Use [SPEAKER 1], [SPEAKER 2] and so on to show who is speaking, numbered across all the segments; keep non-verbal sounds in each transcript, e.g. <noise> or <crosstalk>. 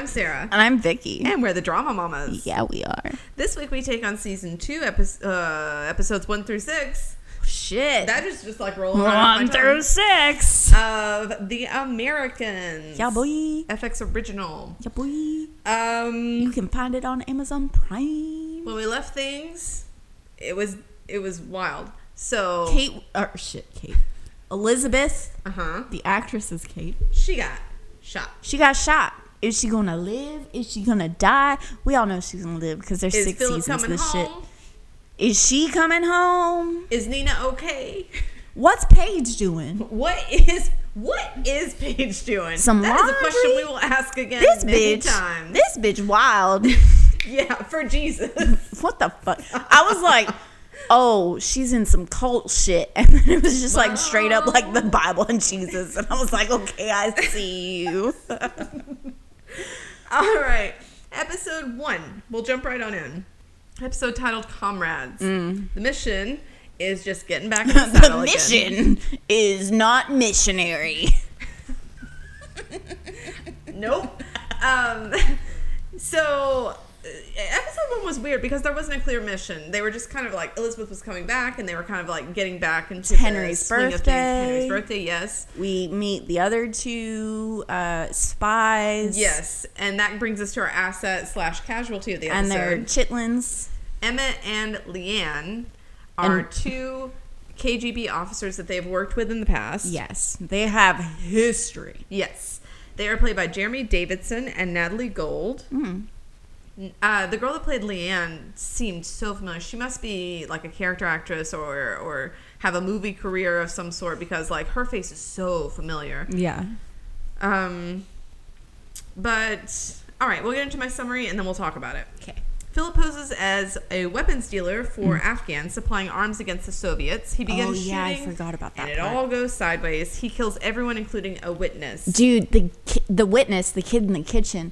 [SPEAKER 1] I'm Sarah.
[SPEAKER 2] And I'm Vicky.
[SPEAKER 1] And we're the Drama Mamas.
[SPEAKER 2] Yeah, we are.
[SPEAKER 1] This week we take on season two, epi- uh, episodes one through six.
[SPEAKER 2] Shit.
[SPEAKER 1] That is just like rolling
[SPEAKER 2] One through six.
[SPEAKER 1] Of The Americans.
[SPEAKER 2] Yeah, boy.
[SPEAKER 1] FX original.
[SPEAKER 2] Yeah, boy. You
[SPEAKER 1] Um,
[SPEAKER 2] can find it on Amazon Prime.
[SPEAKER 1] when we left things, it was it was wild. So
[SPEAKER 2] Kate, or shit, Kate. Elizabeth,
[SPEAKER 1] uh huh,
[SPEAKER 2] the actress is Kate.
[SPEAKER 1] she got shot.
[SPEAKER 2] She got shot. Is she gonna live? Is she gonna die? We all know she's gonna live because there's
[SPEAKER 1] Is
[SPEAKER 2] six
[SPEAKER 1] Philip
[SPEAKER 2] seasons of this shit. Is she coming home?
[SPEAKER 1] Is Nina okay?
[SPEAKER 2] What's Paige doing?
[SPEAKER 1] What is what is Paige doing?
[SPEAKER 2] Some
[SPEAKER 1] That is a question we will ask again
[SPEAKER 2] This bitch.
[SPEAKER 1] times.
[SPEAKER 2] This bitch wild. <laughs>
[SPEAKER 1] yeah, for Jesus.
[SPEAKER 2] what the fuck? I was like, oh, she's in some cult shit. <laughs> And then it was just like straight up like the Bible and Jesus. And I was like, okay, I see you. <laughs> <laughs>
[SPEAKER 1] All right, episode one. We'll jump right on in. Episode titled "Comrades." The mission is just getting back in <laughs> the,
[SPEAKER 2] Mm. the
[SPEAKER 1] saddle again.
[SPEAKER 2] mission is not missionary. <laughs>
[SPEAKER 1] Nope. um, so episode one was weird because there wasn't a clear mission. They were just kind of like Elizabeth was coming back, and they were kind of like getting back into
[SPEAKER 2] Henry's
[SPEAKER 1] the swing of things.
[SPEAKER 2] birthday.
[SPEAKER 1] Henry's birthday, yes,
[SPEAKER 2] We meet the other two uh, spies.
[SPEAKER 1] yes, and that brings us to our asset slash casualty of the episode.
[SPEAKER 2] And they're
[SPEAKER 1] episode.
[SPEAKER 2] chitlins.
[SPEAKER 1] Emmett and Leanne are
[SPEAKER 2] And-
[SPEAKER 1] two KGB officers that they've worked with in the past.
[SPEAKER 2] Yes. They have history.
[SPEAKER 1] Yes. They are played by Jeremy Davidson and Natalie Gold.
[SPEAKER 2] Mm.
[SPEAKER 1] Uh, the girl that played Leanne seemed so familiar. She must be like a character actress or or have a movie career of some sort because like her face is so familiar.
[SPEAKER 2] Yeah.
[SPEAKER 1] Um, but all right, we'll get into my summary and then we'll talk about it.
[SPEAKER 2] Okay.
[SPEAKER 1] Philip poses as a weapons dealer for Afghans supplying arms against the Soviets. He begins.
[SPEAKER 2] Oh, yeah, I
[SPEAKER 1] shooting,
[SPEAKER 2] forgot about that
[SPEAKER 1] and it
[SPEAKER 2] part.
[SPEAKER 1] all goes sideways. He kills everyone, including a witness.
[SPEAKER 2] Dude, the the witness, the kid in the kitchen.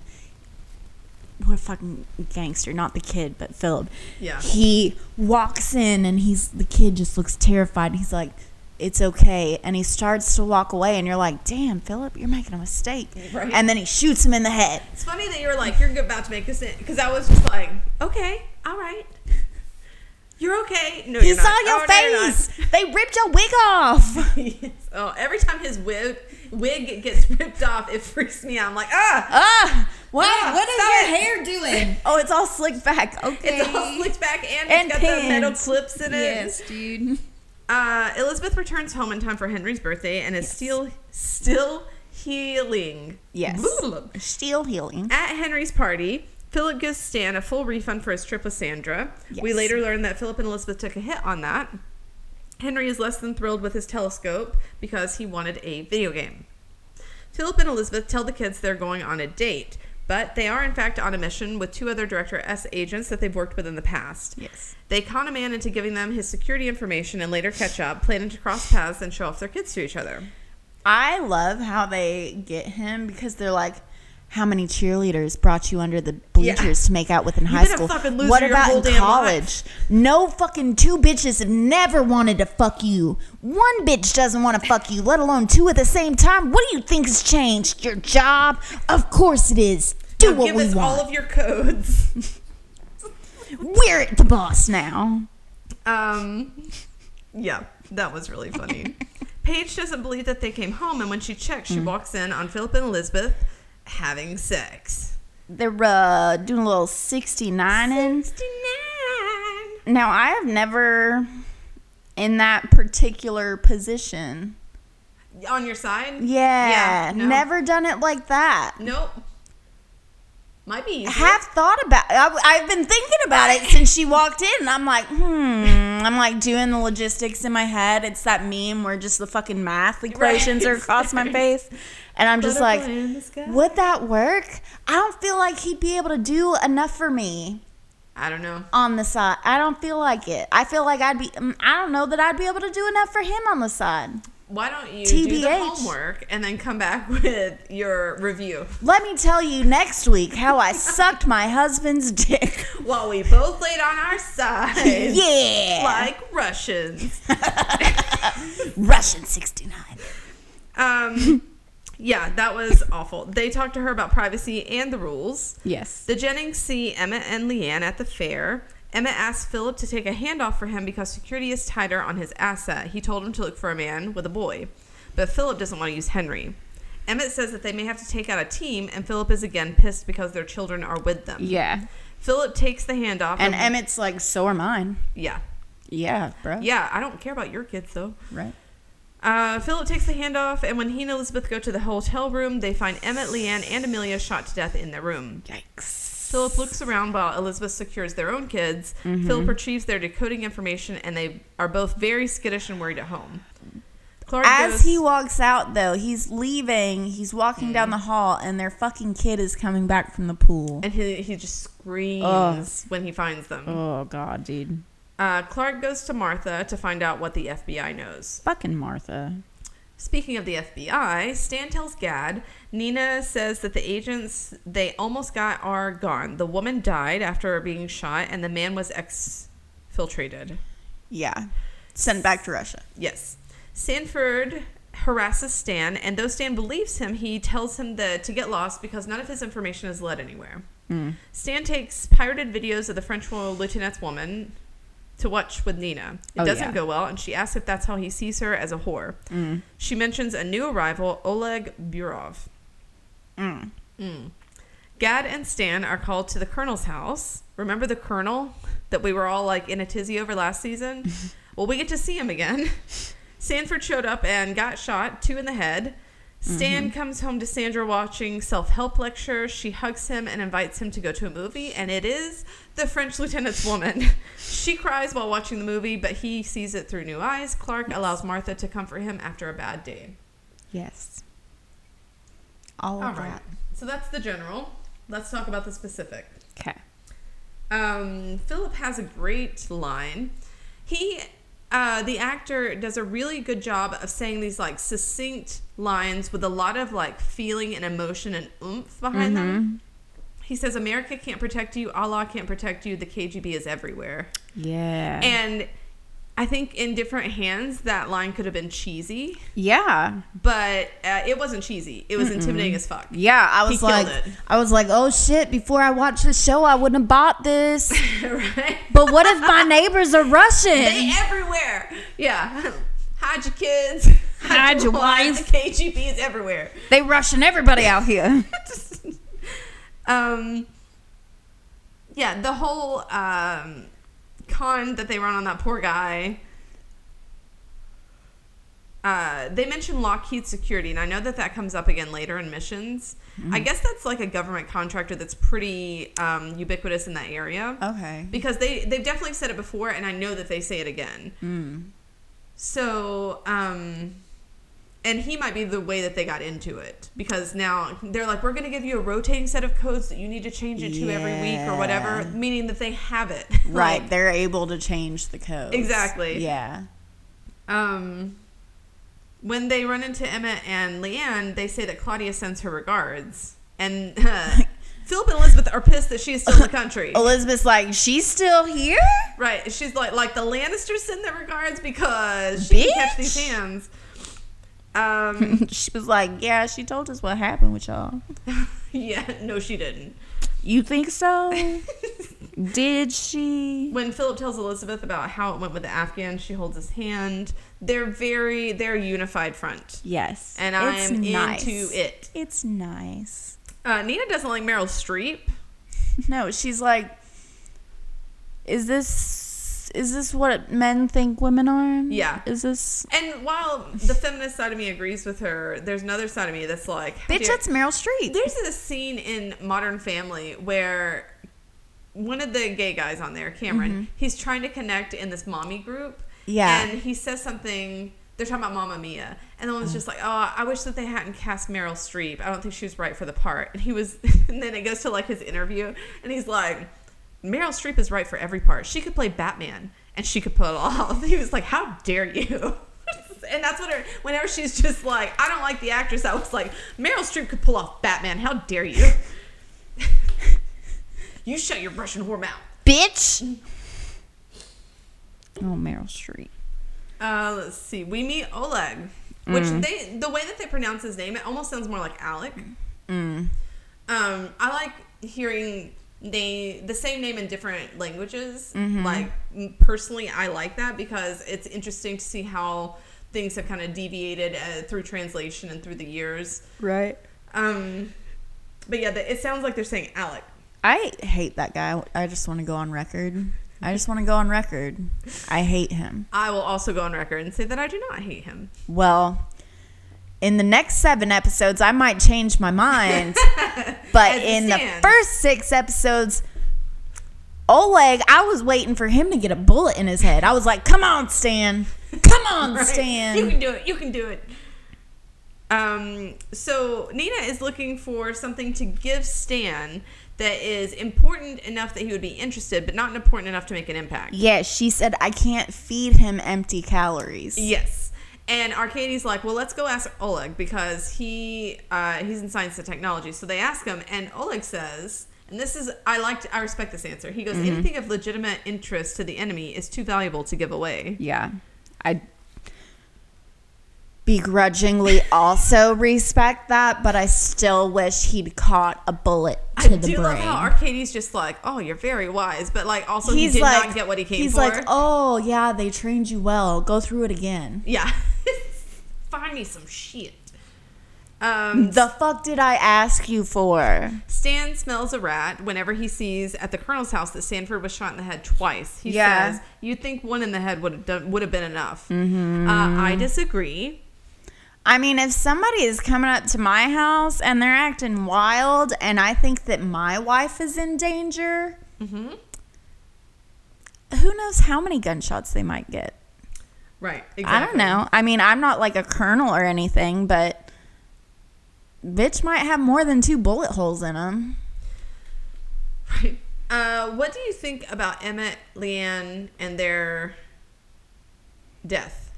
[SPEAKER 2] What a fucking gangster! Not the kid, but Philip.
[SPEAKER 1] Yeah.
[SPEAKER 2] He walks in and he's the kid just looks terrified. He's like, "It's okay," and he starts to walk away, and you're like, "Damn, Philip, you're making a mistake." <laughs>
[SPEAKER 1] Right.
[SPEAKER 2] And then he shoots him in the head.
[SPEAKER 1] It's funny that you're like you're about to make this because I was just like, okay, all right, <laughs> you're okay. No,
[SPEAKER 2] he saw
[SPEAKER 1] not.
[SPEAKER 2] your
[SPEAKER 1] Oh, no,
[SPEAKER 2] face. they ripped your wig off. <laughs>
[SPEAKER 1] Yes. Oh, every time his wig wig gets ripped off, it freaks me out. I'm like, ah,
[SPEAKER 2] Ah, what?
[SPEAKER 1] Ah,
[SPEAKER 2] what is your
[SPEAKER 1] it.
[SPEAKER 2] hair doing? <laughs> oh, it's all slicked back. Okay.
[SPEAKER 1] it's all slicked back and,
[SPEAKER 2] And
[SPEAKER 1] it's got the metal clips in it.
[SPEAKER 2] Yes, dude.
[SPEAKER 1] Uh, Elizabeth returns home in time for Henry's birthday and is still still healing.
[SPEAKER 2] Yes.
[SPEAKER 1] Blah.
[SPEAKER 2] Steel healing.
[SPEAKER 1] At Henry's party, Philip gives Stan a full refund for his trip with Sandra. We later learn that Philip and Elizabeth took a hit on that. Henry is less than thrilled with his telescope because he wanted a video game. Philip and Elizabeth tell the kids they're going on a date, but they are in fact on a mission with two other Directorate S agents that they've worked with in the past.
[SPEAKER 2] Yes.
[SPEAKER 1] They con a man into giving them his security information and later catch up, planning to cross paths and show off their kids to each other.
[SPEAKER 2] I love how they get him because they're like, how many cheerleaders brought you under the bleachers to make out with in high
[SPEAKER 1] been a
[SPEAKER 2] school? what about in college? No fucking two bitches have never wanted to fuck you. One bitch doesn't want to fuck you, let alone two at the same time. What do you think has changed? Your job? Of course it is. Do
[SPEAKER 1] Now
[SPEAKER 2] what
[SPEAKER 1] give
[SPEAKER 2] we
[SPEAKER 1] us
[SPEAKER 2] want.
[SPEAKER 1] all of your codes. <laughs>
[SPEAKER 2] We're the boss now.
[SPEAKER 1] Um, yeah, that was really funny. <laughs> Paige doesn't believe that they came home, and when she checks,
[SPEAKER 2] Mm.
[SPEAKER 1] she walks in on Philip and Elizabeth having sex.
[SPEAKER 2] They're uh, doing a little 69 in. Now, I have never in that particular position.
[SPEAKER 1] On your side?
[SPEAKER 2] Yeah,
[SPEAKER 1] no.
[SPEAKER 2] never done it like that.
[SPEAKER 1] Nope. Might be easier.
[SPEAKER 2] Have thought about. I, I've been thinking about it since she walked in. I'm like, hmm. I'm like doing the logistics in my head. It's that meme where just the fucking math <laughs> equations are across my face, <laughs> and I'm just like,
[SPEAKER 1] Butterfly in the sky.
[SPEAKER 2] would that work? I don't feel like he'd be able to do enough for me.
[SPEAKER 1] I don't know.
[SPEAKER 2] on the side. I don't feel like it. I feel like I'd be. mm, I don't know that I'd be able to do enough for him on the side.
[SPEAKER 1] Why don't you do the homework and then come back <laughs> with your review
[SPEAKER 2] Let me tell you next week how I <laughs> sucked my husband's dick.
[SPEAKER 1] while we both laid on our sides <laughs>
[SPEAKER 2] Yeah,
[SPEAKER 1] like Russians.
[SPEAKER 2] Russian sixty nine.
[SPEAKER 1] Um, Yeah, that was awful. They talked to her about privacy and the rules.
[SPEAKER 2] Yes.
[SPEAKER 1] The Jennings see Emmett and Leanne at the fair. Emmett asked Philip to take a handoff for him because security is tighter on his asset. He told him to look for a man with a boy. But Philip doesn't want to use Henry. Emmett says that they may have to take out a team, and Philip is again pissed because their children are with them.
[SPEAKER 2] Yeah.
[SPEAKER 1] Philip takes the handoff.
[SPEAKER 2] And Emmett's like, so are mine.
[SPEAKER 1] Yeah.
[SPEAKER 2] Yeah, bro.
[SPEAKER 1] Yeah, I don't care about your kids, though.
[SPEAKER 2] Right.
[SPEAKER 1] Uh, Philip takes the handoff, and when he and Elizabeth go to the hotel room, they find Emmett, Leanne, and Amelia shot to death in their room.
[SPEAKER 2] Yikes.
[SPEAKER 1] Philip looks around while Elizabeth secures their own kids.
[SPEAKER 2] Mm-hmm.
[SPEAKER 1] Philip retrieves their decoding information, and they are both very skittish and worried at home. Clark
[SPEAKER 2] As
[SPEAKER 1] goes-
[SPEAKER 2] he walks out, though, he's leaving. He's walking down the hall, and their fucking kid is coming back from the pool.
[SPEAKER 1] and he, he just screams
[SPEAKER 2] Ugh.
[SPEAKER 1] when he finds them.
[SPEAKER 2] Oh, God, dude.
[SPEAKER 1] Uh, Clark goes to Martha to find out what the FBI knows.
[SPEAKER 2] Fucking Martha.
[SPEAKER 1] Speaking of the FBI, Stan tells Gaad, Nina says that the agents they almost got are gone. The woman died after being shot, and the man was exfiltrated.
[SPEAKER 2] Yeah. Sent back to Russia.
[SPEAKER 1] Yes. Sanford harasses Stan, and though Stan believes him, he tells him that to get lost because none of his information is led anywhere. Stan takes pirated videos of the French lieutenant's woman to watch with Nina. It
[SPEAKER 2] Oh,
[SPEAKER 1] doesn't
[SPEAKER 2] yeah.
[SPEAKER 1] go well, and she asks if that's how he sees her as a whore. She mentions a new arrival, Oleg Burov.
[SPEAKER 2] Mm.
[SPEAKER 1] Mm. Gaad and Stan are called to the Colonel's house. Remember the Colonel that we were all like in a tizzy over last season? <laughs> well, we get to see him again. <laughs> Sanford showed up and got shot, two in the head. Stan comes home to Sandra watching self-help lecture. She hugs him and invites him to go to a movie, and it is the French lieutenant's woman. <laughs> she cries while watching the movie, but he sees it through new eyes. Clark allows Martha to comfort him after a bad day.
[SPEAKER 2] Yes. All
[SPEAKER 1] All
[SPEAKER 2] of
[SPEAKER 1] right.
[SPEAKER 2] that.
[SPEAKER 1] So that's the general. Let's talk about the specific.
[SPEAKER 2] Okay.
[SPEAKER 1] Um, Philip has a great line. He, uh, the actor, does a really good job of saying these like succinct lines with a lot of like feeling and emotion and oomph behind them. He says, "America can't protect you. Allah can't protect you. The KGB is everywhere."
[SPEAKER 2] Yeah.
[SPEAKER 1] And I think in different hands, that line could have been cheesy,
[SPEAKER 2] yeah.
[SPEAKER 1] but uh, it wasn't cheesy. It was intimidating as fuck.
[SPEAKER 2] Yeah, I was
[SPEAKER 1] killed
[SPEAKER 2] like,
[SPEAKER 1] it.
[SPEAKER 2] I was like, oh shit! Before I watched the show, I wouldn't have bought this. <laughs>
[SPEAKER 1] right?
[SPEAKER 2] but what if my neighbors are Russian?
[SPEAKER 1] They everywhere. Yeah. <laughs> Hide your kids. <laughs>
[SPEAKER 2] Hide your wife.
[SPEAKER 1] The KGB is everywhere.
[SPEAKER 2] They Russian everybody out here.
[SPEAKER 1] Um. Yeah, the whole um, con that they run on that poor guy. Uh, they mentioned Lockheed Security, and I know that that comes up again later in missions. I guess that's like a government contractor that's pretty um, ubiquitous in that area.
[SPEAKER 2] Okay.
[SPEAKER 1] because they they've definitely said it before and i know that they say it again
[SPEAKER 2] Mm.
[SPEAKER 1] so um and he might be the way that they got into it because now they're like we're going to give you a rotating set of codes that you need to change it to every week or whatever meaning that they have it <laughs>
[SPEAKER 2] Right,
[SPEAKER 1] Like,
[SPEAKER 2] they're able to change the code.
[SPEAKER 1] Exactly.
[SPEAKER 2] Yeah.
[SPEAKER 1] um when they run into Emmett and Leanne, they say that Claudia sends her regards. And uh, <laughs> Philip and Elizabeth are pissed that she is still in the country. <laughs>
[SPEAKER 2] Elizabeth's like, she's still here?
[SPEAKER 1] Right. She's like, like the Lannisters send their regards because she can catch these hands. Um, <laughs>
[SPEAKER 2] she was like, yeah, she told us what happened with y'all. <laughs>
[SPEAKER 1] yeah, no, she didn't.
[SPEAKER 2] You think so? <laughs> Did she?
[SPEAKER 1] When Philip tells Elizabeth about how it went with the Afghan, she holds his hand. They're very, they're a unified front.
[SPEAKER 2] Yes.
[SPEAKER 1] And I am
[SPEAKER 2] nice.
[SPEAKER 1] into it.
[SPEAKER 2] It's nice.
[SPEAKER 1] Uh, Nina doesn't like Meryl Streep.
[SPEAKER 2] No, she's like, is this is this what men think women are?
[SPEAKER 1] Yeah.
[SPEAKER 2] Is this
[SPEAKER 1] And while the feminist side of me agrees with her, there's another side of me that's like,
[SPEAKER 2] bitch? That's Meryl Streep.
[SPEAKER 1] There's a scene in Modern Family where one of the gay guys on there, Cameron, mm-hmm. he's trying to connect in this mommy group.
[SPEAKER 2] Yeah.
[SPEAKER 1] And he says something, they're talking about Mamma Mia. And the woman's mm. just like, oh, I wish that they hadn't cast Meryl Streep. I don't think she was right for the part. <laughs> And he was, <laughs> and then it goes to like his interview, and he's like, Meryl Streep is right for every part. She could play Batman, and she could pull it off. <laughs> He was like, how dare you? <laughs> And that's what her, whenever she's just like, I don't like the actress, I was like, Meryl Streep could pull off Batman. How dare you? <laughs> you shut your Russian whore mouth.
[SPEAKER 2] bitch. Oh, Meryl Streep.
[SPEAKER 1] Uh, let's see. We meet Oleg. which they the way that they pronounce his name, it almost sounds more like Alec. Um, I like hearing they the same name in different languages. Like personally, I like that because it's interesting to see how things have kind of deviated uh, through translation and through the years.
[SPEAKER 2] Right.
[SPEAKER 1] Um, but yeah, the, it sounds like they're saying Alec.
[SPEAKER 2] I hate that guy. I just want to go on record. I just want to go on record. I hate him.
[SPEAKER 1] I will also go on record and say that I do not hate him.
[SPEAKER 2] Well, in the next seven episodes, I might change my mind. <laughs> but in the first six episodes, Oleg, I was waiting for him to get a bullet in his head. I was like, come on, Stan. Come <laughs> on,
[SPEAKER 1] Right?
[SPEAKER 2] Stan.
[SPEAKER 1] You can do it. You can do it. Um, so Nina is looking for something to give Stan that is important enough that he would be interested, but not important enough to make an impact.
[SPEAKER 2] yeah, she said, I can't feed him empty calories.
[SPEAKER 1] Yes. And Arkady's like, well, let's go ask Oleg because he uh, he's in science and technology. So they ask him, and Oleg says, and this is I like I respect this answer. He goes, anything of legitimate interest to the enemy is too valuable to give away.
[SPEAKER 2] Yeah. I begrudgingly also respect that, but I still wish he'd caught a bullet to
[SPEAKER 1] I
[SPEAKER 2] the
[SPEAKER 1] do love how Arkady's just like, oh, you're very wise, but like also
[SPEAKER 2] he's
[SPEAKER 1] he did
[SPEAKER 2] like,
[SPEAKER 1] not get what he came
[SPEAKER 2] he's
[SPEAKER 1] for.
[SPEAKER 2] like, oh yeah, they trained you well. Go through it again.
[SPEAKER 1] yeah, find me some shit. Um,
[SPEAKER 2] The fuck did I ask you for?
[SPEAKER 1] Stan smells a rat whenever he sees at the colonel's house that Sanford was shot in the head twice. He
[SPEAKER 2] Yeah.
[SPEAKER 1] says, "You'd think one in the head would have done would have been enough."
[SPEAKER 2] Mm-hmm.
[SPEAKER 1] Uh, I disagree.
[SPEAKER 2] I mean, if somebody is coming up to my house and they're acting wild, and I think that my wife is in danger,
[SPEAKER 1] Mm-hmm.
[SPEAKER 2] who knows how many gunshots they might get?
[SPEAKER 1] Right. Exactly.
[SPEAKER 2] I don't know. I mean, I'm not like a colonel or anything, but bitch might have more than two bullet holes in them.
[SPEAKER 1] Right. Uh, what do you think about Emmett, Leanne, and their death?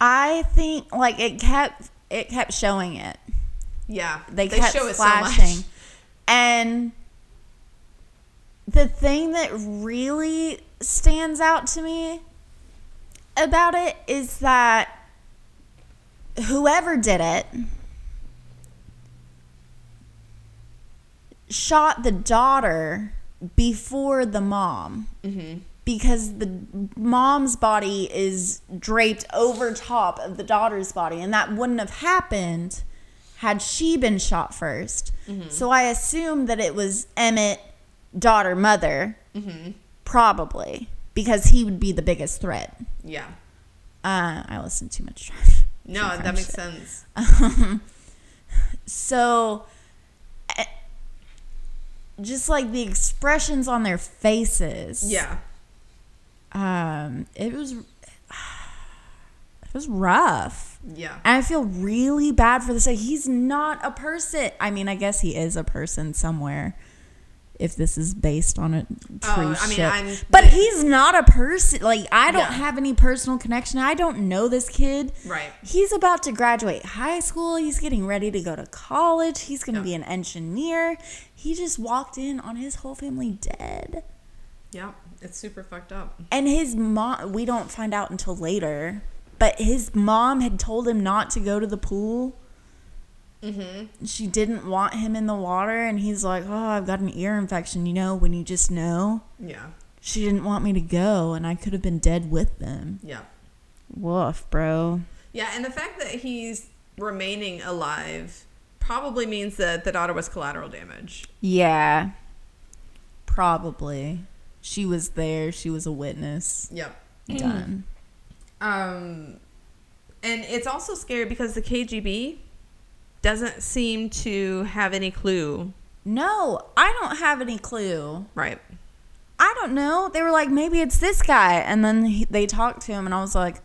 [SPEAKER 2] I think like it kept it kept showing it.
[SPEAKER 1] Yeah,
[SPEAKER 2] They, kept
[SPEAKER 1] show it so
[SPEAKER 2] flashing.
[SPEAKER 1] much.
[SPEAKER 2] And the thing that really stands out to me about it is that whoever did it shot the daughter before the mom
[SPEAKER 1] Mm-hmm.
[SPEAKER 2] because the mom's body is draped over top of the daughter's body and that wouldn't have happened had she been shot 1st
[SPEAKER 1] Mm-hmm.
[SPEAKER 2] so i assume that it was emmett daughter mother
[SPEAKER 1] Mm-hmm.
[SPEAKER 2] probably because he would be the biggest threat
[SPEAKER 1] Yeah.
[SPEAKER 2] uh, i listen too much trash
[SPEAKER 1] No, that makes
[SPEAKER 2] friendship.
[SPEAKER 1] sense. <laughs>
[SPEAKER 2] so eh, just like the expressions on their faces
[SPEAKER 1] Yeah.
[SPEAKER 2] um it was <sighs> it was rough
[SPEAKER 1] Yeah.
[SPEAKER 2] and i feel really bad for this he's not a person i mean i guess he is a person somewhere if this is based on a oh, true
[SPEAKER 1] Oh, I mean,
[SPEAKER 2] shit
[SPEAKER 1] I'm-
[SPEAKER 2] but he's not a person like i don't
[SPEAKER 1] Yeah.
[SPEAKER 2] have any personal connection i don't know this kid
[SPEAKER 1] Right.
[SPEAKER 2] he's about to graduate high school he's getting ready to go to college he's going to
[SPEAKER 1] Yeah.
[SPEAKER 2] be an engineer he just walked in on his whole family dead
[SPEAKER 1] Yeah. It's super fucked up.
[SPEAKER 2] and his mom, we don't find out until later, but his mom had told him not to go to the pool.
[SPEAKER 1] Mm-hmm.
[SPEAKER 2] She didn't want him in the water, and he's like, Oh, I've got an ear infection, you know, when you just know.
[SPEAKER 1] Yeah.
[SPEAKER 2] She didn't want me to go, and I could have been dead with them.
[SPEAKER 1] Yeah.
[SPEAKER 2] Woof, bro.
[SPEAKER 1] Yeah, and the fact that he's remaining alive probably means that the daughter was collateral damage.
[SPEAKER 2] Yeah. Probably. She was there, she was a witness.
[SPEAKER 1] Yep.
[SPEAKER 2] Done.
[SPEAKER 1] Um, and it's also scary because the KGB doesn't seem to have any clue.
[SPEAKER 2] No, I don't have any clue.
[SPEAKER 1] Right.
[SPEAKER 2] I don't know. They were like, maybe it's this guy. And then he, they talked to him, and I was like,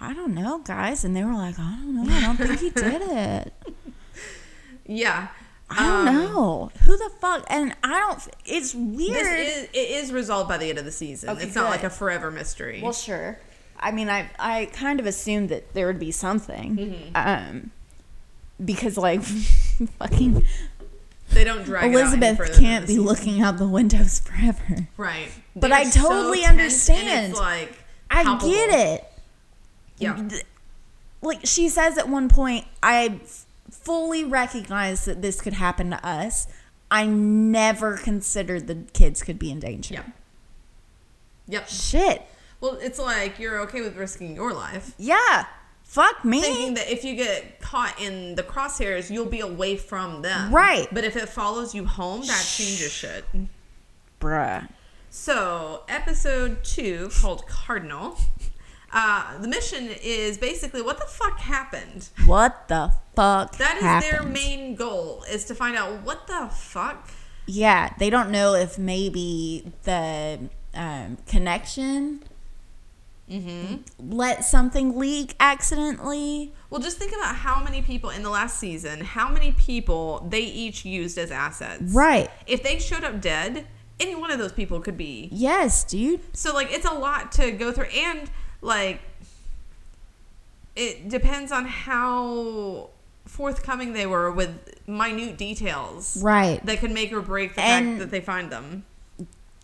[SPEAKER 2] I don't know, guys. And they were like, I don't know. I don't think he did <laughs> it.
[SPEAKER 1] Yeah.
[SPEAKER 2] I don't
[SPEAKER 1] Um,
[SPEAKER 2] know. Who the fuck? And I don't, it's weird.
[SPEAKER 1] This is it is resolved by the end of the season.
[SPEAKER 2] Okay,
[SPEAKER 1] it's not like a forever mystery.
[SPEAKER 2] well, sure. I mean, I, I kind of assumed that there would be something.
[SPEAKER 1] Mm-hmm.
[SPEAKER 2] Um, because, like, <laughs> fucking
[SPEAKER 1] they don't drag it out
[SPEAKER 2] Elizabeth can't be looking out the windows <laughs> forever.
[SPEAKER 1] right.
[SPEAKER 2] But I
[SPEAKER 1] are so
[SPEAKER 2] totally understand.
[SPEAKER 1] Like
[SPEAKER 2] I get it.
[SPEAKER 1] Yeah.
[SPEAKER 2] Like she says at one point, I fully recognize that this could happen to us. I never considered the kids could be in danger.
[SPEAKER 1] Yep. Yep.
[SPEAKER 2] Shit.
[SPEAKER 1] Well, it's like you're okay with risking your life.
[SPEAKER 2] Yeah. Fuck me.
[SPEAKER 1] Thinking that if you get caught in the crosshairs, you'll be away from them.
[SPEAKER 2] Right.
[SPEAKER 1] But if it follows you home, that changes shit.
[SPEAKER 2] Bruh.
[SPEAKER 1] So, episode two, called Cardinal. Uh, the mission is basically what the fuck happened.
[SPEAKER 2] What the fuck?
[SPEAKER 1] That is their main goal, is to find out what the fuck.
[SPEAKER 2] Yeah, they don't know if maybe the um, connection
[SPEAKER 1] Mm-hmm.
[SPEAKER 2] let something leak accidentally.
[SPEAKER 1] Well, just think about how many people in the last season, how many people they each used as assets.
[SPEAKER 2] Right.
[SPEAKER 1] If they showed up dead, any one of those people could be.
[SPEAKER 2] Yes, dude.
[SPEAKER 1] So, like, it's a lot to go through. And, like, it depends on how forthcoming they were with minute details.
[SPEAKER 2] Right.
[SPEAKER 1] That could make or break the
[SPEAKER 2] And-
[SPEAKER 1] fact that they find them.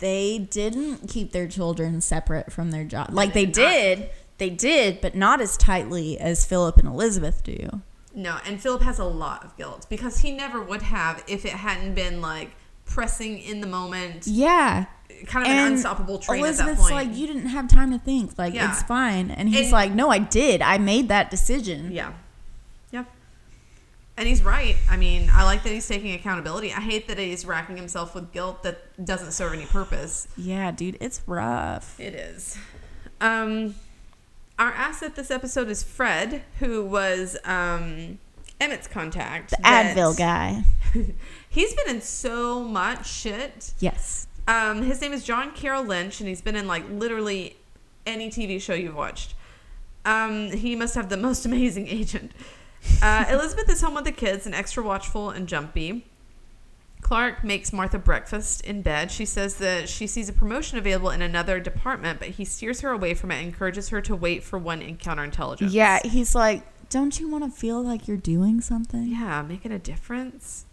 [SPEAKER 2] They didn't keep their children separate from their job. Like they
[SPEAKER 1] did
[SPEAKER 2] they did, but not as tightly as Philip and Elizabeth do.
[SPEAKER 1] No, and Philip has a lot of guilt because he never would have if it hadn't been, like, pressing in the moment.
[SPEAKER 2] Yeah.
[SPEAKER 1] Kind of an unstoppable train
[SPEAKER 2] Elizabeth's
[SPEAKER 1] at that point.
[SPEAKER 2] like, you didn't have time to think. Like,
[SPEAKER 1] Yeah.
[SPEAKER 2] it's fine. And he's
[SPEAKER 1] And-
[SPEAKER 2] like, no, I did. I made that decision.
[SPEAKER 1] Yeah. And he's right. I mean, I like that he's taking accountability. I hate that he's racking himself with guilt that doesn't serve any purpose.
[SPEAKER 2] Yeah, dude, it's rough.
[SPEAKER 1] It is. Um, our asset this episode is Fred, who was um, Emmett's contact.
[SPEAKER 2] The
[SPEAKER 1] that-
[SPEAKER 2] Advil guy. <laughs>
[SPEAKER 1] He's been in so much shit.
[SPEAKER 2] Yes.
[SPEAKER 1] Um, his name is John Carroll Lynch, and he's been in like literally any TV show you've watched. Um, he must have the most <laughs> amazing agent. Uh, Elizabeth is home with the kids and extra watchful and jumpy. Clark makes Martha breakfast in bed. She says that she sees a promotion available in another department, but he steers her away from it and encourages her to wait for one in counterintelligence.
[SPEAKER 2] Yeah, he's like, don't you want to feel like you're doing something?
[SPEAKER 1] Yeah, making a difference.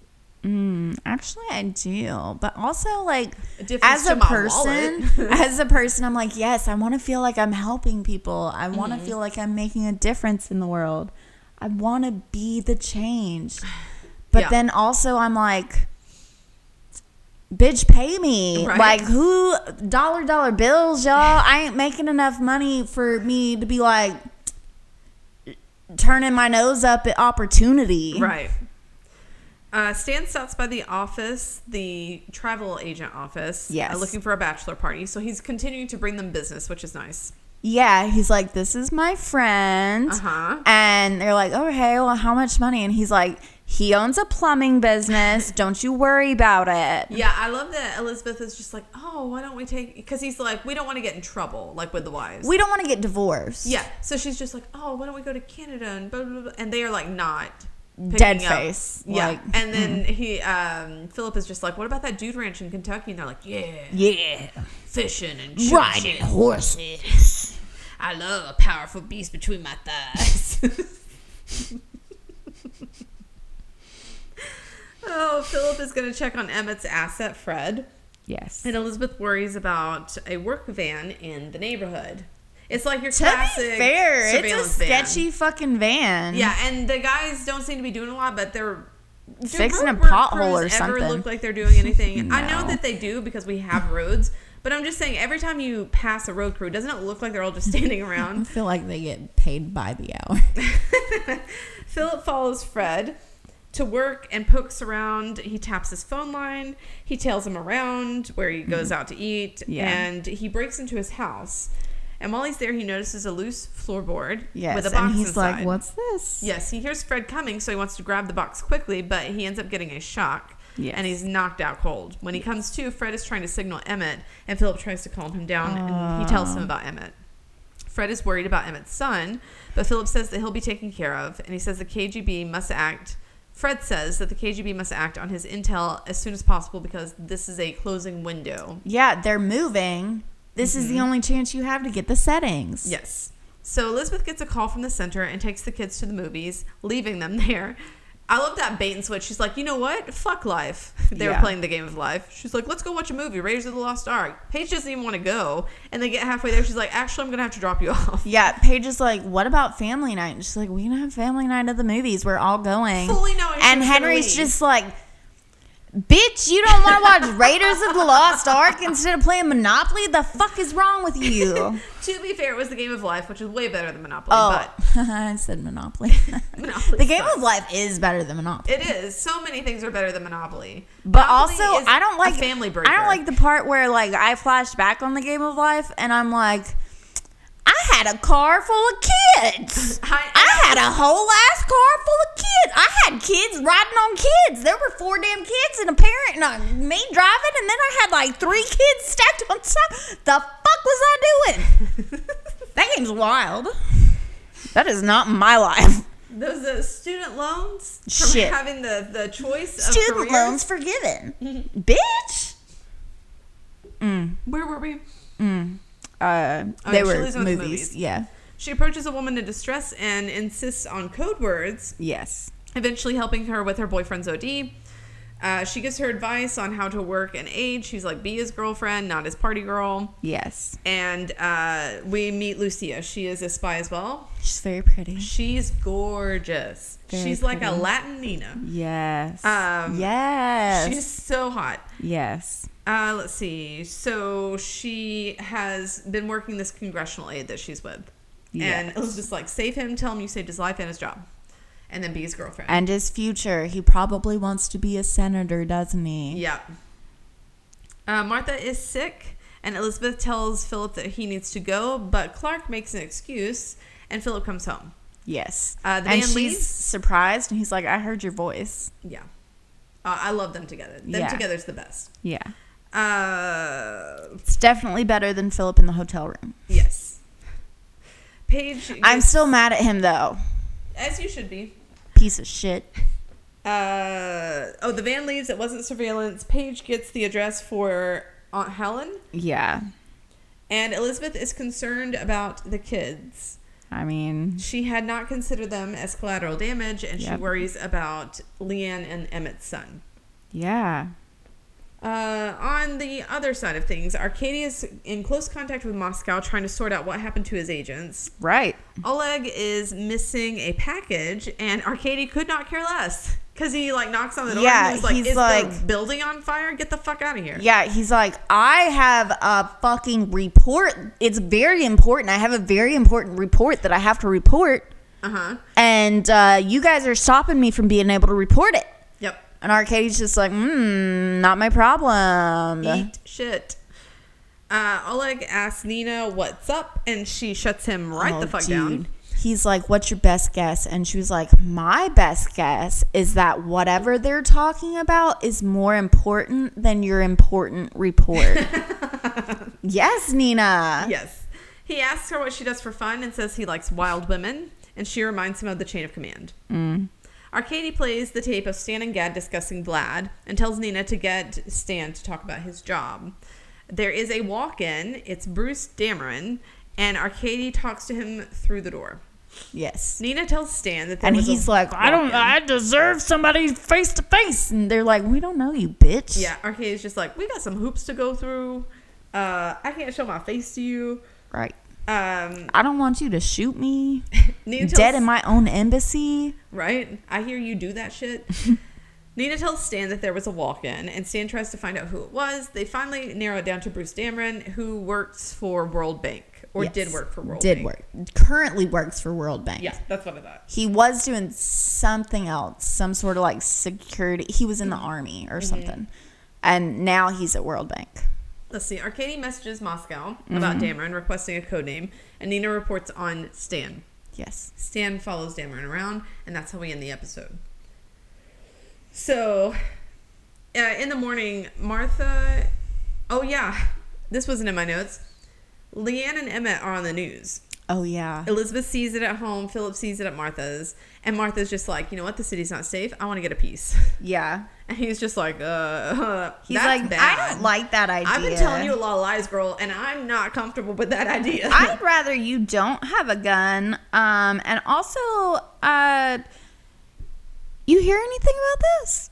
[SPEAKER 2] Mm, actually, I do. But also, like,
[SPEAKER 1] A
[SPEAKER 2] as a person, <laughs> as a person, I'm like, yes, I want to feel like I'm helping people. I want to feel like I'm making a difference in the world. I want to be the change. <sighs> But
[SPEAKER 1] Yeah.
[SPEAKER 2] then also, I'm like, bitch, pay me.
[SPEAKER 1] Right.
[SPEAKER 2] Like, who, dollar, dollar bills, y'all? <sighs> I ain't making enough money for me to be like, turning my nose up at opportunity.
[SPEAKER 1] Right. Uh, Stan stops by the office, the travel agent office,
[SPEAKER 2] Yes.
[SPEAKER 1] uh, looking for a bachelor party. So he's continuing to bring them business, which is nice.
[SPEAKER 2] Yeah, he's like, this is my friend.
[SPEAKER 1] Uh-huh.
[SPEAKER 2] And they're like, oh, hey, well, how much money? And he's like, he owns a plumbing business. <laughs> Don't you worry about it.
[SPEAKER 1] Yeah, I love that Elizabeth is just like, oh, why don't we take... Because he's like, we don't want to get in trouble, like with the wives.
[SPEAKER 2] We don't want to get divorced.
[SPEAKER 1] yeah, so she's just like, oh, why don't we go to Canada and blah, blah, blah. And they are like not...
[SPEAKER 2] Dead
[SPEAKER 1] picking up.
[SPEAKER 2] face.
[SPEAKER 1] Yeah,
[SPEAKER 2] Like,
[SPEAKER 1] and then he, um, Philip is just like, what about that dude ranch in Kentucky? And they're like, yeah,
[SPEAKER 2] Yeah.
[SPEAKER 1] fishing and
[SPEAKER 2] Riding horses.
[SPEAKER 1] I love a powerful beast between my thighs. <laughs> oh, Philip is going to check on Emmett's asset, Fred.
[SPEAKER 2] Yes.
[SPEAKER 1] And Elizabeth worries about a work van in the neighborhood. It's like your
[SPEAKER 2] To
[SPEAKER 1] classic
[SPEAKER 2] fair, it's a
[SPEAKER 1] surveillance van.
[SPEAKER 2] sketchy fucking van.
[SPEAKER 1] Yeah, and the guys don't seem to be doing a lot, but they're
[SPEAKER 2] Fixing a pothole or
[SPEAKER 1] crews Ever
[SPEAKER 2] something.
[SPEAKER 1] look like they're doing anything? I know that they do because we have roads, but I'm just saying every time you pass a road crew, doesn't it look like they're all just standing <laughs>
[SPEAKER 2] I
[SPEAKER 1] around?
[SPEAKER 2] feel like they get paid by the hour. <laughs>
[SPEAKER 1] Philip follows Fred to work and pokes around. He taps his phone line. He tails him around where he goes mm-hmm. out to eat,
[SPEAKER 2] Yeah.
[SPEAKER 1] and he breaks into his house. And while he's there, he notices a loose floorboard
[SPEAKER 2] Yes.
[SPEAKER 1] with a box
[SPEAKER 2] and he's
[SPEAKER 1] inside.
[SPEAKER 2] like, what's this?
[SPEAKER 1] Yes, he hears Fred coming, so he wants to grab the box quickly, but he ends up getting a shock.
[SPEAKER 2] Yes.
[SPEAKER 1] And he's knocked out cold. When he comes to, Fred is trying to signal Emmett, and Philip tries to calm him down, and he tells him about Emmett. Fred is worried about Emmett's son, but Philip says that he'll be taken care of, and he says the KGB must act. Fred says that the KGB must act on his intel as soon as possible because this is a closing window.
[SPEAKER 2] Yeah, they're moving. This is the mm-hmm. only chance you have to get the settings.
[SPEAKER 1] Yes. So Elizabeth gets a call from the center and takes the kids to the movies, leaving them <laughs> there. I love that bait and switch. She's like, you know what? Fuck life. <laughs> They
[SPEAKER 2] Yeah.
[SPEAKER 1] were playing the game of life. She's like, let's go watch a movie, Raiders of the Lost Ark. Paige doesn't even want to go. And they get halfway there. She's like, actually, I'm going to have to drop you <laughs> off.
[SPEAKER 2] Yeah, Paige is like, what about family night? And she's like, we can have family night at the movies. We're all going.
[SPEAKER 1] Fully knowing
[SPEAKER 2] And Henry's just like, bitch, you don't want to watch Raiders of the Lost Ark instead of playing Monopoly? The fuck is wrong with you? <laughs>
[SPEAKER 1] To be fair, it was the game of life, which is way better than Monopoly.
[SPEAKER 2] Oh,
[SPEAKER 1] But <laughs>
[SPEAKER 2] I said Monopoly. <laughs>
[SPEAKER 1] Monopoly
[SPEAKER 2] the game
[SPEAKER 1] sucks.
[SPEAKER 2] of life is better than Monopoly.
[SPEAKER 1] It is. So many things are better than Monopoly.
[SPEAKER 2] But
[SPEAKER 1] Monopoly
[SPEAKER 2] also, I don't like
[SPEAKER 1] family breaker.
[SPEAKER 2] I don't like the part where like I flashed back on the game of life, and I'm like, I had a car full of kids. <laughs>
[SPEAKER 1] I-
[SPEAKER 2] I had a whole ass car full of kids. I had kids riding on kids. There were four damn kids and a parent and uh, me driving, and then I had like three kids stacked on top. The fuck was I doing? <laughs> that game's wild. That is not my life.
[SPEAKER 1] Those uh, student loans from
[SPEAKER 2] Shit.
[SPEAKER 1] having the, the choice of
[SPEAKER 2] Student loans forgiven, <laughs> bitch.
[SPEAKER 1] Where were we?
[SPEAKER 2] Uh,
[SPEAKER 1] Oh,
[SPEAKER 2] they
[SPEAKER 1] yeah, she
[SPEAKER 2] were
[SPEAKER 1] the
[SPEAKER 2] movies.
[SPEAKER 1] movies.
[SPEAKER 2] Yeah.
[SPEAKER 1] She approaches a woman in distress and insists on code words,
[SPEAKER 2] Yes.
[SPEAKER 1] eventually helping her with her boyfriend's OD. Uh, she gives her advice on how to work and age. She's like, be his girlfriend, not his party girl.
[SPEAKER 2] Yes.
[SPEAKER 1] And uh, we meet Lucia. She is a spy as well.
[SPEAKER 2] She's very pretty.
[SPEAKER 1] She's gorgeous.
[SPEAKER 2] Very
[SPEAKER 1] She's like a
[SPEAKER 2] pretty.
[SPEAKER 1] Latin Nina.
[SPEAKER 2] Yes.
[SPEAKER 1] Um,
[SPEAKER 2] yes.
[SPEAKER 1] She's so hot.
[SPEAKER 2] yes.
[SPEAKER 1] Uh, let's see. So she has been working this congressional aide that she's with. And
[SPEAKER 2] Yes.
[SPEAKER 1] Elizabeth's like, save him, tell him you saved his life and his job. And then be his girlfriend.
[SPEAKER 2] And his future. He probably wants to be a senator, doesn't he?
[SPEAKER 1] yeah. Uh, Martha is sick, and Elizabeth tells Philip that he needs to go, but Clark makes an excuse, and Philip comes home.
[SPEAKER 2] Yes.
[SPEAKER 1] Uh, the
[SPEAKER 2] and she's
[SPEAKER 1] leaves.
[SPEAKER 2] surprised, and he's like, "I heard your voice."
[SPEAKER 1] Yeah. Uh, I love them together. Them
[SPEAKER 2] Yeah.
[SPEAKER 1] together's the best.
[SPEAKER 2] Yeah.
[SPEAKER 1] Uh,
[SPEAKER 2] It's definitely better than Philip in the hotel room.
[SPEAKER 1] yes. Paige.
[SPEAKER 2] I'm still mad at him though.
[SPEAKER 1] As you should be.
[SPEAKER 2] Piece of shit.
[SPEAKER 1] Uh, oh, the van leaves. It wasn't surveillance. Paige gets the address for Aunt Helen,
[SPEAKER 2] Yeah.
[SPEAKER 1] and Elizabeth is concerned about the kids.
[SPEAKER 2] I mean,
[SPEAKER 1] She had not considered them as collateral damage, and she worries about Leanne and Emmett's son.
[SPEAKER 2] yeah.
[SPEAKER 1] Uh, on the other side of things, Arcadia is in close contact with Moscow, trying to sort out what happened to his agents.
[SPEAKER 2] Right.
[SPEAKER 1] Oleg is missing a package, and Arkady could not care less because he like knocks on the door.
[SPEAKER 2] Yeah,
[SPEAKER 1] and he's like,
[SPEAKER 2] he's
[SPEAKER 1] "Is the building on fire? Get the fuck out of here!"
[SPEAKER 2] Yeah, he's like, I have a fucking report. It's very important. I have a very important report that I have to report.
[SPEAKER 1] Uh huh.
[SPEAKER 2] And uh, you guys are stopping me from being able to report it. And Arkady's just like, hmm, not my problem.
[SPEAKER 1] Eat shit. Uh, Oleg asks Nina what's up, and she shuts him right
[SPEAKER 2] Oh,
[SPEAKER 1] the fuck
[SPEAKER 2] dude.
[SPEAKER 1] down.
[SPEAKER 2] He's like, what's your best guess? And she was like, my best guess is that whatever they're talking about is more important than your important report. <laughs> yes, Nina.
[SPEAKER 1] Yes. He asks her what she does for fun and says he likes wild women, and she reminds him of the chain of command.
[SPEAKER 2] Mm.
[SPEAKER 1] Arkady plays the tape of Stan and Gaad discussing Vlad and tells Nina to get Stan to talk about his job. There is a walk-in. It's Bruce Dameron, and Arkady talks to him through the door.
[SPEAKER 2] Yes.
[SPEAKER 1] Nina tells Stan that
[SPEAKER 2] And he's like, I don't. I deserve somebody face to face. And they're like, we don't know you, bitch.
[SPEAKER 1] Yeah, Arkady's just like, we got some hoops to go through. Uh, I can't show my face to you.
[SPEAKER 2] Right.
[SPEAKER 1] Um,
[SPEAKER 2] I don't want you to shoot me <laughs>
[SPEAKER 1] Nina tells,
[SPEAKER 2] dead in my own embassy.
[SPEAKER 1] right? I hear you do that shit. <laughs> Nina tells Stan that there was a walk-in, and Stan tries to find out who it was. They finally narrow it down to Bruce Dameron, who works for World Bank, or
[SPEAKER 2] Yes.
[SPEAKER 1] did work for World Bank.
[SPEAKER 2] Did
[SPEAKER 1] Bank.
[SPEAKER 2] work. Currently works for World Bank.
[SPEAKER 1] Yeah, that's what I thought.
[SPEAKER 2] He was doing something else, some sort of like security. He was in the
[SPEAKER 1] Mm-hmm.
[SPEAKER 2] army or something. And now he's at World Bank.
[SPEAKER 1] Let's see. Arkady messages Moscow about Dameron requesting a code name, and Nina reports on Stan.
[SPEAKER 2] Yes.
[SPEAKER 1] Stan follows Dameron around, and that's how we end the episode. So, uh, in the morning, Martha. Oh, yeah. This wasn't in my notes. Leanne and Emmett are on the news.
[SPEAKER 2] Oh yeah.
[SPEAKER 1] Elizabeth sees it at home. Philip sees it at Martha's. And Martha's just like, you know what? The city's not safe. I want to get a piece. <laughs>
[SPEAKER 2] Yeah.
[SPEAKER 1] And he's just like, uh, <laughs>
[SPEAKER 2] He's like, I don't like that idea.
[SPEAKER 1] I've been telling you a lot of lies, girl, and I'm not comfortable with that idea. <laughs>
[SPEAKER 2] I'd rather you don't have a gun. Um, and also, uh, You hear anything about this?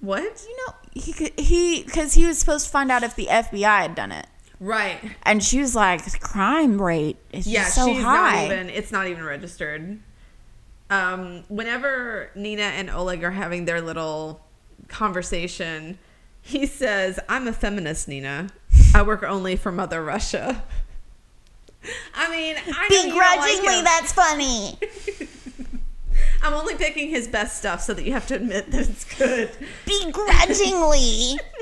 [SPEAKER 1] What?
[SPEAKER 2] You know, he he because he was supposed to find out if the FBI had done it,
[SPEAKER 1] Right.
[SPEAKER 2] and she was like, "The crime rate is
[SPEAKER 1] Yeah,
[SPEAKER 2] just so
[SPEAKER 1] she's
[SPEAKER 2] high."
[SPEAKER 1] not even. It's not even registered. Um, whenever Nina and Oleg are having their little conversation, he says, "I'm a feminist, Nina. I work only for Mother Russia." <laughs> I mean, I know like
[SPEAKER 2] Begrudgingly, that's funny. <laughs>
[SPEAKER 1] I'm only picking his best stuff so that you have to admit that it's good.
[SPEAKER 2] Begrudgingly. <laughs>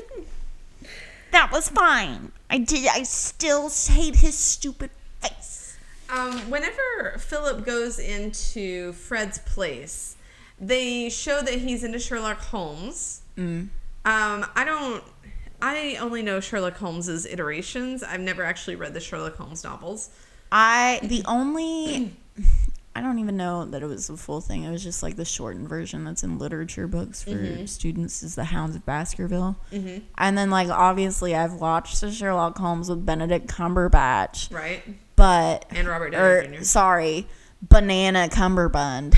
[SPEAKER 2] that was fine. I did. I still hate his stupid face.
[SPEAKER 1] Um, whenever Philip goes into Fred's place, they show that he's into Sherlock Holmes.
[SPEAKER 2] Mm.
[SPEAKER 1] Um, I don't. I only know Sherlock Holmes's iterations. I've never actually read the Sherlock Holmes novels.
[SPEAKER 2] I the only I don't even know that it was the full thing. It was just like the shortened version that's in literature books for students is the Hounds of Baskerville. And then like obviously I've watched the Sherlock Holmes with Benedict Cumberbatch,
[SPEAKER 1] Right?
[SPEAKER 2] but
[SPEAKER 1] And Robert Downey Jr.
[SPEAKER 2] sorry, Banana Cumberbund.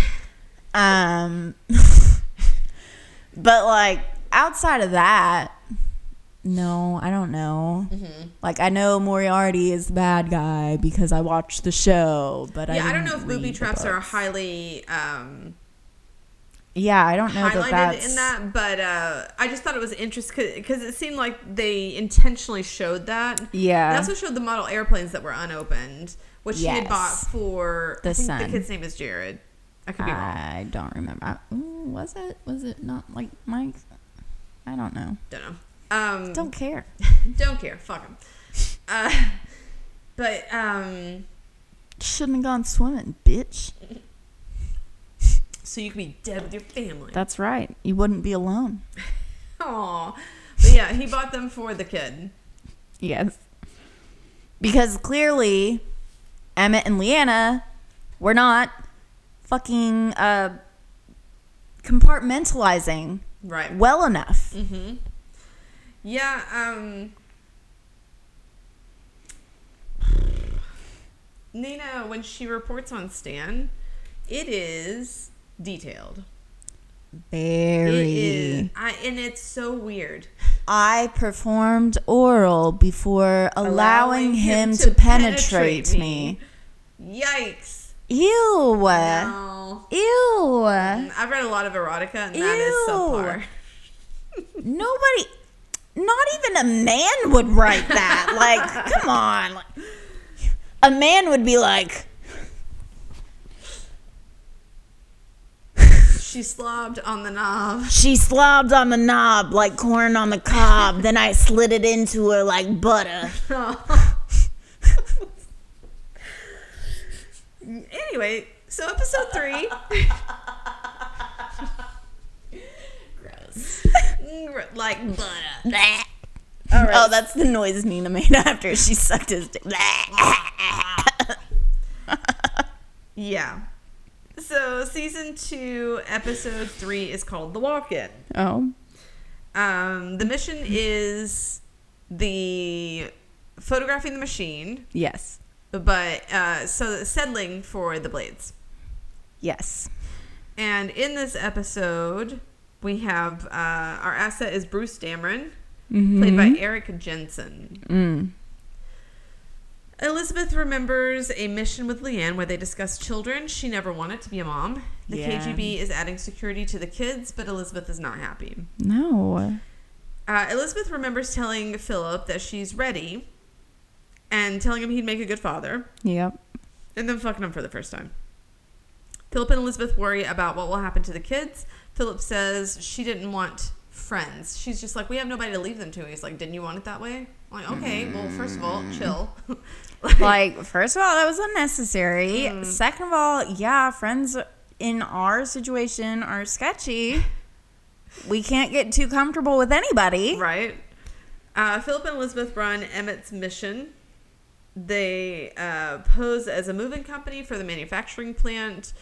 [SPEAKER 2] Um <laughs> but like outside of that no, I don't know.
[SPEAKER 1] Mm-hmm.
[SPEAKER 2] Like I know Moriarty is the bad guy because I watched the show, but I
[SPEAKER 1] Yeah, I, don't
[SPEAKER 2] didn't
[SPEAKER 1] know if booby traps are highly um,
[SPEAKER 2] Yeah, I don't know that
[SPEAKER 1] highlighted
[SPEAKER 2] that's
[SPEAKER 1] in that, but uh, I just thought it was interesting because it seemed like they intentionally showed that.
[SPEAKER 2] Yeah.
[SPEAKER 1] They also showed the model airplanes that were unopened, which he had bought for.
[SPEAKER 2] The
[SPEAKER 1] I think
[SPEAKER 2] son.
[SPEAKER 1] the kid's name is Jared. I could be wrong.
[SPEAKER 2] I don't remember. I, ooh, was it? Was it not like Mike? I don't know.
[SPEAKER 1] Don't know. Um,
[SPEAKER 2] Don't care. <laughs>
[SPEAKER 1] don't care. Fuck him. Uh, but um,
[SPEAKER 2] Shouldn't have gone swimming, bitch.
[SPEAKER 1] so you could be dead with your family.
[SPEAKER 2] That's right. You wouldn't be alone. <laughs>
[SPEAKER 1] Aw. But yeah, he bought them for the kid.
[SPEAKER 2] Yes. Because clearly, Emmett and Leanna were not fucking uh, compartmentalizing
[SPEAKER 1] Right.
[SPEAKER 2] well enough.
[SPEAKER 1] Mm-hmm. Yeah, um Nina, when she reports on Stan, it is detailed. It is,
[SPEAKER 2] Very.
[SPEAKER 1] I, and it's so weird.
[SPEAKER 2] I performed oral before allowing, him, to, penetrate, me.
[SPEAKER 1] Yikes.
[SPEAKER 2] Ew.
[SPEAKER 1] No.
[SPEAKER 2] Ew.
[SPEAKER 1] I've read a lot of erotica, and that is
[SPEAKER 2] Ew.
[SPEAKER 1] subpar. <laughs>
[SPEAKER 2] Nobody, not even a man would write that. like, <laughs> come on. A man would be like,
[SPEAKER 1] She slobbed on the knob.
[SPEAKER 2] she slobbed on the knob like corn on the cob. then I slid it into her like butter. <laughs>
[SPEAKER 1] anyway, so episode three. <laughs>
[SPEAKER 2] Gross.
[SPEAKER 1] Like butter.
[SPEAKER 2] All right. Oh, that's the noise Nina made <laughs> after she sucked his dick. <laughs>
[SPEAKER 1] Yeah. So season two, episode three is called The Walk-In.
[SPEAKER 2] oh.
[SPEAKER 1] Um, the mission is the photographing the machine,
[SPEAKER 2] Yes.
[SPEAKER 1] but uh, so settling for the blades.
[SPEAKER 2] Yes.
[SPEAKER 1] And in this episode, we have uh, our asset is Bruce Dameron, played by Eric Jensen.
[SPEAKER 2] Mm.
[SPEAKER 1] Elizabeth remembers a mission with Leanne where they discuss children. She never wanted to be a mom. The
[SPEAKER 2] Yeah.
[SPEAKER 1] KGB is adding security to the kids, but Elizabeth is not happy.
[SPEAKER 2] No.
[SPEAKER 1] Uh, Elizabeth remembers telling Philip that she's ready and telling him he'd make a good father
[SPEAKER 2] Yep.
[SPEAKER 1] and then fucking him for the first time. Philip and Elizabeth worry about what will happen to the kids. Philip says she didn't want friends. She's just like, we have nobody to leave them to. He's like, didn't you want it that way? I'm like, okay, well, first of all, chill. <laughs>
[SPEAKER 2] like <laughs> first of all that was unnecessary second of all yeah friends in our situation are sketchy we can't get too comfortable with anybody
[SPEAKER 1] Right. Uh, Philip and Elizabeth run Emmett's mission. They uh, pose as a moving company for the manufacturing plant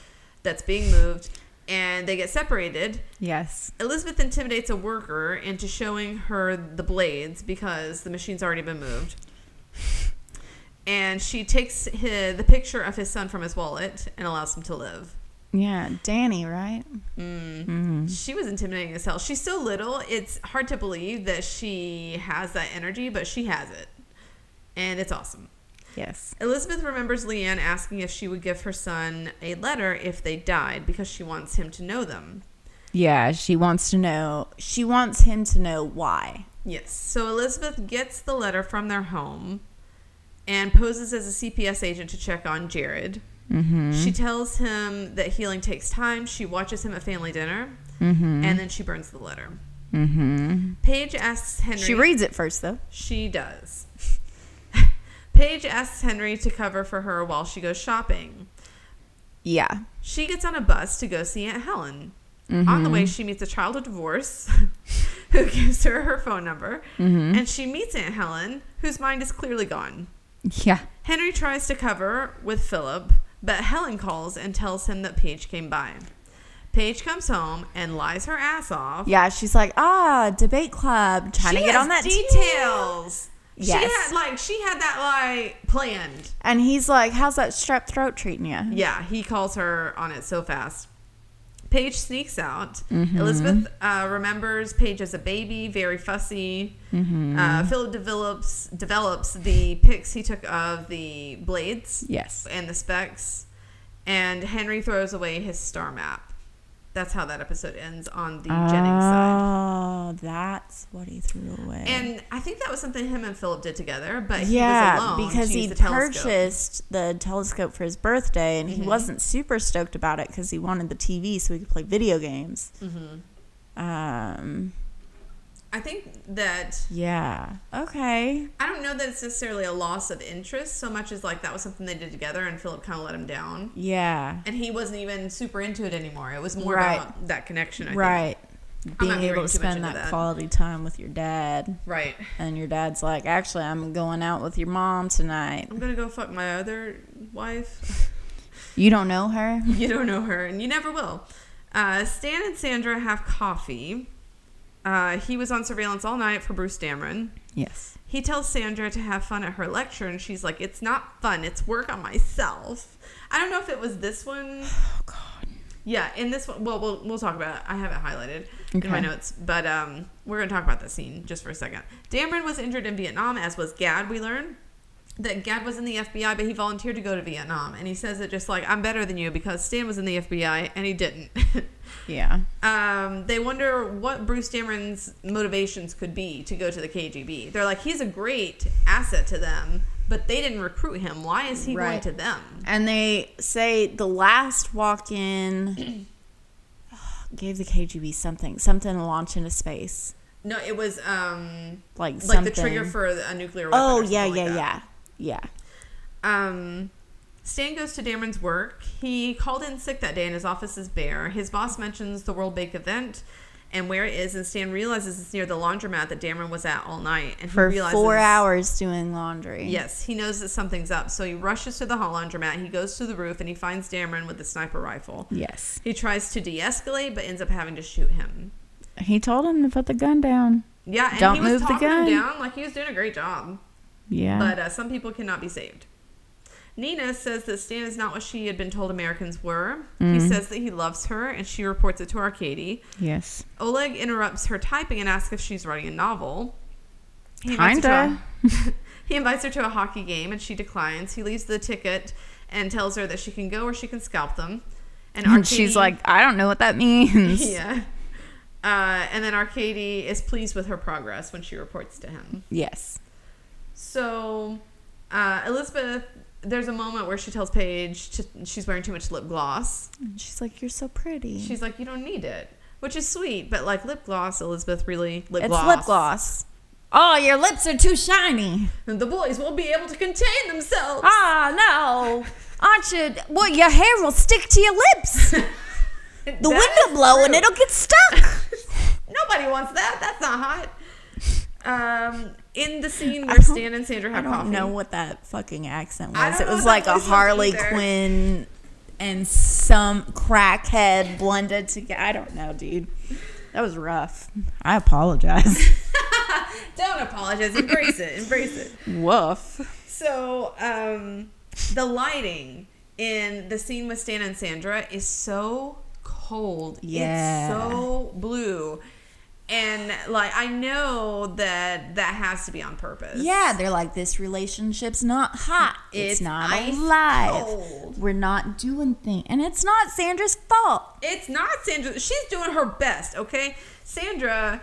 [SPEAKER 1] that's being moved, and they get separated.
[SPEAKER 2] yes
[SPEAKER 1] Elizabeth intimidates a worker into showing her the blades because the machine's already been moved. And she takes his, the picture of his son from his wallet and allows him to live.
[SPEAKER 2] Yeah, Danny, right? Mm. Mm-hmm.
[SPEAKER 1] She was intimidating as hell. She's so little, it's hard to believe that she has that energy, but she has it. And it's awesome.
[SPEAKER 2] Yes.
[SPEAKER 1] Elizabeth remembers Leanne asking if she would give her son a letter if they died because she wants him to know them.
[SPEAKER 2] Yeah, she wants to know. She wants him to know why.
[SPEAKER 1] Yes. So Elizabeth gets the letter from their home and poses as a CPS agent to check on Jared.
[SPEAKER 2] Mm-hmm.
[SPEAKER 1] She tells him that healing takes time. She watches him at family dinner, and then she burns the letter.
[SPEAKER 2] Mm-hmm.
[SPEAKER 1] Paige asks Henry.
[SPEAKER 2] She reads it first, though.
[SPEAKER 1] She does. Paige asks Henry to cover for her while she goes shopping.
[SPEAKER 2] Yeah.
[SPEAKER 1] She gets on a bus to go see Aunt Helen. On the way, she meets a child of divorce <laughs> who gives her her phone number. And she meets Aunt Helen, whose mind is clearly gone.
[SPEAKER 2] Yeah.
[SPEAKER 1] Henry tries to cover with Philip, but Helen calls and tells him that Paige came by. Paige comes home and lies her ass off.
[SPEAKER 2] Yeah, she's like, ah, debate club, trying
[SPEAKER 1] she
[SPEAKER 2] to get on that team.
[SPEAKER 1] Details. She had like she had that like planned.
[SPEAKER 2] And he's like, how's that strep throat treating you?
[SPEAKER 1] Yeah, he calls her on it so fast. Paige sneaks out.
[SPEAKER 2] Mm-hmm.
[SPEAKER 1] Elizabeth uh, remembers Paige as a baby, very fussy.
[SPEAKER 2] Mm-hmm.
[SPEAKER 1] Uh, Philip develops develops the pics he took of the blades
[SPEAKER 2] Yes.
[SPEAKER 1] and the specs, and Henry throws away his star map. That's how that episode ends on the Jennings side.
[SPEAKER 2] Oh, that's what he threw away.
[SPEAKER 1] And I think that was something him and Philip did together, but he was
[SPEAKER 2] yeah,
[SPEAKER 1] alone
[SPEAKER 2] because he
[SPEAKER 1] the telescope.
[SPEAKER 2] purchased the telescope for his birthday, and
[SPEAKER 1] Mm-hmm.
[SPEAKER 2] he wasn't super stoked about it because he wanted the TV so he could play video games.
[SPEAKER 1] Mm-hmm.
[SPEAKER 2] Um,
[SPEAKER 1] I think that
[SPEAKER 2] yeah. Okay.
[SPEAKER 1] I don't know that it's necessarily a loss of interest so much as like that was something they did together and Philip kind of let him down.
[SPEAKER 2] Yeah.
[SPEAKER 1] And he wasn't even super into it anymore. It was more
[SPEAKER 2] Right.
[SPEAKER 1] about that connection, I think.
[SPEAKER 2] Right. Being able to spend that,
[SPEAKER 1] that.
[SPEAKER 2] quality time with your dad.
[SPEAKER 1] Right.
[SPEAKER 2] And your dad's like, actually, I'm going out with your mom tonight.
[SPEAKER 1] I'm going to go fuck my other wife.
[SPEAKER 2] You don't know her? <laughs>
[SPEAKER 1] you don't know her and you never will. Uh, Stan and Sandra have coffee. Uh, he was on surveillance all night for Bruce Dameron.
[SPEAKER 2] Yes.
[SPEAKER 1] He tells Sandra to have fun at her lecture, and she's like, "It's not fun. It's work on myself." I don't know if it was this one. <sighs>
[SPEAKER 2] Oh, God.
[SPEAKER 1] Yeah, in this one, well, we'll we'll talk about it. I have it highlighted in my notes, but um, we're gonna talk about that scene just for a second. Dameron was injured in Vietnam, as was Gaad. We learned that Gaad was in the FBI, but he volunteered to go to Vietnam, and he says it just like I'm better than you because Stan was in the FBI and he didn't. <laughs>
[SPEAKER 2] Yeah.
[SPEAKER 1] um, they wonder what Bruce Dameron's motivations could be to go to the KGB. They're like, he's a great asset to them, but they didn't recruit him. Why is he going to them?
[SPEAKER 2] And they say the last walk in <clears throat> gave the KGB something, something to launch into space.
[SPEAKER 1] No, it was um,
[SPEAKER 2] Like,
[SPEAKER 1] like
[SPEAKER 2] something.
[SPEAKER 1] the trigger for a nuclear weapon.
[SPEAKER 2] Oh, yeah,
[SPEAKER 1] something
[SPEAKER 2] yeah,
[SPEAKER 1] that.
[SPEAKER 2] yeah. Yeah.
[SPEAKER 1] Um, Stan goes to Dameron's work. He called in sick that day and his office is bare. His boss mentions the World Bank event and where it is, and Stan realizes it's near the laundromat that Dameron was at all night. And
[SPEAKER 2] For
[SPEAKER 1] he realizes,
[SPEAKER 2] four hours doing laundry.
[SPEAKER 1] Yes, he knows that something's up, so he rushes to the hall laundromat. He goes to the roof and he finds Dameron with a sniper rifle.
[SPEAKER 2] Yes.
[SPEAKER 1] He tries to de-escalate, but ends up having to shoot him.
[SPEAKER 2] He told him to put the gun down.
[SPEAKER 1] Yeah, and
[SPEAKER 2] Don't
[SPEAKER 1] he was
[SPEAKER 2] move the gun.
[SPEAKER 1] down like he was doing a great job.
[SPEAKER 2] Yeah.
[SPEAKER 1] But uh, some people cannot be saved. Nina says that Stan is not what she had been told Americans were. He
[SPEAKER 2] Mm-hmm.
[SPEAKER 1] says that he loves her, and she reports it to Arkady.
[SPEAKER 2] yes.
[SPEAKER 1] Oleg interrupts her typing and asks if she's writing a novel. He invites,
[SPEAKER 2] Kinda.
[SPEAKER 1] her to a, <laughs> he invites her to a hockey game, and she declines. He leaves the ticket and tells her that she can go or she can scalp them. And,
[SPEAKER 2] And she's like, I don't know what that means. <laughs>
[SPEAKER 1] yeah. Uh, and then Arkady is pleased with her progress when she reports to him.
[SPEAKER 2] Yes.
[SPEAKER 1] So, uh, Elizabeth, there's a moment where she tells Paige to, she's wearing too much lip gloss.
[SPEAKER 2] And she's like, You're so pretty.
[SPEAKER 1] She's like, you don't need it, which is sweet, but like lip gloss, Elizabeth really lip
[SPEAKER 2] it's
[SPEAKER 1] gloss.
[SPEAKER 2] lip gloss. Oh, your lips are too shiny.
[SPEAKER 1] And the boys won't be able to contain themselves.
[SPEAKER 2] Ah, no. Aren't you? Well, your hair will stick to your lips. <laughs> The wind will blow and it'll get stuck. <laughs>
[SPEAKER 1] Nobody wants that. That's not hot. Um, in the scene where Stan and Sandra have I
[SPEAKER 2] don't
[SPEAKER 1] coffee.
[SPEAKER 2] know what that fucking accent was. It was like a Harley. Quinn and some crackhead blended together. I don't know, dude. That was rough. I apologize. <laughs>
[SPEAKER 1] Don't apologize. Embrace it. Embrace it.
[SPEAKER 2] Woof.
[SPEAKER 1] So, um, the lighting in the scene with Stan and Sandra is so cold.
[SPEAKER 2] Yeah.
[SPEAKER 1] It's so blue. And like I know that that has to be on purpose.
[SPEAKER 2] Yeah, they're like, this relationship's not hot. It's,
[SPEAKER 1] It's
[SPEAKER 2] not alive.
[SPEAKER 1] cold."
[SPEAKER 2] We're not doing things. And it's not Sandra's fault.
[SPEAKER 1] It's not Sandra. She's doing her best, okay? Sandra,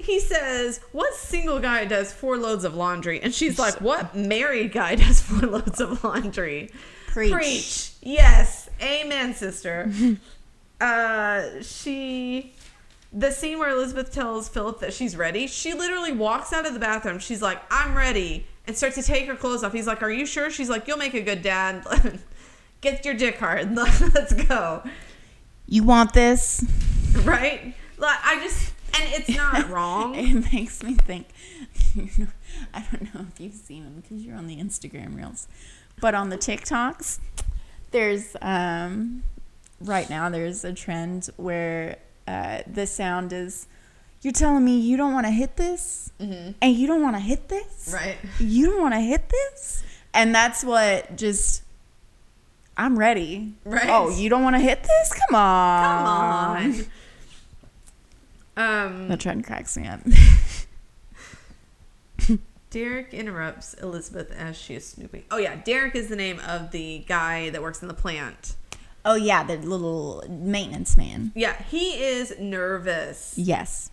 [SPEAKER 1] he says, what single guy does four loads of laundry? And she's like, <laughs> what married guy does four loads of laundry?
[SPEAKER 2] Preach.
[SPEAKER 1] Yes. Amen, sister. <laughs> uh, she, the scene where Elizabeth tells Philip that she's ready, she literally walks out of the bathroom. She's like, I'm ready. And starts to take her clothes off. He's like, are you sure? She's like, you'll make a good dad. <laughs> Get your dick hard. <laughs> Let's go
[SPEAKER 2] You want this?
[SPEAKER 1] right? Like I just and it's not <laughs> wrong.
[SPEAKER 2] It makes me think. I don't know if you've seen them because you're on the Instagram reels, but on the TikToks, there's um, right now there's a trend where uh, the sound is. You're telling me you don't want to hit this, and you don't want to hit this,
[SPEAKER 1] Right.
[SPEAKER 2] You don't want to hit this, and that's what just. I'm ready.
[SPEAKER 1] Right.
[SPEAKER 2] Oh, you don't want to hit this? Come on.
[SPEAKER 1] Come on. Um
[SPEAKER 2] The trend cracks me up. <laughs>
[SPEAKER 1] Derek interrupts Elizabeth as she is snooping. Oh yeah, Derek is the name of the guy that works in the plant.
[SPEAKER 2] Oh yeah, the little maintenance man.
[SPEAKER 1] Yeah, he is nervous.
[SPEAKER 2] Yes.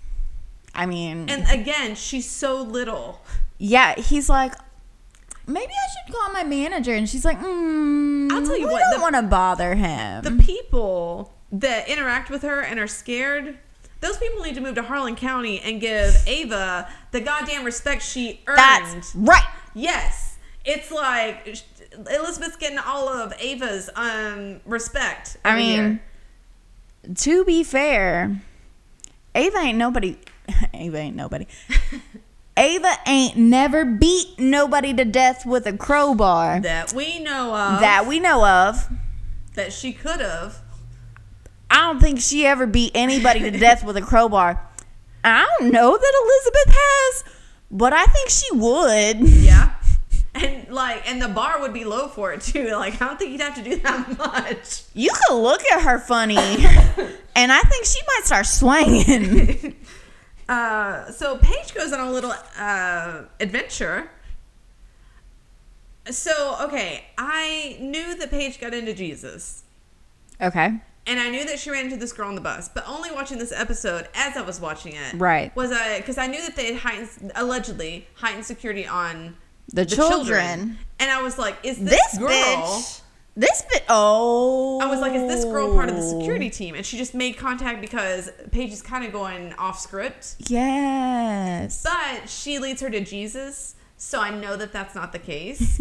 [SPEAKER 2] I mean,
[SPEAKER 1] And again, she's so little.
[SPEAKER 2] yeah, he's like, maybe I should call my manager, and she's like, mm,
[SPEAKER 1] I'll tell you
[SPEAKER 2] we
[SPEAKER 1] what,
[SPEAKER 2] don't want to bother him.
[SPEAKER 1] The people that interact with her and are scared, those people need to move to Harlan County and give Ava the goddamn respect she earned.
[SPEAKER 2] That's right.
[SPEAKER 1] Yes. It's like Elizabeth's getting all of Ava's um respect.
[SPEAKER 2] I mean, to be fair, Ava ain't nobody. <laughs> Ava ain't nobody. <laughs> Ava ain't never beat nobody to death with a crowbar
[SPEAKER 1] that we know of
[SPEAKER 2] that we know of.
[SPEAKER 1] that she could have.
[SPEAKER 2] I don't think she ever beat anybody to death with a crowbar. I don't know that Elizabeth has, but I think she would.
[SPEAKER 1] Yeah. And like and the bar would be low for it too. Like I don't think you'd have to do that <laughs> much.
[SPEAKER 2] You could look at her funny, <laughs> and I think she might start swinging. <laughs>
[SPEAKER 1] Uh, so Paige goes on a little uh, adventure. So okay, I knew that Paige got into Jesus.
[SPEAKER 2] Okay.
[SPEAKER 1] And I knew that she ran into this girl on the bus, but only watching this episode as I was watching it.
[SPEAKER 2] Right.
[SPEAKER 1] Was I because I knew that they had heightened allegedly heightened security on
[SPEAKER 2] The, children.
[SPEAKER 1] and I was like, is this,
[SPEAKER 2] This
[SPEAKER 1] girl?
[SPEAKER 2] bitch. This bit. Oh.
[SPEAKER 1] I was like, is this girl part of the security team? And she just made contact because Paige is kind of going off script,
[SPEAKER 2] Yes.
[SPEAKER 1] but she leads her to Jesus, so I know that that's not the case.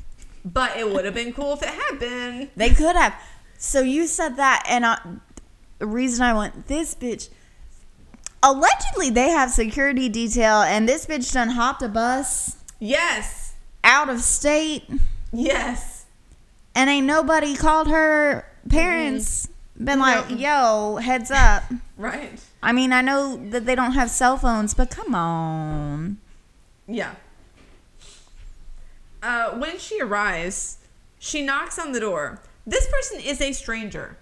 [SPEAKER 1] <laughs> but it would have been cool if it had been.
[SPEAKER 2] They could have. So you said that, and I, the reason I went this bitch. Allegedly, they have security detail, and this bitch done hopped a bus
[SPEAKER 1] Yes,
[SPEAKER 2] out of state,
[SPEAKER 1] yes.
[SPEAKER 2] and ain't nobody called her parents. Been like, yo, heads up.
[SPEAKER 1] Right.
[SPEAKER 2] I mean, I know that they don't have cell phones, but come on.
[SPEAKER 1] Yeah. Uh, when she arrives, she knocks on the door. This person is a stranger.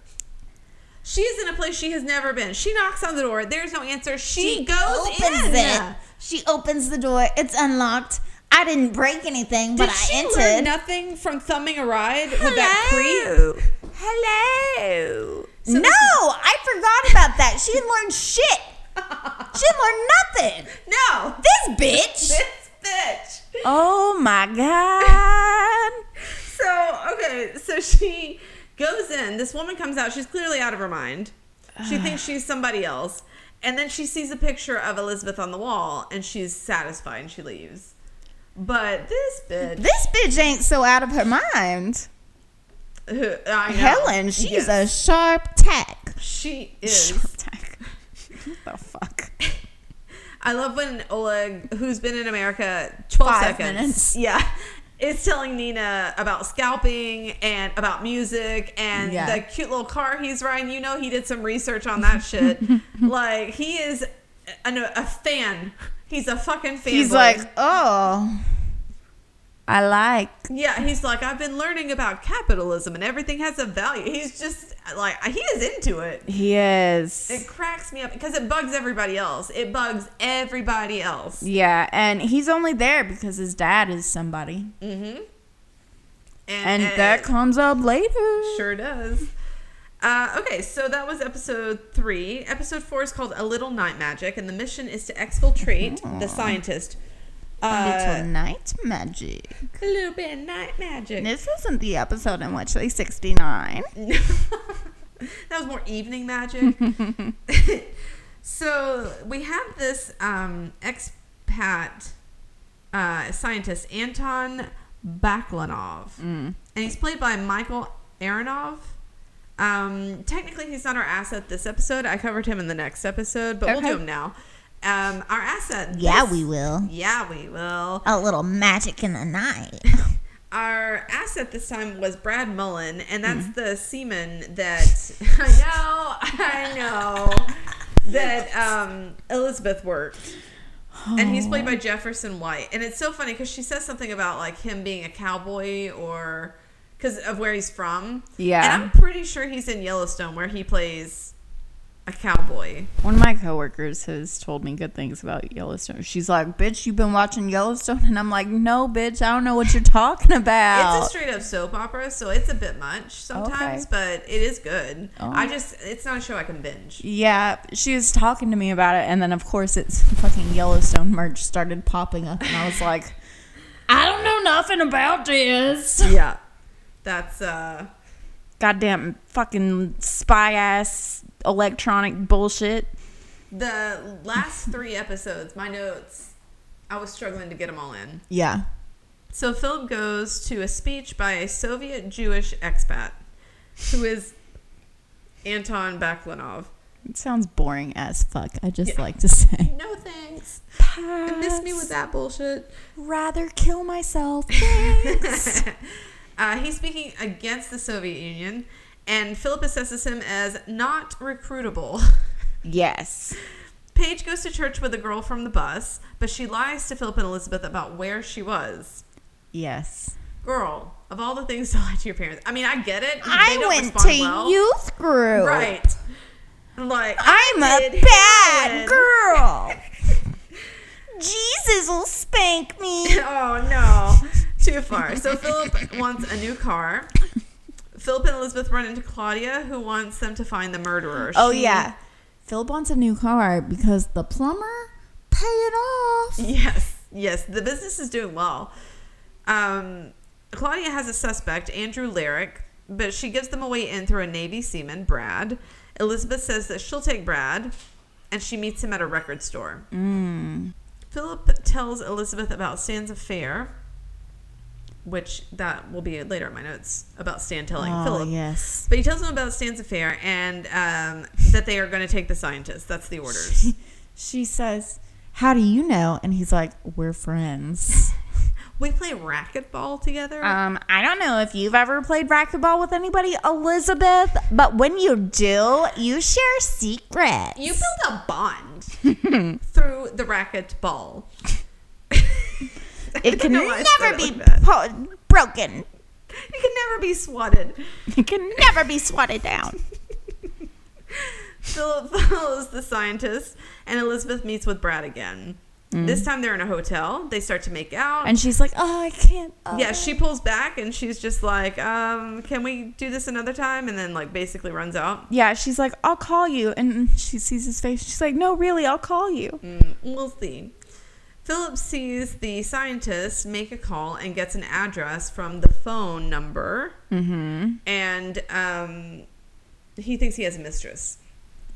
[SPEAKER 1] She is in a place she has never been. She knocks on the door. There's no answer. She, goes in.
[SPEAKER 2] She opens the door. It's unlocked. I didn't break anything, but
[SPEAKER 1] Did she
[SPEAKER 2] I entered.
[SPEAKER 1] she from thumbing a ride with that creep?
[SPEAKER 2] Hello. Hello.
[SPEAKER 1] So
[SPEAKER 2] no, I forgot about that. She didn't learn shit. She didn't learn nothing.
[SPEAKER 1] No.
[SPEAKER 2] This bitch.
[SPEAKER 1] This bitch.
[SPEAKER 2] Oh my god. <laughs>
[SPEAKER 1] So, okay, so she goes in. This woman comes out. She's clearly out of her mind. She <sighs> thinks she's somebody else. And then she sees a picture of Elizabeth on the wall and she's satisfied and she leaves. But this bitch.
[SPEAKER 2] This bitch ain't so out of her mind. <laughs> Helen, she's
[SPEAKER 1] Yes.
[SPEAKER 2] a sharp tack.
[SPEAKER 1] She is.
[SPEAKER 2] Sharp tack. what the fuck? <laughs>
[SPEAKER 1] I love when Oleg, who's been in America 12
[SPEAKER 2] Five
[SPEAKER 1] seconds.
[SPEAKER 2] minutes. <laughs>
[SPEAKER 1] Yeah. Is telling Nina about scalping and about music and
[SPEAKER 2] Yeah.
[SPEAKER 1] the cute little car he's riding. You know, he did some research on that shit. like, he is a, a fan. He's a fucking fan.
[SPEAKER 2] He's like, oh. I like.
[SPEAKER 1] Yeah, he's like, I've been learning about capitalism and everything has a value. He's just like, he is into it.
[SPEAKER 2] He is.
[SPEAKER 1] It cracks me up because it bugs everybody else. It bugs everybody else.
[SPEAKER 2] yeah, and he's only there because his dad is somebody.
[SPEAKER 1] Mm-hmm.
[SPEAKER 2] And that comes up later.
[SPEAKER 1] sure does. Uh, okay, so that was episode three. Episode four is called A Little Night Magic, and the mission is to exfiltrate the scientist. Uh,
[SPEAKER 2] Little night magic.
[SPEAKER 1] a little bit of night magic.
[SPEAKER 2] This isn't the episode in which they 69. <laughs>
[SPEAKER 1] that was more evening magic. <laughs> so we have this um, expat uh, scientist, Anton Baklanov,
[SPEAKER 2] Mm.
[SPEAKER 1] and he's played by Michael Aronov. Um, technically, he's not our asset this episode. I covered him in the next episode, but we'll do him now. Um, our asset.
[SPEAKER 2] Yeah,
[SPEAKER 1] this-
[SPEAKER 2] we will.
[SPEAKER 1] Yeah, we will.
[SPEAKER 2] A little magic in the night. <laughs> <laughs>
[SPEAKER 1] Our asset this time was Brad Mullen, and that's
[SPEAKER 2] Mm.
[SPEAKER 1] the seaman that <laughs> I know, I know that um, Elizabeth worked. And he's played by Jefferson White. And it's so funny because she says something about like him being a cowboy or because of where he's from.
[SPEAKER 2] Yeah.
[SPEAKER 1] And I'm pretty sure he's in Yellowstone where he plays a cowboy.
[SPEAKER 2] One of my coworkers has told me good things about Yellowstone. She's like, "Bitch, you've been watching Yellowstone," and I'm like, "No, bitch, I don't know what you're talking about." <laughs>
[SPEAKER 1] It's a straight up soap opera, so it's a bit much sometimes,
[SPEAKER 2] Okay.
[SPEAKER 1] but it is good.
[SPEAKER 2] Oh.
[SPEAKER 1] I just, it's not a show I can binge.
[SPEAKER 2] yeah, she was talking to me about it, and then of course it's fucking Yellowstone merch started popping up, and I was like, <laughs> "I don't know nothing about this."
[SPEAKER 1] yeah. That's, uh,
[SPEAKER 2] Goddamn fucking spy ass electronic bullshit.
[SPEAKER 1] the last three episodes, my notes, I was struggling to get them all in.
[SPEAKER 2] Yeah.
[SPEAKER 1] So Philip goes to a speech by a Soviet Jewish expat who is Anton Baklanov.
[SPEAKER 2] It sounds boring as fuck. I just
[SPEAKER 1] Yeah.
[SPEAKER 2] like to say. <laughs>
[SPEAKER 1] No thanks. You miss me with that bullshit.
[SPEAKER 2] Rather kill myself. Thanks. <laughs>
[SPEAKER 1] uh, he's speaking against the Soviet Union, and Philip assesses him as not recruitable.
[SPEAKER 2] yes. <laughs>
[SPEAKER 1] Paige goes to church with a girl from the bus, but she lies to Philip and Elizabeth about where she was.
[SPEAKER 2] Yes.
[SPEAKER 1] Girl, of all the things <laughs> to lie to your parents, I mean, I get it.
[SPEAKER 2] I went to
[SPEAKER 1] well.
[SPEAKER 2] youth group.
[SPEAKER 1] Right. Like,
[SPEAKER 2] I'm a bad girl. <laughs> Jesus will spank me.
[SPEAKER 1] oh no, too far. So Philip wants a new car. Philip and Elizabeth run into Claudia, who wants them to find the murderer.
[SPEAKER 2] Oh
[SPEAKER 1] She-
[SPEAKER 2] yeah. Philip wants a new car because the plumber pay it off.
[SPEAKER 1] Yes, yes. The business is doing well. Um, Claudia has a suspect, Andrew Larrick, but she gives them a way in through a Navy seaman, Brad. Elizabeth says that she'll take Brad, and she meets him at a record store.
[SPEAKER 2] Mm.
[SPEAKER 1] Philip tells Elizabeth about Stan's affair, which that will be later in my notes about Stan telling
[SPEAKER 2] Oh,
[SPEAKER 1] Philip.
[SPEAKER 2] yes.
[SPEAKER 1] But he tells them about Stan's affair and um, that they are going to take the scientist. That's the orders.
[SPEAKER 2] She says, "How do you know?" And he's like, "We're friends." <laughs>
[SPEAKER 1] we play racquetball together.
[SPEAKER 2] Um, I don't know if you've ever played racquetball with anybody, Elizabeth, but when you do, you share secrets.
[SPEAKER 1] You build a bond <laughs> through the racquetball.
[SPEAKER 2] It <laughs> can
[SPEAKER 1] know why I said
[SPEAKER 2] never be
[SPEAKER 1] like
[SPEAKER 2] po- broken.
[SPEAKER 1] It can never be swatted.
[SPEAKER 2] It can never be swatted down. <laughs>
[SPEAKER 1] Philip follows the scientist, and Elizabeth meets with Brad again. This time they're in a hotel. They start to make out.
[SPEAKER 2] And she's like, "Oh, I can't." Uh.
[SPEAKER 1] yeah, she pulls back and she's just like, um, can we do this another time? And then like basically runs out.
[SPEAKER 2] Yeah, she's like, "I'll call you," and she sees his face. She's like, "No, really, I'll call you."
[SPEAKER 1] Mm, we'll see. Philip sees the scientist make a call and gets an address from the phone number.
[SPEAKER 2] Mm-hmm.
[SPEAKER 1] And um, he thinks he has a mistress.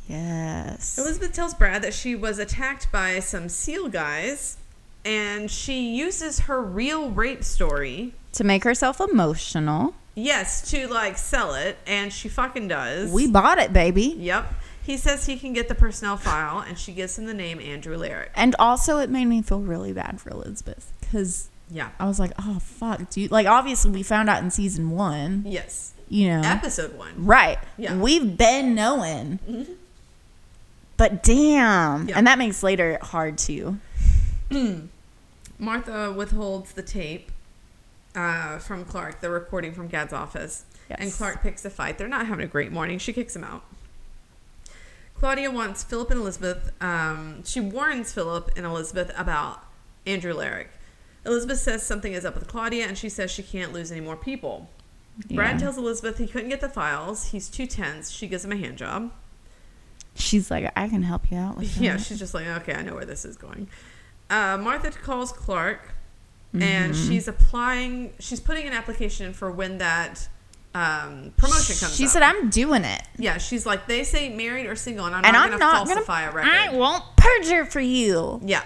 [SPEAKER 2] Yes.
[SPEAKER 1] Elizabeth tells Brad that she was attacked by some SEAL guys. And she uses her real rape story,
[SPEAKER 2] to make herself emotional.
[SPEAKER 1] yes, to like sell it. And she fucking does.
[SPEAKER 2] We bought it, baby.
[SPEAKER 1] Yep. He says he can get the personnel file, and she gives him the name Andrew Larrick.
[SPEAKER 2] And also, it made me feel really bad for Elizabeth because
[SPEAKER 1] Yeah.
[SPEAKER 2] I was like, "Oh fuck, dude!" Like, obviously, we found out in season one,
[SPEAKER 1] Yes.
[SPEAKER 2] you know,
[SPEAKER 1] Episode one.
[SPEAKER 2] right?
[SPEAKER 1] Yeah.
[SPEAKER 2] we've been knowing, but damn,
[SPEAKER 1] Yeah.
[SPEAKER 2] and that makes later hard too. <clears throat>
[SPEAKER 1] Martha withholds the tape uh, from Clark. They're recording from Gaad's office. And Clark picks a fight. They're not having a great morning. She kicks him out. Claudia wants Philip and Elizabeth. Um, she warns Philip and Elizabeth about Andrew Larrick. Elizabeth says something is up with Claudia, and she says she can't lose any more people. Brad tells Elizabeth he couldn't get the files. He's too tense. She gives him a hand job.
[SPEAKER 2] She's like, I can help you out with <laughs> that.
[SPEAKER 1] Yeah, she's just like, okay, I know where this is going. Uh, Martha calls Clark, and
[SPEAKER 2] Mm-hmm.
[SPEAKER 1] she's applying. She's putting an application for when that um, promotion comes.
[SPEAKER 2] She
[SPEAKER 1] up.
[SPEAKER 2] said, I'm doing it.
[SPEAKER 1] "Yeah." She's like, they say married or single, and I'm
[SPEAKER 2] and
[SPEAKER 1] not going to
[SPEAKER 2] not gonna.
[SPEAKER 1] falsify a record.
[SPEAKER 2] I won't perjure for you.
[SPEAKER 1] yeah,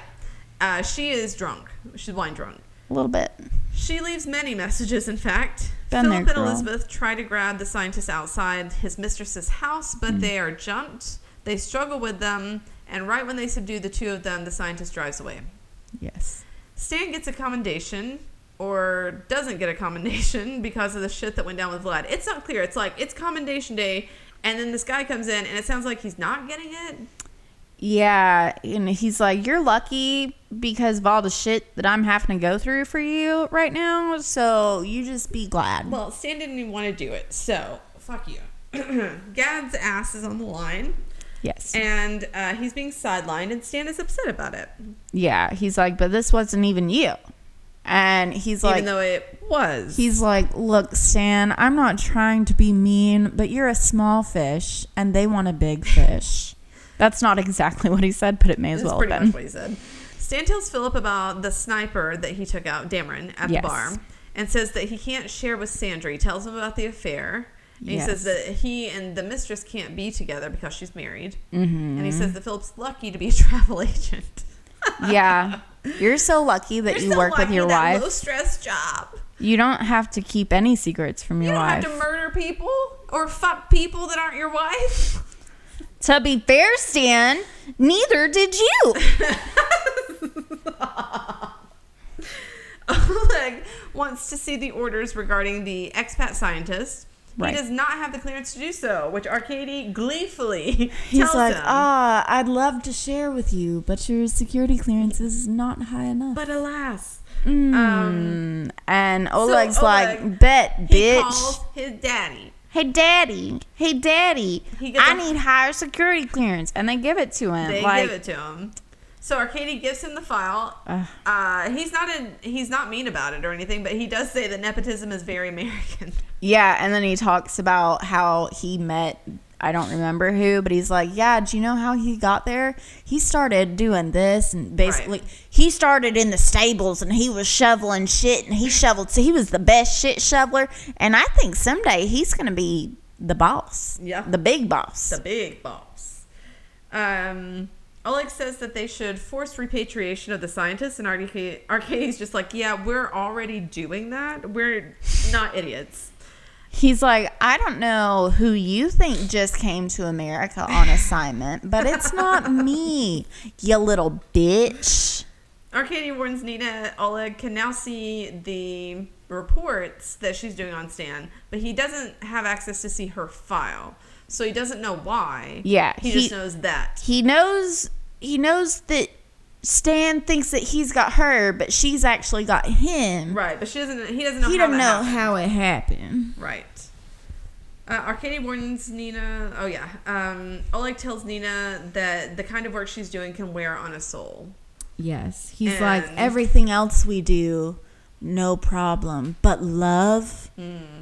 [SPEAKER 1] uh, she is drunk. She's wine drunk.
[SPEAKER 2] A little bit.
[SPEAKER 1] She leaves many messages, in fact.
[SPEAKER 2] Been
[SPEAKER 1] Philip
[SPEAKER 2] there,
[SPEAKER 1] and. Elizabeth try to grab the scientist outside his mistress's house,
[SPEAKER 2] Mm.
[SPEAKER 1] but they are jumped. They struggle with them, and right when they subdue the two of them, the scientist drives away.
[SPEAKER 2] Yes.
[SPEAKER 1] Stan gets a commendation, or doesn't get a commendation <laughs> because of the shit that went down with Vlad. It's not clear. It's like, it's commendation day, and then this guy comes in, and it sounds like he's not getting it.
[SPEAKER 2] Yeah, and he's like, "You're lucky because of all the shit that I'm having to go through for you right now. So you just be glad."
[SPEAKER 1] Well, Stan didn't even want to do it, so fuck you. <clears throat> Gaad's ass is on the line.
[SPEAKER 2] yes.
[SPEAKER 1] and uh, he's being sidelined, and Stan is upset about it,
[SPEAKER 2] yeah, he's like, "But this wasn't even you." And he's like,
[SPEAKER 1] even though it was.
[SPEAKER 2] He's like, Look, Stan, I'm not trying to be mean, but you're a small fish and they want a big <laughs> fish. That's not exactly what he said, but it may as
[SPEAKER 1] That's
[SPEAKER 2] well
[SPEAKER 1] pretty
[SPEAKER 2] have
[SPEAKER 1] much
[SPEAKER 2] been.
[SPEAKER 1] what he said. Stan tells Philip about the sniper that he took out, Dameron, at
[SPEAKER 2] Yes.
[SPEAKER 1] the bar, and says that he can't share with Sandra. He tells him about the affair. And He says that he and the mistress can't be together because she's married.
[SPEAKER 2] Mm-hmm.
[SPEAKER 1] And he says that Philip's lucky to be a <laughs> travel agent.
[SPEAKER 2] Yeah. You're so lucky that
[SPEAKER 1] You're
[SPEAKER 2] you
[SPEAKER 1] so
[SPEAKER 2] work with your wife.
[SPEAKER 1] Low stress job.
[SPEAKER 2] You don't have to keep any secrets from your wife.
[SPEAKER 1] You don't
[SPEAKER 2] wife.
[SPEAKER 1] have to murder people or fuck people that aren't your wife.
[SPEAKER 2] to be fair, Stan, neither did you. <laughs> <laughs>
[SPEAKER 1] Oleg wants to see the orders regarding the expat scientist.
[SPEAKER 2] Right.
[SPEAKER 1] He does not have the clearance to do so, which Arkady gleefully <laughs>
[SPEAKER 2] He's
[SPEAKER 1] tells
[SPEAKER 2] like,
[SPEAKER 1] him.
[SPEAKER 2] ah, I'd love to share with you, but your security clearance is not high enough.
[SPEAKER 1] but alas,
[SPEAKER 2] Mm.
[SPEAKER 1] um,
[SPEAKER 2] and Oleg's
[SPEAKER 1] Oleg,
[SPEAKER 2] like, bet,
[SPEAKER 1] he
[SPEAKER 2] bitch.
[SPEAKER 1] calls his daddy.
[SPEAKER 2] hey daddy hey daddy
[SPEAKER 1] He gets
[SPEAKER 2] need higher security clearance and they give it to him
[SPEAKER 1] They
[SPEAKER 2] like
[SPEAKER 1] give it to him. So Arkady gives him the file.
[SPEAKER 2] Ugh.
[SPEAKER 1] Uh, he's not in, he's not mean about it or anything, but he does say that nepotism is very American. <laughs>
[SPEAKER 2] yeah and then he talks about how he met i don't remember who but he's like yeah do you know how he got there he started doing this and basically he started in the stables and he was shoveling shit and he shoveled so he was the best shit shoveler and i think someday he's gonna be the boss
[SPEAKER 1] Yeah.
[SPEAKER 2] the big boss
[SPEAKER 1] the big boss. Um, Oleg says that they should force repatriation of the scientists, and Arkady, Arkady's just like, yeah, we're already doing that. We're not idiots.
[SPEAKER 2] He's like, I don't know who you think just came to America on assignment, but it's <laughs> not me, you little bitch.
[SPEAKER 1] Arkady warns Nina Oleg can now see the reports that she's doing on Stan, but he doesn't have access to see her file. So he doesn't know why.
[SPEAKER 2] Yeah,
[SPEAKER 1] He,
[SPEAKER 2] he-
[SPEAKER 1] just knows that.
[SPEAKER 2] He knows he knows that Stan thinks that he's got her, but she's actually got him.
[SPEAKER 1] Right, but she doesn't he doesn't know
[SPEAKER 2] He
[SPEAKER 1] how
[SPEAKER 2] doesn't know
[SPEAKER 1] happened.
[SPEAKER 2] how it happened.
[SPEAKER 1] Right. Uh, Arkady warns Nina. Oh yeah. Um, Oleg tells Nina that the kind of work she's doing can wear on a soul.
[SPEAKER 2] Yes, he's
[SPEAKER 1] And-
[SPEAKER 2] like everything else we do, no problem, but love.
[SPEAKER 1] Hmm.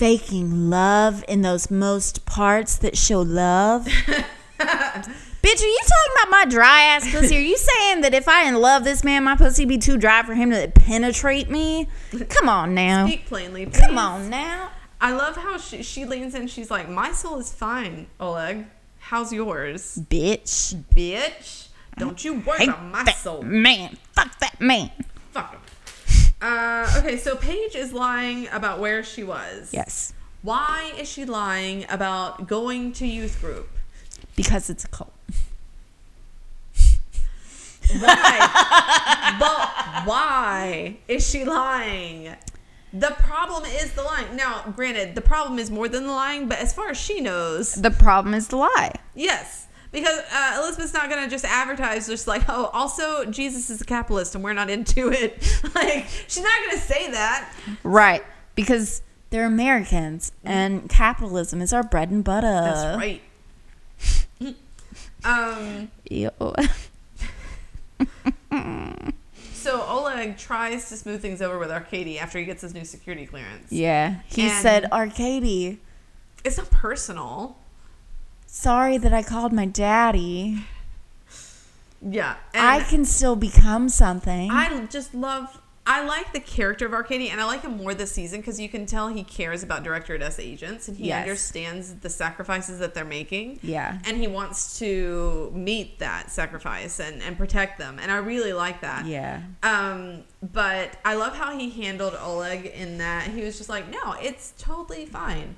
[SPEAKER 2] Faking love in those most parts that show love. <laughs> Bitch, are you talking about my dry ass pussy? Are you saying that if I didn't love this man, my pussy be too dry for him to penetrate me? Come on now.
[SPEAKER 1] Speak plainly, please.
[SPEAKER 2] Come on now.
[SPEAKER 1] I love how she, she leans in. She's like, "My soul is fine, Oleg. How's yours,
[SPEAKER 2] Bitch.
[SPEAKER 1] bitch? Don't you worry about my soul.
[SPEAKER 2] man. Fuck that man.
[SPEAKER 1] Fuck him." Uh, okay, so Paige is lying about where she was.
[SPEAKER 2] Yes.
[SPEAKER 1] Why is she lying about going to youth group?
[SPEAKER 2] Because it's a cult.
[SPEAKER 1] Why? <laughs> but why is she lying? The problem is the lying. Now, granted, the problem is more than the lying, but as far as she knows,
[SPEAKER 2] The problem is the lie.
[SPEAKER 1] yes. Because uh, Elizabeth's not going to just advertise just like, oh, also Jesus is a capitalist and we're not into it. <laughs> like, she's not going to say that.
[SPEAKER 2] Right. Because they're Americans and capitalism is our bread and butter.
[SPEAKER 1] That's right. <laughs> um,
[SPEAKER 2] Ew.
[SPEAKER 1] so Oleg tries to smooth things over with Arkady after he gets his new security clearance.
[SPEAKER 2] yeah. He
[SPEAKER 1] And-
[SPEAKER 2] said, Arkady,
[SPEAKER 1] It's not personal.
[SPEAKER 2] Sorry that I called my daddy.
[SPEAKER 1] Yeah. And
[SPEAKER 2] I can still become something.
[SPEAKER 1] I just love. I like the character of Arkady, and I like him more this season because you can tell he cares about Directorate S agents, and he
[SPEAKER 2] Yes.
[SPEAKER 1] understands the sacrifices that they're making.
[SPEAKER 2] Yeah.
[SPEAKER 1] and he wants to meet that sacrifice and and protect them, and I really like that.
[SPEAKER 2] yeah.
[SPEAKER 1] Um, but I love how he handled Oleg in that he was just like, no, it's totally fine.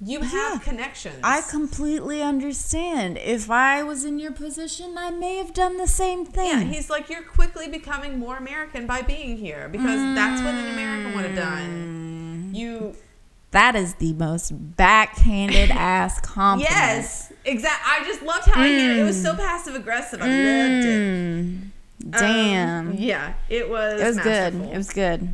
[SPEAKER 1] You have
[SPEAKER 2] Yeah.
[SPEAKER 1] connections.
[SPEAKER 2] I completely understand. If I was in your position, I may have done the same thing.
[SPEAKER 1] Yeah, he's like, you're quickly becoming more American by being here because that's what an American would have done. You,
[SPEAKER 2] that is the most backhanded <laughs> ass compliment.
[SPEAKER 1] yes, exactly. I just loved how he did it. It was so passive aggressive. I loved it.
[SPEAKER 2] Mm. Damn.
[SPEAKER 1] Um, yeah, it was.
[SPEAKER 2] it was good. It was good.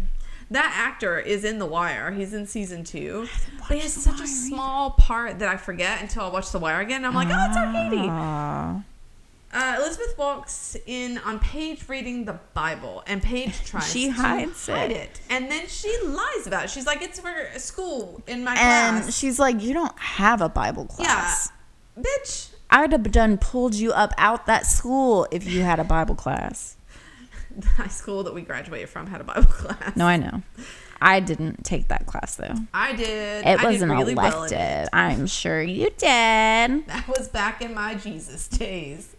[SPEAKER 1] That actor is in The Wire. He's in season two. But he has such a small part that I forget until I watch The Wire again. I'm like, oh, it's Arkady.
[SPEAKER 2] Aw.
[SPEAKER 1] Uh, Elizabeth walks in on Paige reading the Bible, and Paige <laughs> tries
[SPEAKER 2] She
[SPEAKER 1] to
[SPEAKER 2] hides
[SPEAKER 1] hide
[SPEAKER 2] it.
[SPEAKER 1] it. And then she lies about it. She's like, it's for school in my
[SPEAKER 2] And
[SPEAKER 1] class.
[SPEAKER 2] she's like, You don't have a Bible class. yeah.
[SPEAKER 1] Bitch.
[SPEAKER 2] I'd have done pulled you up out that school if you had a Bible class.
[SPEAKER 1] The high school that we graduated from had a Bible <laughs> class.
[SPEAKER 2] No, I know. I didn't take that class though.
[SPEAKER 1] I did.
[SPEAKER 2] It
[SPEAKER 1] I
[SPEAKER 2] wasn't
[SPEAKER 1] did really
[SPEAKER 2] elected.
[SPEAKER 1] well it.
[SPEAKER 2] I'm sure you did. <laughs>
[SPEAKER 1] That was back in my Jesus days.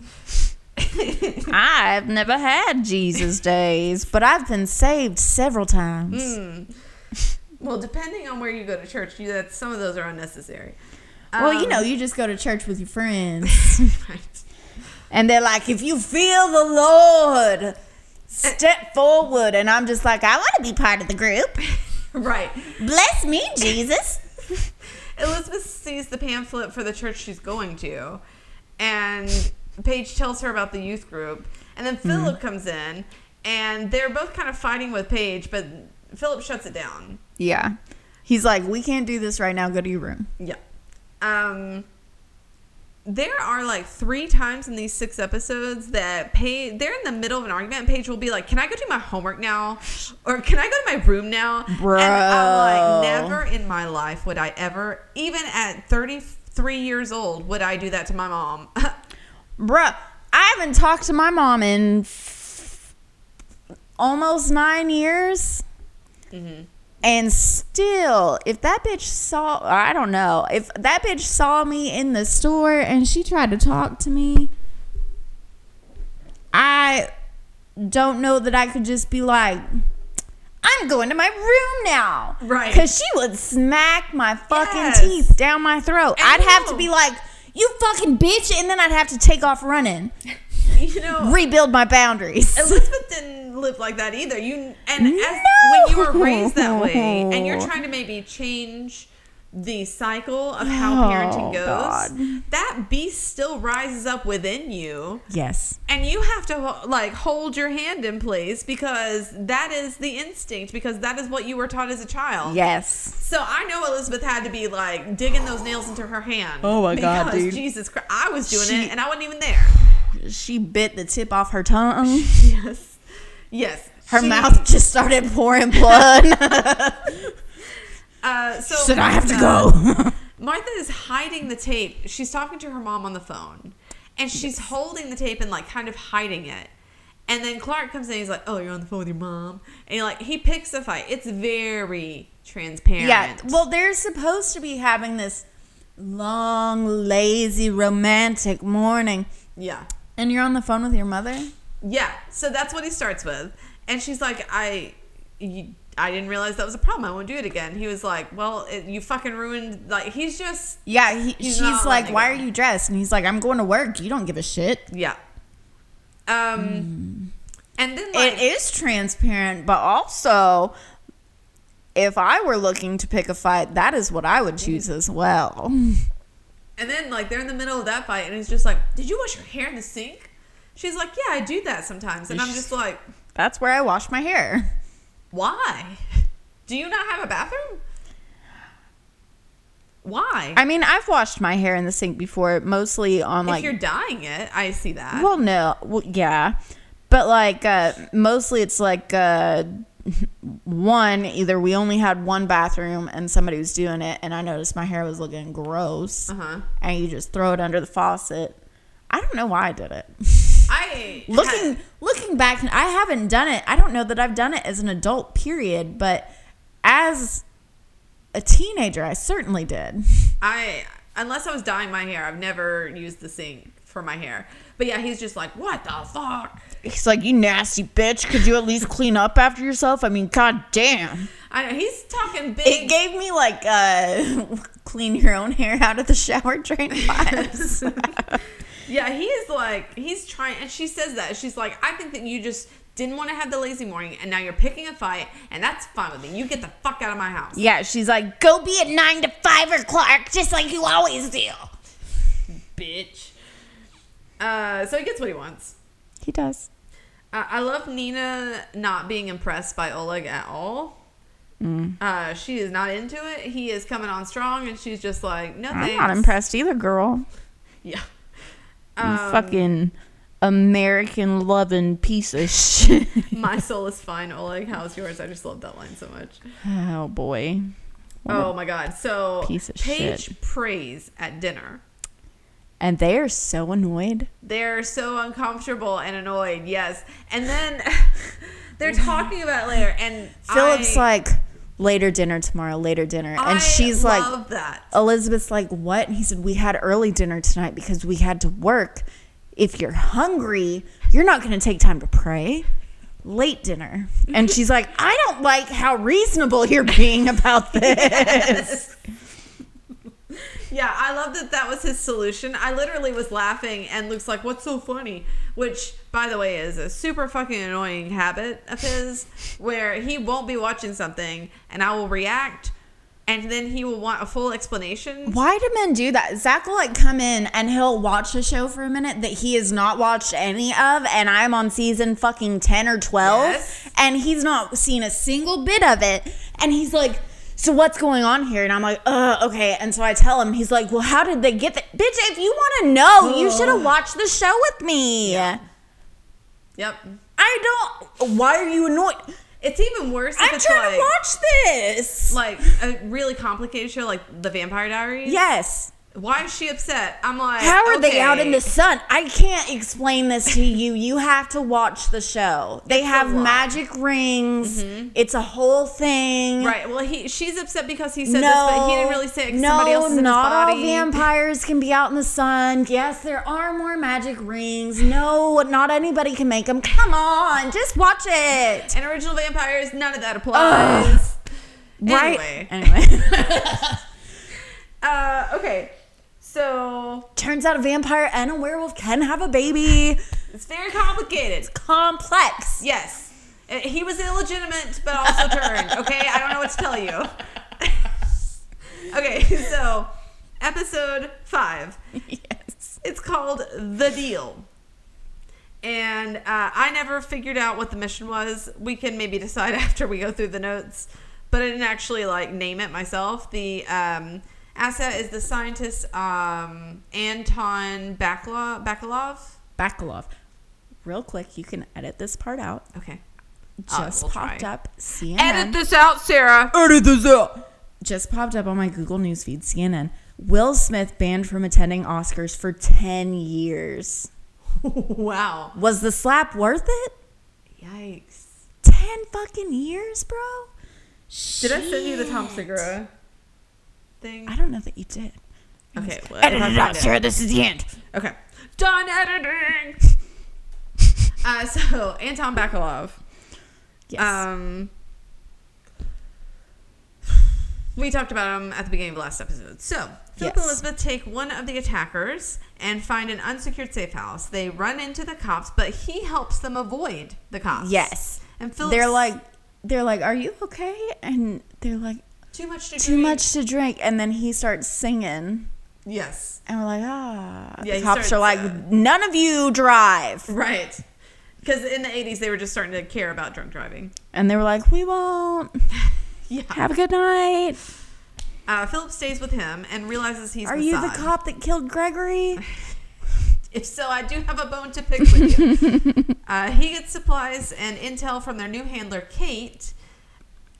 [SPEAKER 1] <laughs>
[SPEAKER 2] I've never had Jesus days, but I've been saved several times.
[SPEAKER 1] Mm. Well, depending on where you go to church, you, that some of those are unnecessary.
[SPEAKER 2] Well, you
[SPEAKER 1] Um,
[SPEAKER 2] know, you just go to church with your friends.
[SPEAKER 1] right.
[SPEAKER 2] and they're like, if you feel the Lord, step forward. And I'm just like, I want to be part of the group. <laughs>
[SPEAKER 1] Right.
[SPEAKER 2] Bless me, Jesus. <laughs>
[SPEAKER 1] Elizabeth sees the pamphlet for the church she's going to, and Paige tells her about the youth group, and then Philip comes in, and they're both kind of fighting with Paige, but Philip shuts it down.
[SPEAKER 2] Yeah. He's like, we can't do this right now. Go to your room.
[SPEAKER 1] Yeah. Um. There are like three times in these six episodes that Paige, they're in the middle of an argument, and Paige will be like, Can I go do my homework now? Or can I go to my room now?
[SPEAKER 2] Bro.
[SPEAKER 1] And I'm like, Never in my life would I ever, even at 33 years old, would I do that to my mom. <laughs>
[SPEAKER 2] Bruh, I haven't talked to my mom in almost nine years. Mm-hmm. And still, if that bitch saw, I don't know, if that bitch saw me in the store and she tried to talk to me, I don't know that I could just be like, I'm going to my room now.
[SPEAKER 1] Right.
[SPEAKER 2] Because she would smack my fucking
[SPEAKER 1] Yes.
[SPEAKER 2] teeth down my throat. I'd have to be like, you fucking bitch. And then I'd have to take off running, <laughs>
[SPEAKER 1] you know,
[SPEAKER 2] rebuild my boundaries. <laughs>
[SPEAKER 1] Elizabeth didn't live like that either. You and as when you were raised that way, and you're trying to maybe change the cycle of how
[SPEAKER 2] Oh,
[SPEAKER 1] parenting goes,
[SPEAKER 2] God.
[SPEAKER 1] that beast still rises up within you,
[SPEAKER 2] Yes.
[SPEAKER 1] and you have to like hold your hand in place because that is the instinct because that is what you were taught as a child.
[SPEAKER 2] Yes.
[SPEAKER 1] So I know Elizabeth had to be like digging those nails into her hand.
[SPEAKER 2] Oh my God,
[SPEAKER 1] because
[SPEAKER 2] dude.
[SPEAKER 1] Jesus Christ, I was doing
[SPEAKER 2] She-
[SPEAKER 1] it and I wasn't even there.
[SPEAKER 2] She bit the tip off her tongue. <laughs>
[SPEAKER 1] Yes, yes.
[SPEAKER 2] Her
[SPEAKER 1] She-
[SPEAKER 2] mouth just started pouring blood. <laughs>
[SPEAKER 1] Uh, so
[SPEAKER 2] Said I have to go. <laughs>
[SPEAKER 1] Martha is hiding the tape. She's talking to her mom on the phone, and she's holding the tape and like kind of hiding it. And then Clark comes in. He's like, "Oh, you're on the phone with your mom," and like he picks a fight. It's very transparent.
[SPEAKER 2] yeah. Well, they're supposed to be having this long, lazy, romantic morning.
[SPEAKER 1] yeah,
[SPEAKER 2] And you're on the phone with your mother?
[SPEAKER 1] yeah. So that's what he starts with, and she's like, "I." You, I didn't realize that was a problem. I won't do it again. He was like, "Well, it, you fucking ruined." Like he's just,
[SPEAKER 2] Yeah. He,
[SPEAKER 1] He's
[SPEAKER 2] she's like, why are you dressed? And he's like, I'm going to work. You don't give a shit.
[SPEAKER 1] yeah. Um, and then like,
[SPEAKER 2] it is transparent, but also, if I were looking to pick a fight, that is what I would choose as well. <laughs>
[SPEAKER 1] And then like they're in the middle of that fight, and he's just like, "Did you wash your hair in the sink?" She's like, "Yeah, I do that sometimes," and I'm just like,
[SPEAKER 2] That's where I wash my hair.
[SPEAKER 1] "Why? Do you not have a bathroom? Why?"
[SPEAKER 2] I mean, I've washed my hair in the sink before, mostly on
[SPEAKER 1] if
[SPEAKER 2] like
[SPEAKER 1] you're dyeing it, I see that.
[SPEAKER 2] Well, no, well, yeah, but like uh, mostly it's like uh, one either we only had one bathroom and somebody was doing it, and I noticed my hair was looking gross,
[SPEAKER 1] uh huh.
[SPEAKER 2] and you just throw it under the faucet. I don't know why I did it.
[SPEAKER 1] I <laughs>
[SPEAKER 2] looking looking back, I haven't done it. I don't know that I've done it as an adult. Period, but as a teenager, I certainly did. <laughs>
[SPEAKER 1] I unless I was dyeing my hair, I've never used the sink for my hair. But yeah, he's just like, "What the fuck?"
[SPEAKER 2] He's like, "You nasty bitch! Could you at least clean up after yourself?" I mean, god damn.
[SPEAKER 1] I know he's talking
[SPEAKER 2] It gave me like uh <laughs> clean your own hair out of the shower drain vibes. <laughs>
[SPEAKER 1] Yeah, he's like he's trying, and she says that she's like, "I think that you just didn't want to have the lazy morning, and now you're picking a fight, and that's fine with me. You get the fuck out of my house."
[SPEAKER 2] yeah, she's like, "Go be at nine to five or Clark, just like you always do."
[SPEAKER 1] bitch. Uh, so he gets what he wants.
[SPEAKER 2] He does.
[SPEAKER 1] I love Nina not being impressed by Oleg at all.
[SPEAKER 2] Mm.
[SPEAKER 1] Uh, she is not into it. He is coming on strong, and she's just like, "No
[SPEAKER 2] I'm not impressed either, girl.
[SPEAKER 1] Yeah.
[SPEAKER 2] You
[SPEAKER 1] Um,
[SPEAKER 2] fucking American loving piece of shit. <laughs>
[SPEAKER 1] My soul is fine, Oleg. How's yours? I just love that line so much.
[SPEAKER 2] oh boy. What
[SPEAKER 1] Oh my god. So
[SPEAKER 2] piece of
[SPEAKER 1] Paige
[SPEAKER 2] shit.
[SPEAKER 1] prays at dinner.
[SPEAKER 2] And they are so annoyed.
[SPEAKER 1] They're so uncomfortable and annoyed, yes. And then <laughs> they're mm-hmm. talking about later and
[SPEAKER 2] Philip's
[SPEAKER 1] I,
[SPEAKER 2] like, later dinner tomorrow, later dinner.
[SPEAKER 1] I
[SPEAKER 2] And she's like,
[SPEAKER 1] that.
[SPEAKER 2] Elizabeth's like, what? And he said, we had early dinner tonight because we had to work. If you're hungry, you're not going to take time to pray. Late dinner. And she's like, <laughs> I don't like how reasonable you're being about this.
[SPEAKER 1] Yeah, I love that that was his solution. I literally was laughing and Luke's like, "What's so funny?" Which, by the way, is a super fucking annoying habit of his, where he won't be watching something and I will react, and then he will want a full explanation.
[SPEAKER 2] Why do men do that? Zach will like come in and he'll watch a show for a minute that he has not watched any of, and I'm on season fucking 10 or 12,
[SPEAKER 1] Yes.
[SPEAKER 2] and he's not seen a single bit of it. And he's like, So what's going on here? And I'm like, uh, okay. And so I tell him, he's like, Well, how did they get that? Bitch, if you want to know, you should have watched the show with me. Yeah.
[SPEAKER 1] Yep.
[SPEAKER 2] I don't. Why are you annoyed?
[SPEAKER 1] It's even worse if
[SPEAKER 2] I'm trying
[SPEAKER 1] like,
[SPEAKER 2] to watch this.
[SPEAKER 1] like a really complicated show like The Vampire Diaries.
[SPEAKER 2] yes.
[SPEAKER 1] Why is she upset? I'm like,
[SPEAKER 2] How are they out in the sun? I can't explain this to you. You have to watch the show. They
[SPEAKER 1] It's
[SPEAKER 2] have magic rings. It's a whole thing.
[SPEAKER 1] Right. Well, he she's upset because he said
[SPEAKER 2] No,
[SPEAKER 1] this, but he didn't really say it
[SPEAKER 2] no,
[SPEAKER 1] somebody else is in
[SPEAKER 2] not all vampires can be out in the sun. Yes, there are more magic rings. No, not anybody can make them. Come on, just watch it.
[SPEAKER 1] And original vampires, none of that applies.
[SPEAKER 2] Right.
[SPEAKER 1] Anyway.
[SPEAKER 2] Anyway. <laughs>
[SPEAKER 1] Uh, okay. So
[SPEAKER 2] Turns out a vampire and a werewolf can have a baby.
[SPEAKER 1] it's very complicated.
[SPEAKER 2] Complex.
[SPEAKER 1] Yes. Uh, He was illegitimate, but also turned. <laughs> Okay, I don't know what to tell you. <laughs> okay, so episode five.
[SPEAKER 2] Yes.
[SPEAKER 1] It's called The Deal. And uh, I never figured out what the mission was. We can maybe decide <laughs> after we go through the notes. But I didn't actually like name it myself. The um, asset is the scientist um, Anton Bakalov. Bakalov?
[SPEAKER 2] Bakalov. Real quick, you can edit this part out.
[SPEAKER 1] Okay.
[SPEAKER 2] Just
[SPEAKER 1] we'll
[SPEAKER 2] popped
[SPEAKER 1] try.
[SPEAKER 2] up CNN.
[SPEAKER 1] Edit this out, Sarah.
[SPEAKER 2] Edit this out. Just popped up on my Google News feed. CNN. Will Smith banned from attending Oscars for 10 years. <laughs>
[SPEAKER 1] wow.
[SPEAKER 2] Was the slap worth it?
[SPEAKER 1] Yikes.
[SPEAKER 2] 10 fucking years, bro?
[SPEAKER 1] Did I send you the Tom
[SPEAKER 2] Shit.
[SPEAKER 1] Segura thing?
[SPEAKER 2] I don't know that you did.
[SPEAKER 1] Okay. Well,
[SPEAKER 2] Edit it out, Sarah. This is the end.
[SPEAKER 1] Okay. Done editing. <laughs> uh, so Anton Bakalov.
[SPEAKER 2] Yes.
[SPEAKER 1] Um, we talked about him at the beginning of the last episode. So Philip and
[SPEAKER 2] Yes.
[SPEAKER 1] Elizabeth take one of the attackers and find an unsecured safe house. They run into the cops, but he helps them avoid the cops.
[SPEAKER 2] yes.
[SPEAKER 1] And Philip
[SPEAKER 2] They're like, they're like, are you okay? And they're like,
[SPEAKER 1] too much to drink.
[SPEAKER 2] too
[SPEAKER 1] drink.
[SPEAKER 2] much to drink. And then he starts singing.
[SPEAKER 1] Yes.
[SPEAKER 2] And we're like, ah.
[SPEAKER 1] Yeah,
[SPEAKER 2] the
[SPEAKER 1] he
[SPEAKER 2] cops are like,
[SPEAKER 1] uh,
[SPEAKER 2] none of you drive.
[SPEAKER 1] Right. Because in the 80s, they were just starting to care about drunk driving.
[SPEAKER 2] And they were like, we won't. <laughs>
[SPEAKER 1] Yeah.
[SPEAKER 2] Have a good night.
[SPEAKER 1] Uh, Philip stays with him and realizes he's
[SPEAKER 2] Are you the cop that killed Gregory? <laughs>
[SPEAKER 1] If so, I do have a bone to pick with you. <laughs> uh, he gets supplies and intel from their new handler, Kate.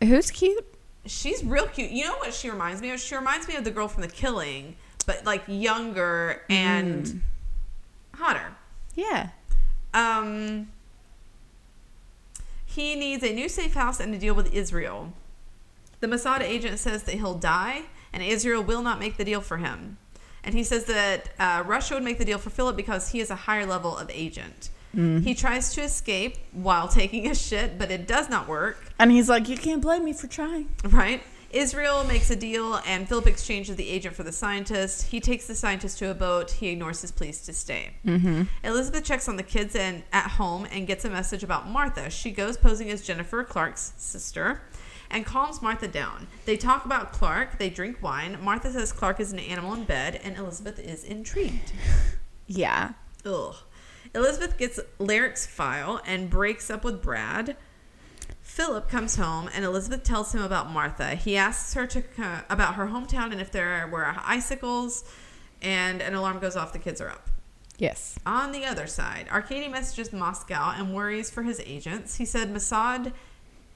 [SPEAKER 2] Who's cute?
[SPEAKER 1] She's real cute. You know what she reminds me of? She reminds me of the girl from The Killing, but like younger and
[SPEAKER 2] Mm.
[SPEAKER 1] hotter.
[SPEAKER 2] Yeah.
[SPEAKER 1] Um, he needs a new safe house and a deal with Israel. The Mossad agent says that he'll die, and Israel will not make the deal for him. And he says that uh, Russia would make the deal for Philip because he is a higher level of agent. He tries to escape while taking a shit, but it does not work.
[SPEAKER 2] And he's like, you can't blame me for trying.
[SPEAKER 1] Right? Israel makes a deal, and Philip exchanges the agent for the scientist. He takes the scientist to a boat. He ignores his pleas to stay.
[SPEAKER 2] Mm-hmm.
[SPEAKER 1] Elizabeth checks on the kids and at home and gets a message about Martha. She goes posing as Jennifer Clark's sister and calms Martha down. They talk about Clark. They drink wine. Martha says Clark is an animal in bed, and Elizabeth is intrigued.
[SPEAKER 2] Yeah.
[SPEAKER 1] Ugh. Elizabeth gets Larrick's file and breaks up with Brad. Philip comes home and Elizabeth tells him about Martha. He asks her to uh, about her hometown and if there were icicles, and an alarm goes off. The kids are up.
[SPEAKER 2] Yes.
[SPEAKER 1] On the other side, Arkady messages Moscow and worries for his agents. He said Mossad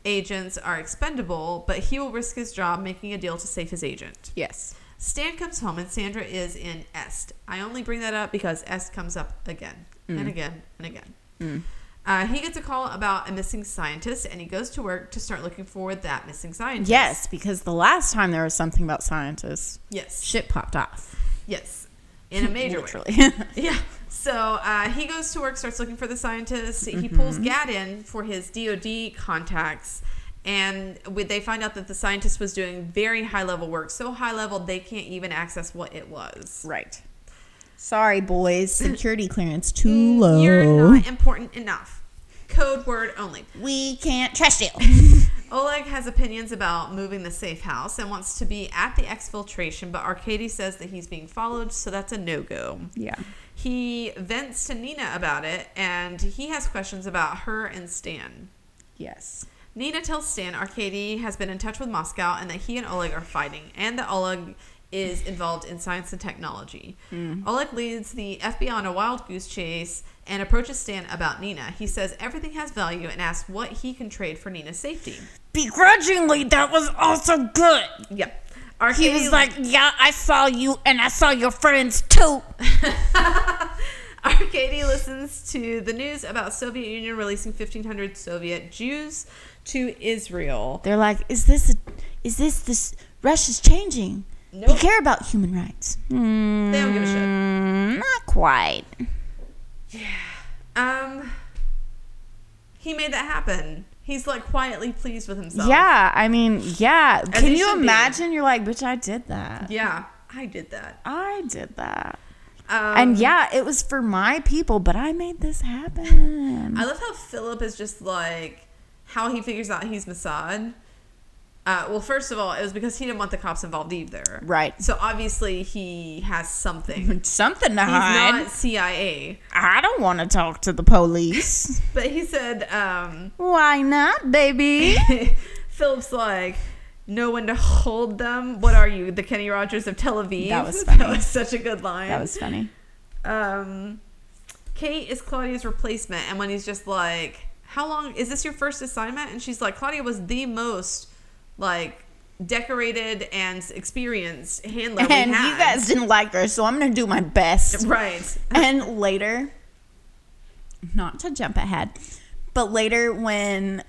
[SPEAKER 1] agents are expendable, but he will risk his job making a deal to save his agent.
[SPEAKER 2] Yes.
[SPEAKER 1] Stan comes home and Sandra is in Est. I only bring that up because Est comes up again and again and again. Uh, he gets a call about a missing scientist and he goes to work to start looking for that missing scientist.
[SPEAKER 2] Yes, because the last time there was something about scientists,
[SPEAKER 1] Yes.
[SPEAKER 2] shit popped off.
[SPEAKER 1] Yes. In a major way. <laughs> Yeah. So uh, he goes to work, starts looking for the scientist. He pulls Gaad in for his DoD contacts, and they find out that the scientist was doing very high level work, so high level they can't even access what it was.
[SPEAKER 2] right. Sorry, boys. Security clearance too <laughs> low.
[SPEAKER 1] You're not important enough. Code word only.
[SPEAKER 2] we can't trust you. <laughs>
[SPEAKER 1] Oleg has opinions about moving the safe house and wants to be at the exfiltration, but Arkady says that he's being followed, so that's a no-go.
[SPEAKER 2] yeah.
[SPEAKER 1] He vents to Nina about it, and he has questions about her and Stan.
[SPEAKER 2] Yes.
[SPEAKER 1] Nina tells Stan Arkady has been in touch with Moscow and that he and Oleg are fighting, and that Oleg is involved in science and technology. Mm. Oleg leads the FBI on a wild goose chase and approaches Stan about Nina. He says everything has value and asks what he can trade for Nina's safety.
[SPEAKER 2] Begrudgingly, that was also good.
[SPEAKER 1] Yep.
[SPEAKER 2] He was like, yeah, I saw you and I saw your friends too. <laughs>
[SPEAKER 1] Arkady listens to the news about Soviet Union releasing 1,500 Soviet Jews to Israel.
[SPEAKER 2] They're like, is this, a, is this, this, Russia's changing. They care about human rights.
[SPEAKER 1] They don't give a shit.
[SPEAKER 2] Mm, not quite. Yeah.
[SPEAKER 1] Um, he made that happen. He's like quietly pleased with himself.
[SPEAKER 2] Yeah, I mean, yeah. Can you
[SPEAKER 1] should be.
[SPEAKER 2] imagine? You're like, bitch, I did that.
[SPEAKER 1] Yeah, I did that.
[SPEAKER 2] I did that.
[SPEAKER 1] Um,
[SPEAKER 2] and yeah, it was for my people, but I made this happen.
[SPEAKER 1] I love how Philip is just like how he figures out he's Mossad. Uh, well, first of all, it was because he didn't want the cops involved either.
[SPEAKER 2] Right.
[SPEAKER 1] So obviously he has something. <laughs>
[SPEAKER 2] Something to
[SPEAKER 1] He's
[SPEAKER 2] hide.
[SPEAKER 1] not CIA.
[SPEAKER 2] I don't want to talk to the police. <laughs>
[SPEAKER 1] But he said, um,
[SPEAKER 2] Why not, baby? <laughs>
[SPEAKER 1] Philip's like, know when to hold them. What are you, the Kenny Rogers of Tel Aviv?
[SPEAKER 2] That was funny.
[SPEAKER 1] That was such a good line.
[SPEAKER 2] that was funny.
[SPEAKER 1] um, Kate is Claudia's replacement, and when he's just like, "How long is this your first assignment?" and she's like, "Claudia was the most like decorated and experienced handler we
[SPEAKER 2] And you guys didn't like her, so I'm gonna do my best.
[SPEAKER 1] right? <laughs>
[SPEAKER 2] and later, not to jump ahead, but later when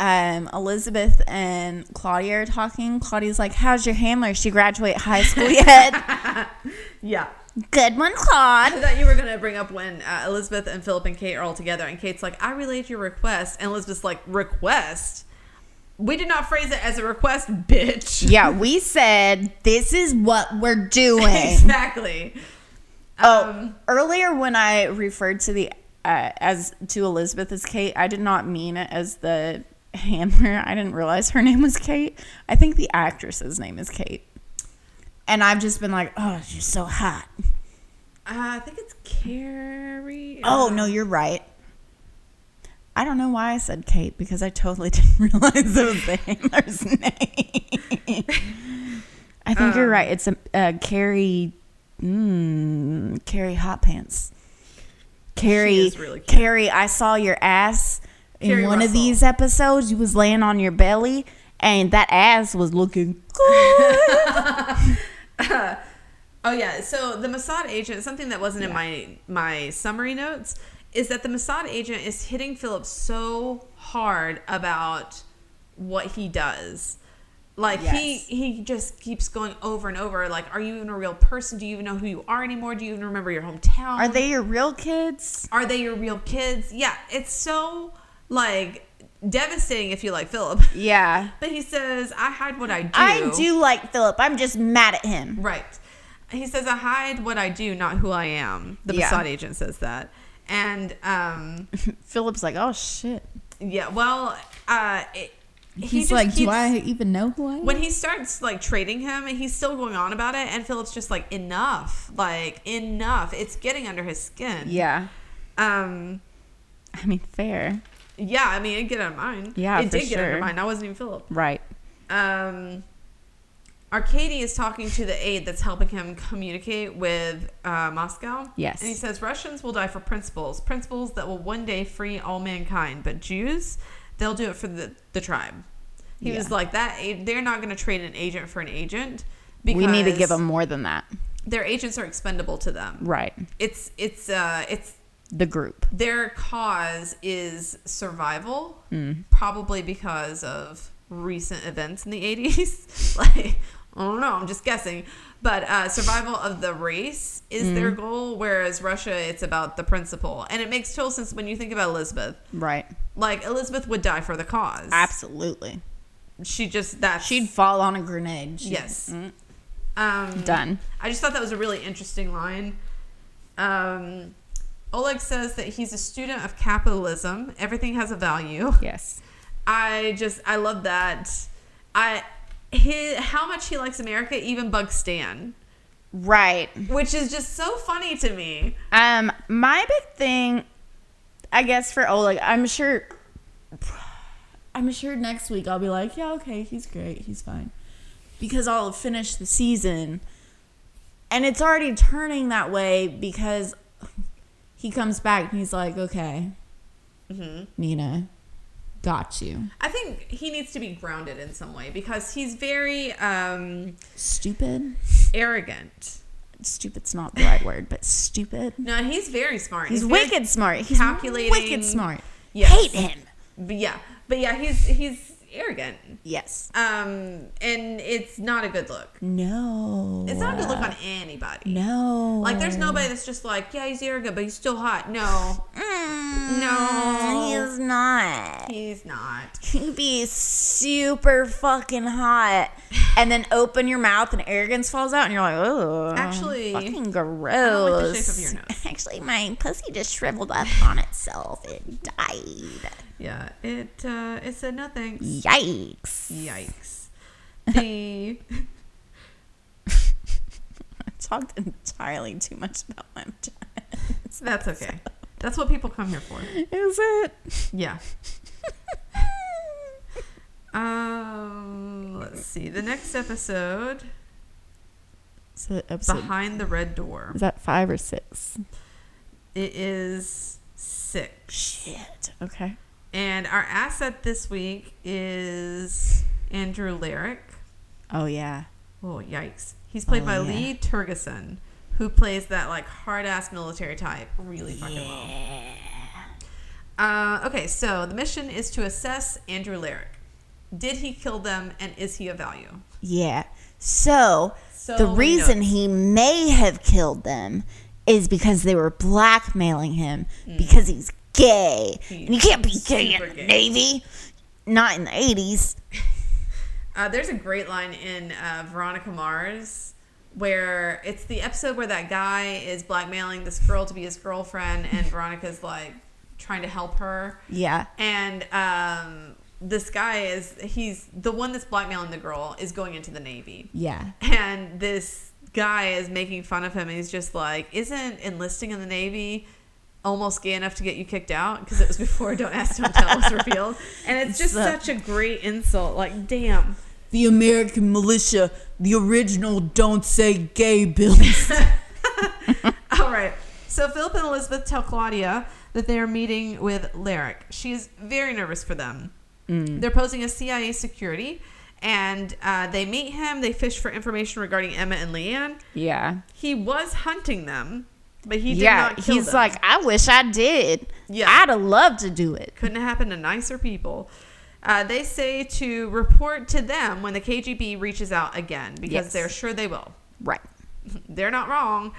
[SPEAKER 2] um, Elizabeth and Claudia are talking, Claudia's like, "How's your handler? She graduate high school <laughs> yet?"
[SPEAKER 1] Yeah.
[SPEAKER 2] Good one, Claude.
[SPEAKER 1] I thought you were gonna bring up when uh, Elizabeth and Philip and Kate are all together, and Kate's like, "I relayed your request," and Elizabeth's like, "Request? We did not phrase it as a request, <laughs> bitch."
[SPEAKER 2] Yeah, we said this is what we're doing. <laughs>
[SPEAKER 1] exactly.
[SPEAKER 2] Oh,
[SPEAKER 1] Um,
[SPEAKER 2] earlier when I referred to the uh, as to Elizabeth as Kate, I did not mean it as the handler. I didn't realize her <laughs> name was Kate. I think the actress's name is Kate. and I've just been like, oh, she's so hot.
[SPEAKER 1] Uh, I think it's Carrie.
[SPEAKER 2] Oh no, you're right. I don't know why I said Kate because I totally <laughs> didn't realize it was the handler's <laughs> name. I think you're
[SPEAKER 1] Um,
[SPEAKER 2] right. It's a uh, Carrie, mm, Carrie Hot Pants. Carrie,
[SPEAKER 1] really.
[SPEAKER 2] Carrie. I saw your ass in
[SPEAKER 1] Carrie
[SPEAKER 2] one of these episodes. You was laying on your belly, and that ass was looking good. <laughs>
[SPEAKER 1] Oh yeah. So the Mossad agent, something that wasn't in my my summary notes, is that the Mossad agent is hitting Philip so hard about what he does. Like he
[SPEAKER 2] Yes.
[SPEAKER 1] he just keeps going over and over. Like, are you even a real person? Do you even know who you are anymore? Do you even remember your hometown?
[SPEAKER 2] Are they your real kids?
[SPEAKER 1] Are they your real kids? Yeah. It's so like devastating if you like Philip. <laughs>
[SPEAKER 2] Yeah,
[SPEAKER 1] But he says, "I hide what I do."
[SPEAKER 2] I do like Philip. I'm just mad at him.
[SPEAKER 1] Right. He says, I hide what I do, not who I am. The
[SPEAKER 2] Yeah.
[SPEAKER 1] Mossad agent says that. And, um, <laughs>
[SPEAKER 2] Philip's like, oh shit.
[SPEAKER 1] yeah, well, uh, it, he
[SPEAKER 2] He's
[SPEAKER 1] just
[SPEAKER 2] like, do I even know who I am?
[SPEAKER 1] When he starts, like, trading him, and he's still going on about it, and Philip's just like, enough. Like, enough. It's getting under his skin.
[SPEAKER 2] yeah,
[SPEAKER 1] Um,
[SPEAKER 2] I mean, fair.
[SPEAKER 1] yeah, I mean, it get under mine.
[SPEAKER 2] Yeah,
[SPEAKER 1] It did get under
[SPEAKER 2] sure.
[SPEAKER 1] mine. I wasn't even Philip.
[SPEAKER 2] Right.
[SPEAKER 1] um, Arkady is talking to the aide that's helping him communicate with uh, Moscow.
[SPEAKER 2] Yes.
[SPEAKER 1] And he says Russians will die for principles, principles that will one day free all mankind. But Jews, they'll do it for the, the tribe. He
[SPEAKER 2] Yeah.
[SPEAKER 1] was like that. They're not going to trade an agent for an agent. Because
[SPEAKER 2] We need to give them more than that.
[SPEAKER 1] their agents are expendable to them.
[SPEAKER 2] Right.
[SPEAKER 1] It's it's uh it's
[SPEAKER 2] The group.
[SPEAKER 1] their cause is survival,
[SPEAKER 2] Hmm.
[SPEAKER 1] probably because of recent events in the 80s. <laughs> like, I don't know, I'm just guessing. But uh, survival of the race is their
[SPEAKER 2] Hmm.
[SPEAKER 1] goal, whereas Russia, it's about the principle. And it makes total sense when you think about Elizabeth.
[SPEAKER 2] Right.
[SPEAKER 1] Like, Elizabeth would die for the cause.
[SPEAKER 2] Absolutely.
[SPEAKER 1] She just, that
[SPEAKER 2] She'd fall on a grenade. She-
[SPEAKER 1] Yes.
[SPEAKER 2] Mm.
[SPEAKER 1] Um,
[SPEAKER 2] Done.
[SPEAKER 1] I just thought that was a really interesting line. Um, Oleg says that he's a student of capitalism. Everything has a value.
[SPEAKER 2] Yes.
[SPEAKER 1] I just I love that. I his, how much he likes America even bugs Stan,
[SPEAKER 2] Right.
[SPEAKER 1] which is just so funny to me.
[SPEAKER 2] Um, my big thing, I guess for Oleg, I'm sure. I'm sure next week I'll be like, yeah, okay, he's great, he's fine, because I'll finish the season, and it's already turning that way because he comes back and he's like, okay,
[SPEAKER 1] hmm
[SPEAKER 2] Nina, got you.
[SPEAKER 1] I think he needs to be grounded in some way because he's very um,
[SPEAKER 2] Stupid.
[SPEAKER 1] arrogant.
[SPEAKER 2] Stupid's not the right word, but stupid.
[SPEAKER 1] No, he's very smart.
[SPEAKER 2] He's,
[SPEAKER 1] very-
[SPEAKER 2] wicked smart. He's
[SPEAKER 1] calculating.
[SPEAKER 2] wicked smart.
[SPEAKER 1] Yes.
[SPEAKER 2] Hate him.
[SPEAKER 1] But yeah, but yeah, he's he's arrogant.
[SPEAKER 2] Yes.
[SPEAKER 1] Um, and it's not a good look.
[SPEAKER 2] No.
[SPEAKER 1] It's not a good look on anybody.
[SPEAKER 2] No.
[SPEAKER 1] Like, there's nobody that's just like, yeah, he's arrogant, but he's still hot. No,
[SPEAKER 2] Mm,
[SPEAKER 1] No.
[SPEAKER 2] he's not.
[SPEAKER 1] he's not. <laughs>
[SPEAKER 2] He'd be super fucking hot, and then open your mouth and arrogance falls out, and you're like, oh,
[SPEAKER 1] Actually,
[SPEAKER 2] fucking gross.
[SPEAKER 1] Like the shape of your nose. <laughs>
[SPEAKER 2] Actually, my pussy just shriveled up on itself. It died.
[SPEAKER 1] Yeah, it uh, it said no thanks.
[SPEAKER 2] Yikes!
[SPEAKER 1] Yikes. <laughs> The
[SPEAKER 2] I talked entirely too much about my vagina.
[SPEAKER 1] that's okay. <laughs> That's what people come here for.
[SPEAKER 2] Is it?
[SPEAKER 1] Yeah. Um, <laughs> let's see. The next episode,
[SPEAKER 2] So episode
[SPEAKER 1] behind the red door.
[SPEAKER 2] is that five or six?
[SPEAKER 1] It is six.
[SPEAKER 2] Shit. Okay.
[SPEAKER 1] And our asset this week is Andrew Larrick.
[SPEAKER 2] Oh yeah.
[SPEAKER 1] Oh, yikes. He's played
[SPEAKER 2] Oh,
[SPEAKER 1] by
[SPEAKER 2] yeah.
[SPEAKER 1] Lee Tergesen, who plays that like hard ass military type really fucking well. Uh, okay, so the mission is to assess Andrew Larrick. Did he kill them and is he of value?
[SPEAKER 2] Yeah. So,
[SPEAKER 1] So
[SPEAKER 2] the reason he may have killed them is because they were blackmailing him because he's gay.
[SPEAKER 1] He's
[SPEAKER 2] and you can't be gay in the
[SPEAKER 1] gay.
[SPEAKER 2] Navy. Not in the 80s. <laughs>
[SPEAKER 1] Uh, there's a great line in uh, Veronica Mars where it's the episode where that guy is blackmailing this girl to be his girlfriend and <laughs> Veronica's like trying to help her.
[SPEAKER 2] Yeah.
[SPEAKER 1] And um, this guy is he's the one that's blackmailing the girl is going into the navy
[SPEAKER 2] Yeah.
[SPEAKER 1] and this guy is making fun of him and he's just like isn't enlisting in the navy almost gay enough to get you kicked out because it was before don't ask don't tell was revealed and it's just
[SPEAKER 2] So-
[SPEAKER 1] such a great insult like damn
[SPEAKER 2] The American militia, the original don't say gay bills. <laughs> <laughs>
[SPEAKER 1] all right so philip and elizabeth tell claudia that they are meeting with Larrick. she's very nervous for them they're posing as cia security and uh, they meet him they fish for information regarding Emmett and leanne
[SPEAKER 2] yeah.
[SPEAKER 1] he was hunting them but he did
[SPEAKER 2] yeah.
[SPEAKER 1] not kill
[SPEAKER 2] He's
[SPEAKER 1] them.
[SPEAKER 2] like, I wish I did.
[SPEAKER 1] Yeah.
[SPEAKER 2] I'd have loved to do it.
[SPEAKER 1] couldn't have happened to nicer people. Uh, they say to report to them when the KGB reaches out again because
[SPEAKER 2] Yes.
[SPEAKER 1] they're sure they will.
[SPEAKER 2] Right. <laughs>
[SPEAKER 1] They're not wrong.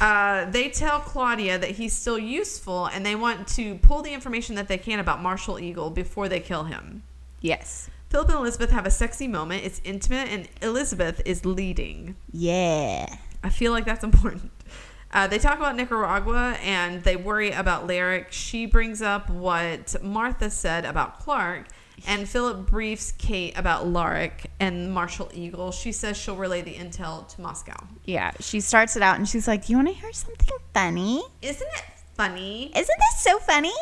[SPEAKER 1] Uh, they tell Claudia that he's still useful and they want to pull the information that they can about Martial Eagle before they kill him.
[SPEAKER 2] Yes.
[SPEAKER 1] Philip and Elizabeth have a sexy moment. It's intimate and Elizabeth is leading.
[SPEAKER 2] Yeah.
[SPEAKER 1] I feel like that's important. Uh, they talk about Nicaragua and they worry about Larrick. She brings up what Martha said about Clark, and Philip briefs Kate about Larrick and Martial Eagle. She says she'll relay the intel to Moscow.
[SPEAKER 2] Yeah. She starts it out and she's like, do You want to hear something funny?
[SPEAKER 1] Isn't it funny?
[SPEAKER 2] Isn't this so funny?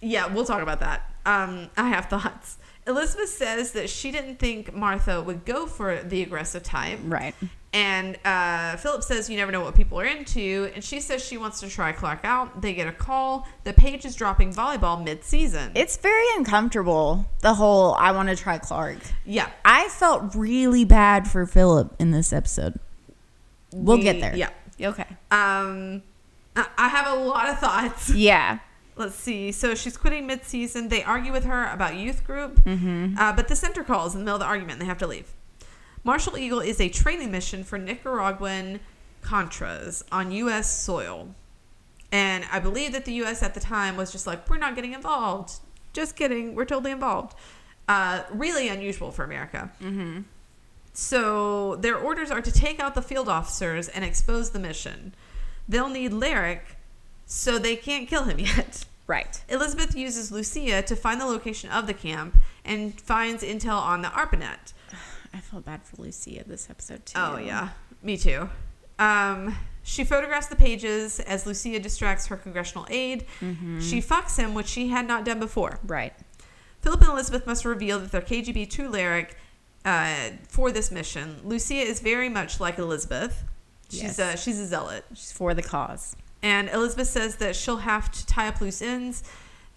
[SPEAKER 1] Yeah, we'll talk about that. Um, I have thoughts. Elizabeth says that she didn't think Martha would go for the aggressive type.
[SPEAKER 2] Right.
[SPEAKER 1] And uh, Philip says you never know what people are into. And she says she wants to try Clark out. They get a call. The Paige is dropping volleyball mid-season.
[SPEAKER 2] It's very uncomfortable, the whole I want to try Clark.
[SPEAKER 1] yeah.
[SPEAKER 2] I felt really bad for Philip in this episode. We'll
[SPEAKER 1] We-
[SPEAKER 2] get there.
[SPEAKER 1] Yeah.
[SPEAKER 2] Okay.
[SPEAKER 1] Um, I I have a lot of thoughts.
[SPEAKER 2] Yeah.
[SPEAKER 1] Let's see. So she's quitting mid-season. They argue with her about youth group.
[SPEAKER 2] Mm-hmm.
[SPEAKER 1] Uh, but the center calls in the middle of the argument. And they have to leave. Martial Eagle is a training mission for Nicaraguan Contras on U.S. soil. And I believe that the U.S. at the time was just like, we're not getting involved. Just kidding. We're totally involved. Uh, really unusual for America.
[SPEAKER 2] Mm-hmm.
[SPEAKER 1] So their orders are to take out the field officers and expose the mission. They'll need Larrick, so they can't kill him <laughs> yet.
[SPEAKER 2] Right.
[SPEAKER 1] Elizabeth uses Lucia to find the location of the camp and finds intel on the ARPANET. <sighs>
[SPEAKER 2] I felt bad for Lucia this episode too.
[SPEAKER 1] Oh, yeah. Me too. Um, she photographs the pages as Lucia distracts her congressional aide. She fucks him, which she had not done before.
[SPEAKER 2] Right.
[SPEAKER 1] Philip and Elizabeth must reveal that they're KGB to Larrick uh, for this mission. Lucia is very much like Elizabeth. She's
[SPEAKER 2] Yes.
[SPEAKER 1] a, she's a zealot.
[SPEAKER 2] She's for the cause.
[SPEAKER 1] And Elizabeth says that she'll have to tie up loose ends.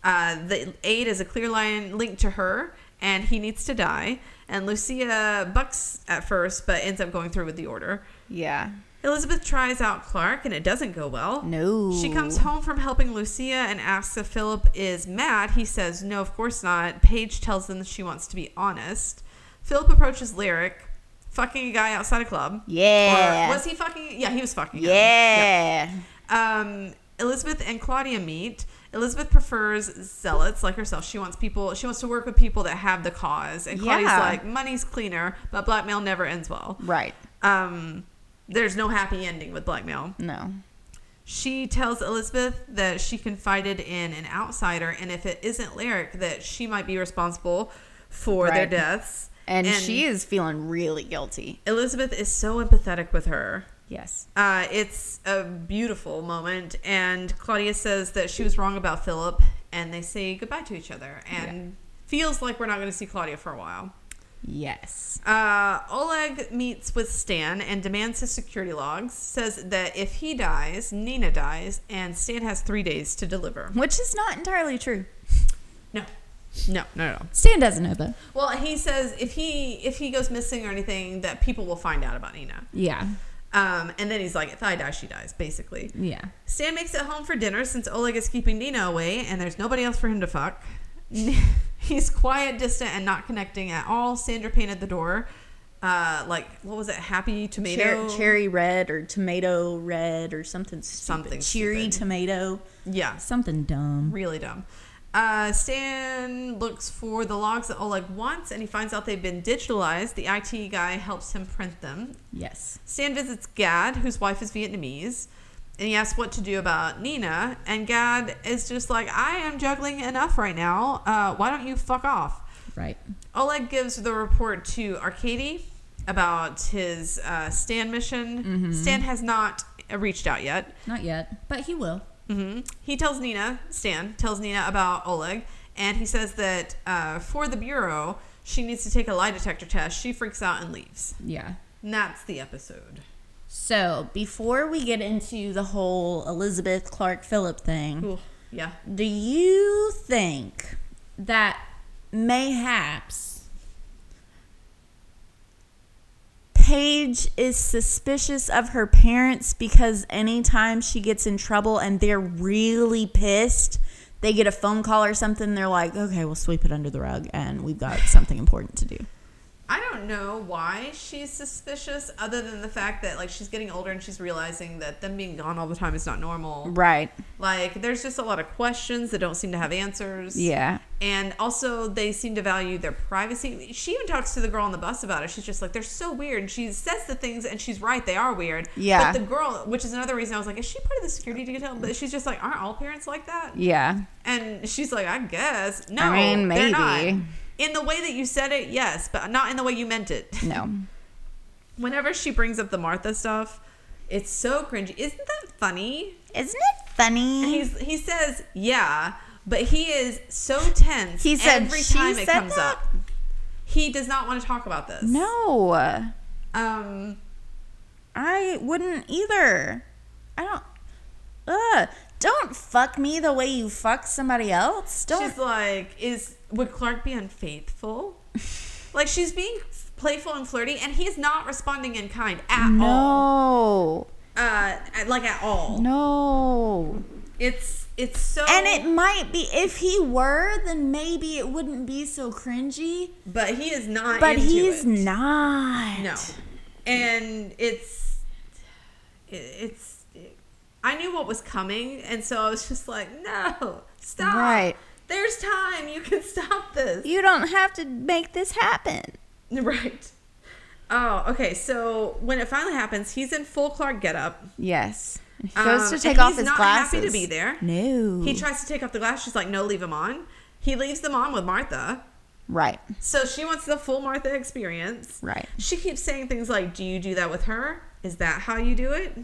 [SPEAKER 1] Uh, the aide is a clear line linked to her, and he needs to die. And Lucia bucks at first, but ends up going through with the order.
[SPEAKER 2] Yeah.
[SPEAKER 1] Elizabeth tries out Clark, and it doesn't go well.
[SPEAKER 2] No.
[SPEAKER 1] She comes home from helping Lucia and asks if Philip is mad. He says, no, of course not. Paige tells them that she wants to be honest. Philip approaches Larrick, fucking a guy outside a club.
[SPEAKER 2] Yeah.
[SPEAKER 1] Or was he fucking? Yeah, he was fucking.
[SPEAKER 2] Yeah.
[SPEAKER 1] Um, Elizabeth and Claudia meet. Elizabeth prefers zealots like herself. She wants people. She wants to work with people that have the cause. And Claudia's
[SPEAKER 2] Yeah.
[SPEAKER 1] like, money's cleaner, but blackmail never ends well.
[SPEAKER 2] Right.
[SPEAKER 1] Um, there's no happy ending with blackmail.
[SPEAKER 2] No.
[SPEAKER 1] She tells Elizabeth that she confided in an outsider, and if it isn't Larrick, that she might be responsible for their
[SPEAKER 2] Right.
[SPEAKER 1] deaths.
[SPEAKER 2] And, she is feeling really guilty.
[SPEAKER 1] Elizabeth is so empathetic with her.
[SPEAKER 2] Yes.
[SPEAKER 1] Uh, it's a beautiful moment, and Claudia says that she was wrong about Philip, and they say goodbye to each other, and feels like we're not going to see Claudia for a while.
[SPEAKER 2] Yes.
[SPEAKER 1] Uh, Oleg meets with Stan and demands his security logs, says that if he dies, Nina dies, and Stan has three days to deliver.
[SPEAKER 2] Which is not entirely true.
[SPEAKER 1] No. No, no, no.
[SPEAKER 2] Stan doesn't know that.
[SPEAKER 1] Well, he says if he if he goes missing or anything, that people will find out about Nina.
[SPEAKER 2] Yeah.
[SPEAKER 1] Um, and then he's like, if I die, she dies, basically.
[SPEAKER 2] Yeah.
[SPEAKER 1] Stan makes it home for dinner since Oleg is keeping Nina away and there's nobody else for him to fuck. <laughs> He's quiet, distant, and not connecting at all. Sandra painted the door. Uh, like, what was it? Happy tomato?
[SPEAKER 2] Cher- cherry red or tomato red or something stupid.
[SPEAKER 1] Something
[SPEAKER 2] Cherry tomato.
[SPEAKER 1] Yeah,
[SPEAKER 2] Something dumb.
[SPEAKER 1] really dumb. Uh, Stan looks for the logs that Oleg wants and he finds out they've been digitalized. The IT guy helps him print them.
[SPEAKER 2] Yes.
[SPEAKER 1] Stan visits Gaad, whose wife is Vietnamese, and he asks what to do about Nina. And Gaad is just like, I am juggling enough right now. Uh, why don't you fuck off?
[SPEAKER 2] Right.
[SPEAKER 1] Oleg gives the report to Arkady about his uh, Stan mission.
[SPEAKER 2] Mm-hmm.
[SPEAKER 1] Stan has not reached out yet.
[SPEAKER 2] Not yet, but he will.
[SPEAKER 1] Hmm He tells Nina, Stan tells Nina about Oleg, and he says that uh, for the Bureau, she needs to take a lie detector test. She freaks out and leaves.
[SPEAKER 2] Yeah.
[SPEAKER 1] And that's the episode.
[SPEAKER 2] So before we get into the whole Elizabeth Clark Phillip thing,
[SPEAKER 1] Ooh, yeah.
[SPEAKER 2] do you think that mayhaps Paige is suspicious of her parents because anytime she gets in trouble and they're really pissed, they get a phone call or something, they're like, okay, we'll sweep it under the rug and we've got something important to do.
[SPEAKER 1] I don't know why she's suspicious, other than the fact that like she's getting older and she's realizing that them being gone all the time is not normal.
[SPEAKER 2] Right.
[SPEAKER 1] Like there's just a lot of questions that don't seem to have answers.
[SPEAKER 2] Yeah.
[SPEAKER 1] And also they seem to value their privacy. She even talks to the girl on the bus about it. She's just like, they're so weird. And she says the things and she's right, they are weird.
[SPEAKER 2] Yeah.
[SPEAKER 1] But the girl, which is another reason I was like, is she part of the security detail? But she's just like, aren't all parents like that?
[SPEAKER 2] Yeah.
[SPEAKER 1] And she's like, I guess. No,
[SPEAKER 2] I mean, maybe.
[SPEAKER 1] In the way that you said it, yes, but not in the way you meant it. <laughs>
[SPEAKER 2] No.
[SPEAKER 1] Whenever she brings up the Martha stuff, it's so cringy. Isn't that funny?
[SPEAKER 2] Isn't it funny?
[SPEAKER 1] He's he says yeah, but he is so tense.
[SPEAKER 2] He said
[SPEAKER 1] every time it
[SPEAKER 2] said
[SPEAKER 1] comes
[SPEAKER 2] that?
[SPEAKER 1] up. He does not want to talk about this.
[SPEAKER 2] no.
[SPEAKER 1] Um.
[SPEAKER 2] I wouldn't either. I don't. Ugh. Don't fuck me the way you fuck somebody else. Don't.
[SPEAKER 1] She's like, is would Clark be unfaithful? like she's being playful and flirty, and he's not responding in kind at all.
[SPEAKER 2] no.
[SPEAKER 1] Uh, like at all.
[SPEAKER 2] No.
[SPEAKER 1] It's it's so.
[SPEAKER 2] And it might be if he were, then maybe it wouldn't be so cringy.
[SPEAKER 1] but he is not.
[SPEAKER 2] But he's
[SPEAKER 1] it.
[SPEAKER 2] not.
[SPEAKER 1] No, and it's it- it's. I knew what was coming, and so I was just like, no, stop.
[SPEAKER 2] Right.
[SPEAKER 1] There's time. You can <laughs> stop this.
[SPEAKER 2] You don't have to make this happen. <laughs>
[SPEAKER 1] Right. Oh, okay. So when it finally happens, he's in full Clark getup.
[SPEAKER 2] Yes. He
[SPEAKER 1] Um,
[SPEAKER 2] goes to take off
[SPEAKER 1] he's
[SPEAKER 2] his
[SPEAKER 1] not
[SPEAKER 2] glasses.
[SPEAKER 1] happy to be there.
[SPEAKER 2] No.
[SPEAKER 1] He tries to take off the glass. She's like, no, leave them on. He leaves them on with Martha.
[SPEAKER 2] right.
[SPEAKER 1] So she wants the full Martha experience.
[SPEAKER 2] Right.
[SPEAKER 1] She keeps saying things like, do you do that with her? Is that how you do it?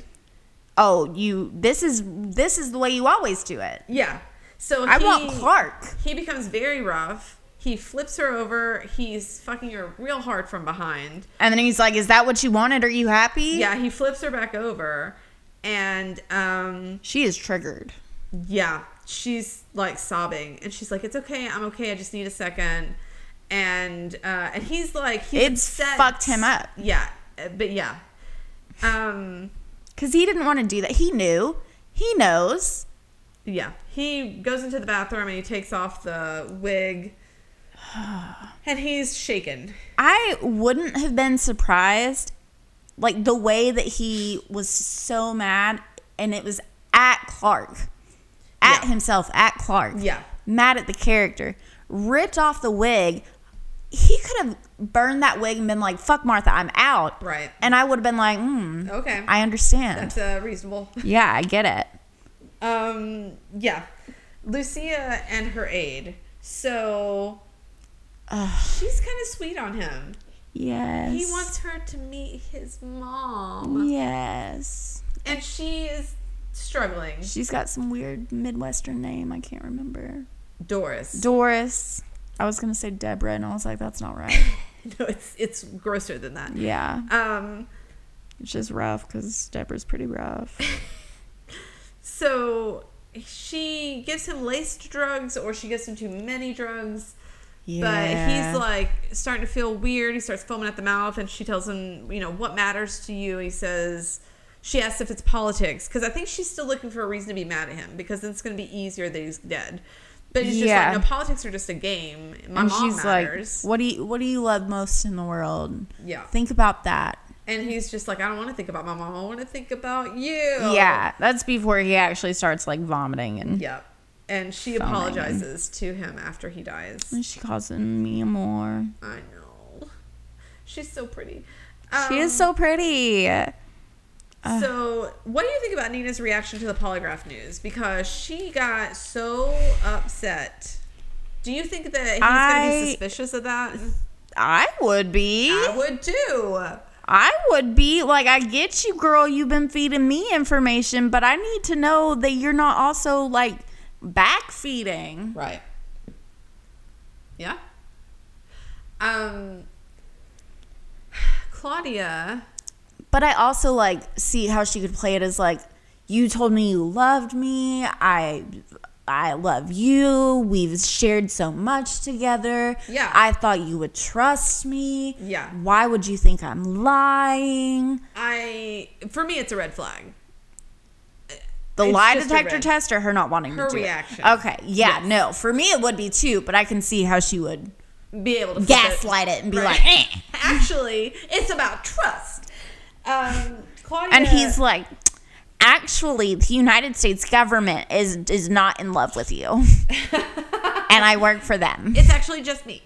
[SPEAKER 2] Oh, you. This is this is the way you always do it.
[SPEAKER 1] Yeah. So
[SPEAKER 2] I
[SPEAKER 1] he,
[SPEAKER 2] want Clark.
[SPEAKER 1] He becomes very rough. He flips her over. He's fucking her real hard from behind.
[SPEAKER 2] And then he's like, "Is that what you wanted? Are you happy?"
[SPEAKER 1] Yeah, he flips her back over. And um
[SPEAKER 2] She is triggered.
[SPEAKER 1] yeah, she's like sobbing and she's like, It's okay, I'm okay, I just need a second. And uh and he's like he's
[SPEAKER 2] It's
[SPEAKER 1] upset.
[SPEAKER 2] fucked him up.
[SPEAKER 1] Yeah. uh, But yeah. Um
[SPEAKER 2] Cuz he didn't want to do that. He knew. He knows.
[SPEAKER 1] Yeah. He goes into the bathroom and he takes off the wig. <sighs> And he's shaken.
[SPEAKER 2] I wouldn't have been surprised like the way that he was so mad and it was at Clark. At
[SPEAKER 1] Yeah.
[SPEAKER 2] himself, at Clark.
[SPEAKER 1] Yeah.
[SPEAKER 2] Mad at the character. Ripped off the wig. He could have burned that wig and been like, "Fuck Martha, I'm out."
[SPEAKER 1] Right.
[SPEAKER 2] And I would have been like, "Hmm,
[SPEAKER 1] Okay.
[SPEAKER 2] I understand."
[SPEAKER 1] That's uh, reasonable.
[SPEAKER 2] yeah, I get it.
[SPEAKER 1] Um, yeah. Lucia and her aide. So she's kind of sweet on him.
[SPEAKER 2] Yes.
[SPEAKER 1] He wants her to meet his mom.
[SPEAKER 2] Yes.
[SPEAKER 1] And she is struggling.
[SPEAKER 2] She's got some weird Midwestern name. I can't remember.
[SPEAKER 1] Doris.
[SPEAKER 2] Doris. I was gonna say Deborah, and I was like, that's not right. <laughs>
[SPEAKER 1] no, it's it's grosser than that.
[SPEAKER 2] yeah,
[SPEAKER 1] Um,
[SPEAKER 2] it's just rough because Deborah's pretty rough. <laughs>
[SPEAKER 1] so she gives him laced drugs or she gives him too many drugs. Yeah. But he's like starting to feel weird. He starts foaming at the mouth, and she tells him, you know, what matters to you. He says, she asks if it's politics because I think she's still looking for a reason to be mad at him because then it's going to be easier that he's dead. But he's
[SPEAKER 2] Yeah.
[SPEAKER 1] just like, no, politics are just a game. My
[SPEAKER 2] and
[SPEAKER 1] mom
[SPEAKER 2] she's
[SPEAKER 1] matters.
[SPEAKER 2] like, "What do you What do you love most in the world?
[SPEAKER 1] yeah.
[SPEAKER 2] Think about that."
[SPEAKER 1] And he's just like, I don't want to think about my mom. I want to think about you.
[SPEAKER 2] Yeah, that's before he actually starts like vomiting and
[SPEAKER 1] Yep. And she
[SPEAKER 2] Foaming.
[SPEAKER 1] apologizes to him after he dies.
[SPEAKER 2] and she calls him me more.
[SPEAKER 1] I know. She's so pretty.
[SPEAKER 2] she is
[SPEAKER 1] Um,
[SPEAKER 2] so pretty.
[SPEAKER 1] So, what do you think about Nina's reaction to the polygraph news? Because she got so upset Do you think that he's going to be suspicious of that?
[SPEAKER 2] I would be.
[SPEAKER 1] I would too.
[SPEAKER 2] I would be like, I get you, girl. You've been feeding me information, but I need to know that you're not also like back feeding.
[SPEAKER 1] Right. Yeah. Um <sighs> Claudia
[SPEAKER 2] But I also like see how she could play it as like, you told me you loved me. I I love you. We've shared so much together.
[SPEAKER 1] Yeah.
[SPEAKER 2] I thought you would trust me.
[SPEAKER 1] Yeah.
[SPEAKER 2] Why would you think I'm lying?
[SPEAKER 1] I for me it's a red flag.
[SPEAKER 2] The
[SPEAKER 1] It's
[SPEAKER 2] lie detector test or her not wanting
[SPEAKER 1] Her
[SPEAKER 2] to do
[SPEAKER 1] reaction.
[SPEAKER 2] it? Okay. Yeah,
[SPEAKER 1] Yes.
[SPEAKER 2] no. For me it would be too, but I can see how she would
[SPEAKER 1] Be able to flip it.
[SPEAKER 2] gaslight it and be
[SPEAKER 1] Right.
[SPEAKER 2] like, eh. <laughs>
[SPEAKER 1] Actually, it's about trust. Um Claudia
[SPEAKER 2] and he's like, actually, the United States government is is not in love with you, <laughs> and I work for them.
[SPEAKER 1] It's actually just me.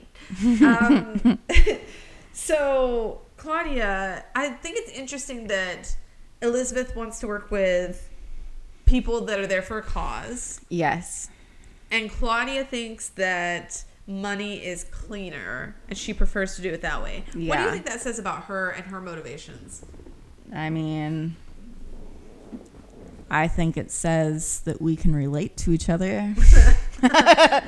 [SPEAKER 1] Um, <laughs> so, Claudia, I think it's interesting that Elizabeth wants to work with people that are there for a cause,
[SPEAKER 2] Yes.
[SPEAKER 1] and Claudia thinks that money is cleaner, and she prefers to do it that way. What do you think that says about her and her motivations?
[SPEAKER 2] I mean, I think it says that we can relate to each other. <laughs>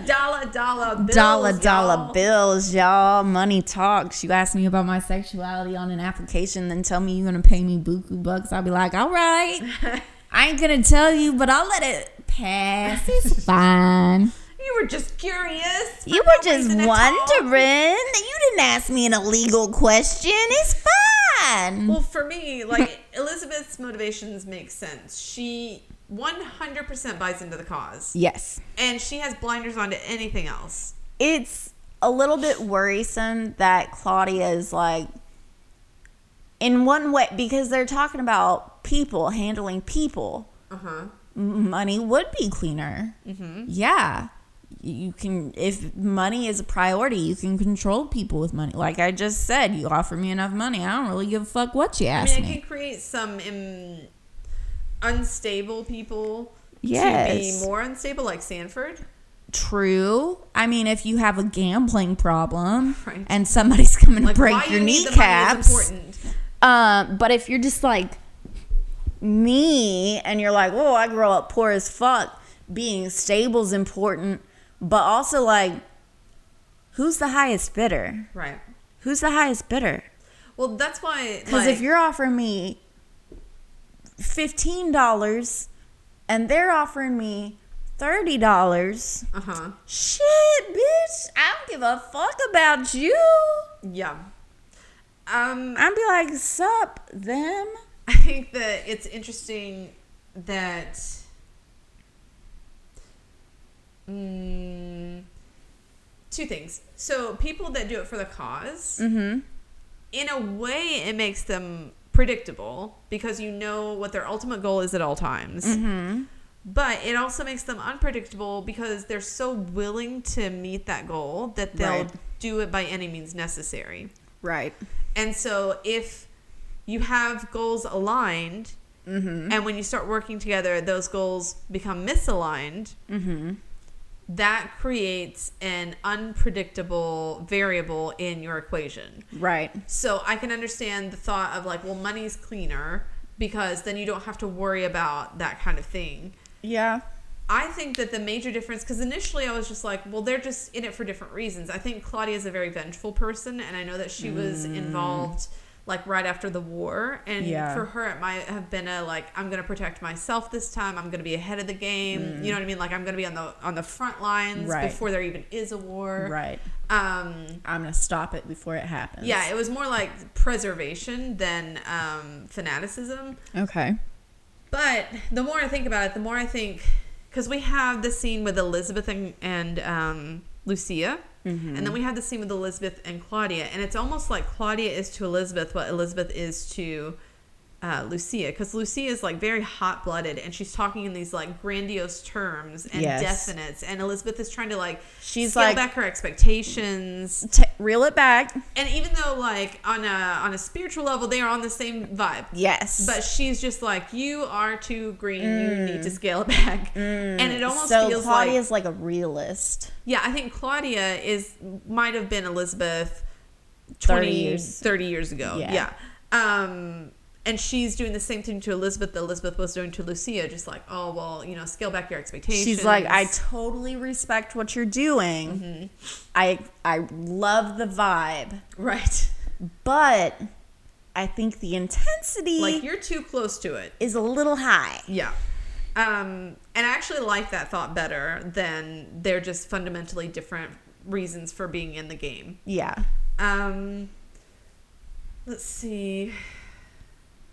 [SPEAKER 1] Dollar, dollar bills,
[SPEAKER 2] dollar dollar
[SPEAKER 1] y'all.
[SPEAKER 2] bills, y'all. Money talks. You ask me about my sexuality on an application, then tell me you're gonna pay me buku bucks. I'll be like, all right. <laughs> I ain't gonna tell you, but I'll let it pass. It's <laughs> fine.
[SPEAKER 1] You were just curious. for
[SPEAKER 2] You
[SPEAKER 1] no
[SPEAKER 2] were just
[SPEAKER 1] reason at
[SPEAKER 2] wondering. You didn't ask me an illegal question. It's fine.
[SPEAKER 1] Well, for me, like <laughs> Elizabeth's motivations make sense. She 100% buys into the cause,
[SPEAKER 2] yes.
[SPEAKER 1] and she has blinders on to anything else.
[SPEAKER 2] It's a little bit worrisome that Claudia is like, in one way, because they're talking about people, handling people.
[SPEAKER 1] Uh huh.
[SPEAKER 2] money would be cleaner. Mm-hmm. Yeah. You can, if money is a priority, you can control people with money. Like I just said, you offer me enough money, I don't really give a fuck what you
[SPEAKER 1] I
[SPEAKER 2] ask
[SPEAKER 1] mean, it
[SPEAKER 2] me.
[SPEAKER 1] can create some um, unstable people to
[SPEAKER 2] Yes.
[SPEAKER 1] be more unstable, like Sanford.
[SPEAKER 2] True. I mean, if you have a gambling problem <laughs>
[SPEAKER 1] Right.
[SPEAKER 2] and somebody's <laughs> coming
[SPEAKER 1] Like
[SPEAKER 2] to break your
[SPEAKER 1] you need the money is
[SPEAKER 2] kneecaps,
[SPEAKER 1] important.
[SPEAKER 2] Um, but if you're just like me and you're like, oh, I grow up poor as fuck, being stable is important, but also like, who's the highest bidder?
[SPEAKER 1] Right.
[SPEAKER 2] Who's the highest bidder?
[SPEAKER 1] Well, that's why.
[SPEAKER 2] Because
[SPEAKER 1] like,
[SPEAKER 2] if you're offering me fifteen dollars and they're offering me thirty dollars,
[SPEAKER 1] uh huh.
[SPEAKER 2] shit, bitch, I don't give a fuck about you.
[SPEAKER 1] Yeah. Um,
[SPEAKER 2] I'd be like, sup, them.
[SPEAKER 1] I think that it's interesting that mm, two things. So people that do it for the because
[SPEAKER 2] Mm-hmm.
[SPEAKER 1] in a way, it makes them predictable because you know what their ultimate goal is at all times.
[SPEAKER 2] Mm-hmm.
[SPEAKER 1] But it also makes them unpredictable because they're so willing to meet that goal that they'll
[SPEAKER 2] Right.
[SPEAKER 1] do it by any means necessary.
[SPEAKER 2] Right.
[SPEAKER 1] And so if you have goals aligned,
[SPEAKER 2] Mm-hmm.
[SPEAKER 1] and when you start working together, those goals become misaligned,
[SPEAKER 2] Mm-hmm.
[SPEAKER 1] That creates an unpredictable variable in your equation.
[SPEAKER 2] Right.
[SPEAKER 1] So I can understand the thought of like, well, money's cleaner because then you don't have to worry about that kind of thing.
[SPEAKER 2] Yeah.
[SPEAKER 1] I think that the major difference, because initially I was just like, well, they're just in it for different reasons. I think Claudia is a very vengeful person, and I know that she was mm. involved like right after the war, and
[SPEAKER 2] Yeah.
[SPEAKER 1] for her it might have been a like, I'm going to protect myself this time. I'm going to be ahead of the game. You know what I mean? Like I'm going to be on the on the front lines
[SPEAKER 2] Right.
[SPEAKER 1] before there even is a war.
[SPEAKER 2] Right.
[SPEAKER 1] Um,
[SPEAKER 2] I'm gonna stop it before it happens.
[SPEAKER 1] yeah, it was more like preservation than um, fanaticism.
[SPEAKER 2] Okay.
[SPEAKER 1] But the more I think about it, the more I think because we have the scene with Elizabeth and, and um, Lucia, and then we have the scene with Elizabeth and Claudia, and it's almost like Claudia is to Elizabeth what Elizabeth is to uh, Lucia because Lucia is like very hot blooded and she's talking in these like grandiose terms and
[SPEAKER 2] Yes.
[SPEAKER 1] definites, and Elizabeth is trying to like
[SPEAKER 2] She's
[SPEAKER 1] scale
[SPEAKER 2] like-
[SPEAKER 1] back her expectations.
[SPEAKER 2] T- reel it back.
[SPEAKER 1] And even though like on a on a spiritual level they are on the same vibe,
[SPEAKER 2] Yes.
[SPEAKER 1] but she's just like you are too green. You need to scale it <laughs> back, and it almost
[SPEAKER 2] Mm. so
[SPEAKER 1] feels like
[SPEAKER 2] Claudia's like, a realist.
[SPEAKER 1] yeah. I think Claudia is might have been Elizabeth
[SPEAKER 2] 30
[SPEAKER 1] 20
[SPEAKER 2] years.
[SPEAKER 1] 30 years ago.
[SPEAKER 2] Yeah.
[SPEAKER 1] Yeah. Um, and she's doing the same thing to Elizabeth that Elizabeth was doing to Lucia, just like, oh well, you know, scale back your expectations.
[SPEAKER 2] She's like, I totally respect what you're doing.
[SPEAKER 1] Mm-hmm.
[SPEAKER 2] I I love the vibe,
[SPEAKER 1] right,
[SPEAKER 2] but I think the intensity
[SPEAKER 1] like you're too close to it.
[SPEAKER 2] is a little high.
[SPEAKER 1] Yeah. Um, and I actually like that thought better than they're just fundamentally different reasons for being in the game.
[SPEAKER 2] Yeah.
[SPEAKER 1] Um, let's see.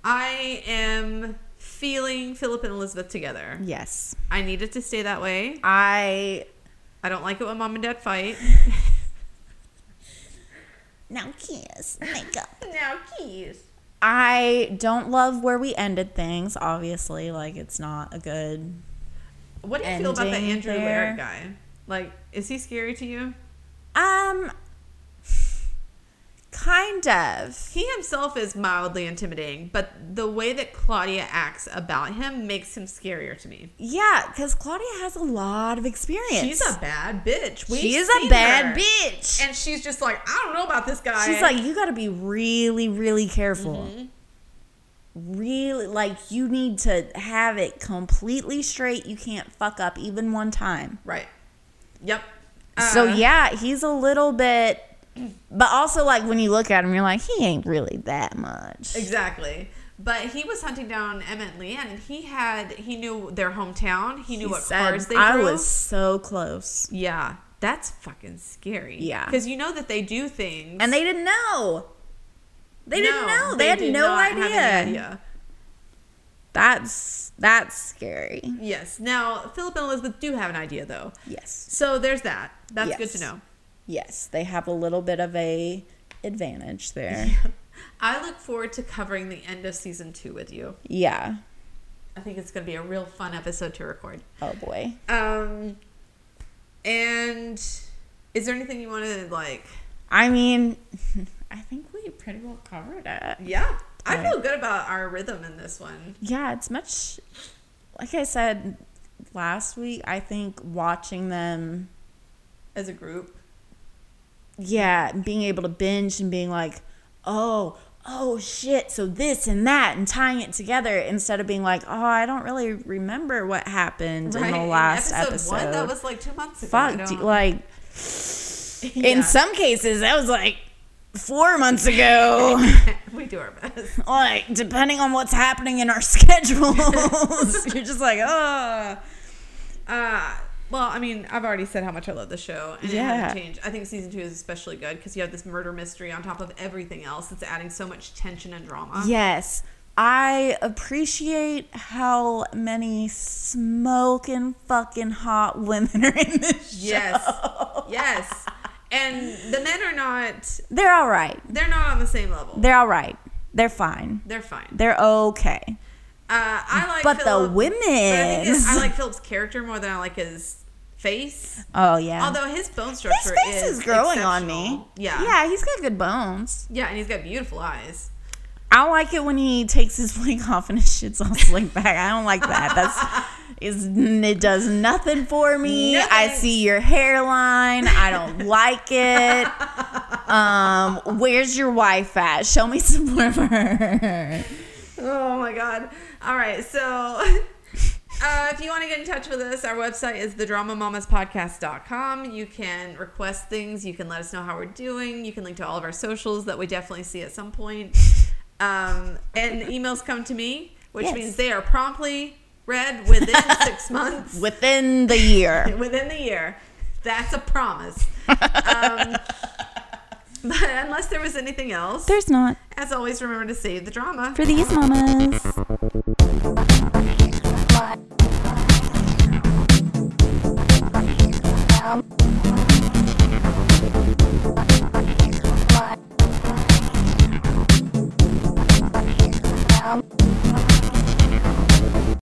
[SPEAKER 1] I am feeling Philip and Elizabeth together.
[SPEAKER 2] Yes.
[SPEAKER 1] I need it to stay that way.
[SPEAKER 2] I
[SPEAKER 1] I don't like it when mom and dad fight.
[SPEAKER 2] now kiss makeup.
[SPEAKER 1] now, keys.
[SPEAKER 2] I don't love where we ended things. Obviously, like it's not a good.
[SPEAKER 1] What do you feel about the Andrew
[SPEAKER 2] there.
[SPEAKER 1] Guy? Like, is he scary to you?
[SPEAKER 2] Um. Kind of.
[SPEAKER 1] He himself is mildly intimidating, but the way that Claudia acts about him makes him scarier to me.
[SPEAKER 2] Yeah, because Claudia has a lot of experience.
[SPEAKER 1] She's a bad bitch. We've
[SPEAKER 2] she is a bad
[SPEAKER 1] her.
[SPEAKER 2] bitch.
[SPEAKER 1] And she's just like, I don't know about this guy.
[SPEAKER 2] She's like, you got to be really, really careful.
[SPEAKER 1] Mm-hmm.
[SPEAKER 2] Really, like, you need to have it completely straight. You can't fuck up even one time.
[SPEAKER 1] right. Yep.
[SPEAKER 2] so,
[SPEAKER 1] Uh,
[SPEAKER 2] yeah, he's a little bit. But also, like, when you look at him, you're like, he ain't really that much.
[SPEAKER 1] Exactly. But he was hunting down Emmett and Leanne, and he had he knew their hometown. He knew
[SPEAKER 2] He
[SPEAKER 1] what
[SPEAKER 2] said,
[SPEAKER 1] cars they
[SPEAKER 2] I
[SPEAKER 1] drove.
[SPEAKER 2] was so close.
[SPEAKER 1] Yeah, that's fucking scary.
[SPEAKER 2] Yeah.
[SPEAKER 1] because you know that they do things,
[SPEAKER 2] And they didn't know. They didn't know. They, had
[SPEAKER 1] did
[SPEAKER 2] no idea.
[SPEAKER 1] idea.
[SPEAKER 2] That's that's scary.
[SPEAKER 1] Yes. Now Philip and Elizabeth do have an idea, though.
[SPEAKER 2] Yes.
[SPEAKER 1] So there's that. That's good to know.
[SPEAKER 2] Yes, they have a little bit of a advantage there. <laughs>
[SPEAKER 1] I look forward to covering the end of season two with you.
[SPEAKER 2] yeah.
[SPEAKER 1] I think it's going to be a real fun episode to record.
[SPEAKER 2] Oh boy.
[SPEAKER 1] Um, and is there anything you want to like?
[SPEAKER 2] I mean, <laughs> I think we pretty well covered it.
[SPEAKER 1] Yeah, I feel good about our rhythm in this one.
[SPEAKER 2] Yeah, it's much like I said last week, I think watching them
[SPEAKER 1] as a group.
[SPEAKER 2] Yeah, being able to binge and being like, "Oh, oh shit, so this and that and tying it together instead of being like, "Oh, I don't really remember what happened in the last
[SPEAKER 1] episode, one, that was like two months ago.
[SPEAKER 2] Fuck,
[SPEAKER 1] don't-
[SPEAKER 2] like <laughs>
[SPEAKER 1] Yeah.
[SPEAKER 2] in some cases that was like 4 months ago. <laughs>
[SPEAKER 1] we do our best.
[SPEAKER 2] like depending on what's happening in our <laughs> schedules you're just like oh
[SPEAKER 1] Uh, well, I mean, I've already said how much I love the show, and it
[SPEAKER 2] Yeah.
[SPEAKER 1] hasn't changed. I think season two is especially good because you have this murder mystery on top of everything else that's adding so much tension and drama.
[SPEAKER 2] yes i appreciate how many smoking fucking hot women are in this show.
[SPEAKER 1] Yes. yes. And the men are not.
[SPEAKER 2] they're all right
[SPEAKER 1] They're not on the same level.
[SPEAKER 2] they're all right they're fine
[SPEAKER 1] They're fine.
[SPEAKER 2] they're okay
[SPEAKER 1] Uh, I like.
[SPEAKER 2] But the women-
[SPEAKER 1] but I, I like Philip's character more than I like his face.
[SPEAKER 2] oh yeah
[SPEAKER 1] Although his bone
[SPEAKER 2] his
[SPEAKER 1] structure
[SPEAKER 2] face
[SPEAKER 1] is,
[SPEAKER 2] is growing on me.
[SPEAKER 1] Yeah.
[SPEAKER 2] yeah he's got good bones
[SPEAKER 1] Yeah, and he's got beautiful eyes.
[SPEAKER 2] I like it when he takes his <laughs> wig off and his shit's all slicked back. I don't like that. That's <laughs> is it does nothing for me.
[SPEAKER 1] No
[SPEAKER 2] I see your hairline. I don't <laughs> like it. Um, where's your wife at? Show me some more of her.
[SPEAKER 1] Oh my god. All right, so uh, if you want to get in touch with us, our website is thedramamamaspodcast.com. You can request things. You can let us know how we're doing. You can link to all of our socials that we definitely see at some point. Um, and <laughs> emails come to me, which
[SPEAKER 2] Yes.
[SPEAKER 1] means they are promptly read within <laughs> six months.
[SPEAKER 2] Within the year. <laughs>
[SPEAKER 1] within the year. That's a promise. Um, <laughs> But unless there was anything else,
[SPEAKER 2] there's not.
[SPEAKER 1] As always, remember to save the drama
[SPEAKER 2] for these mamas. Um.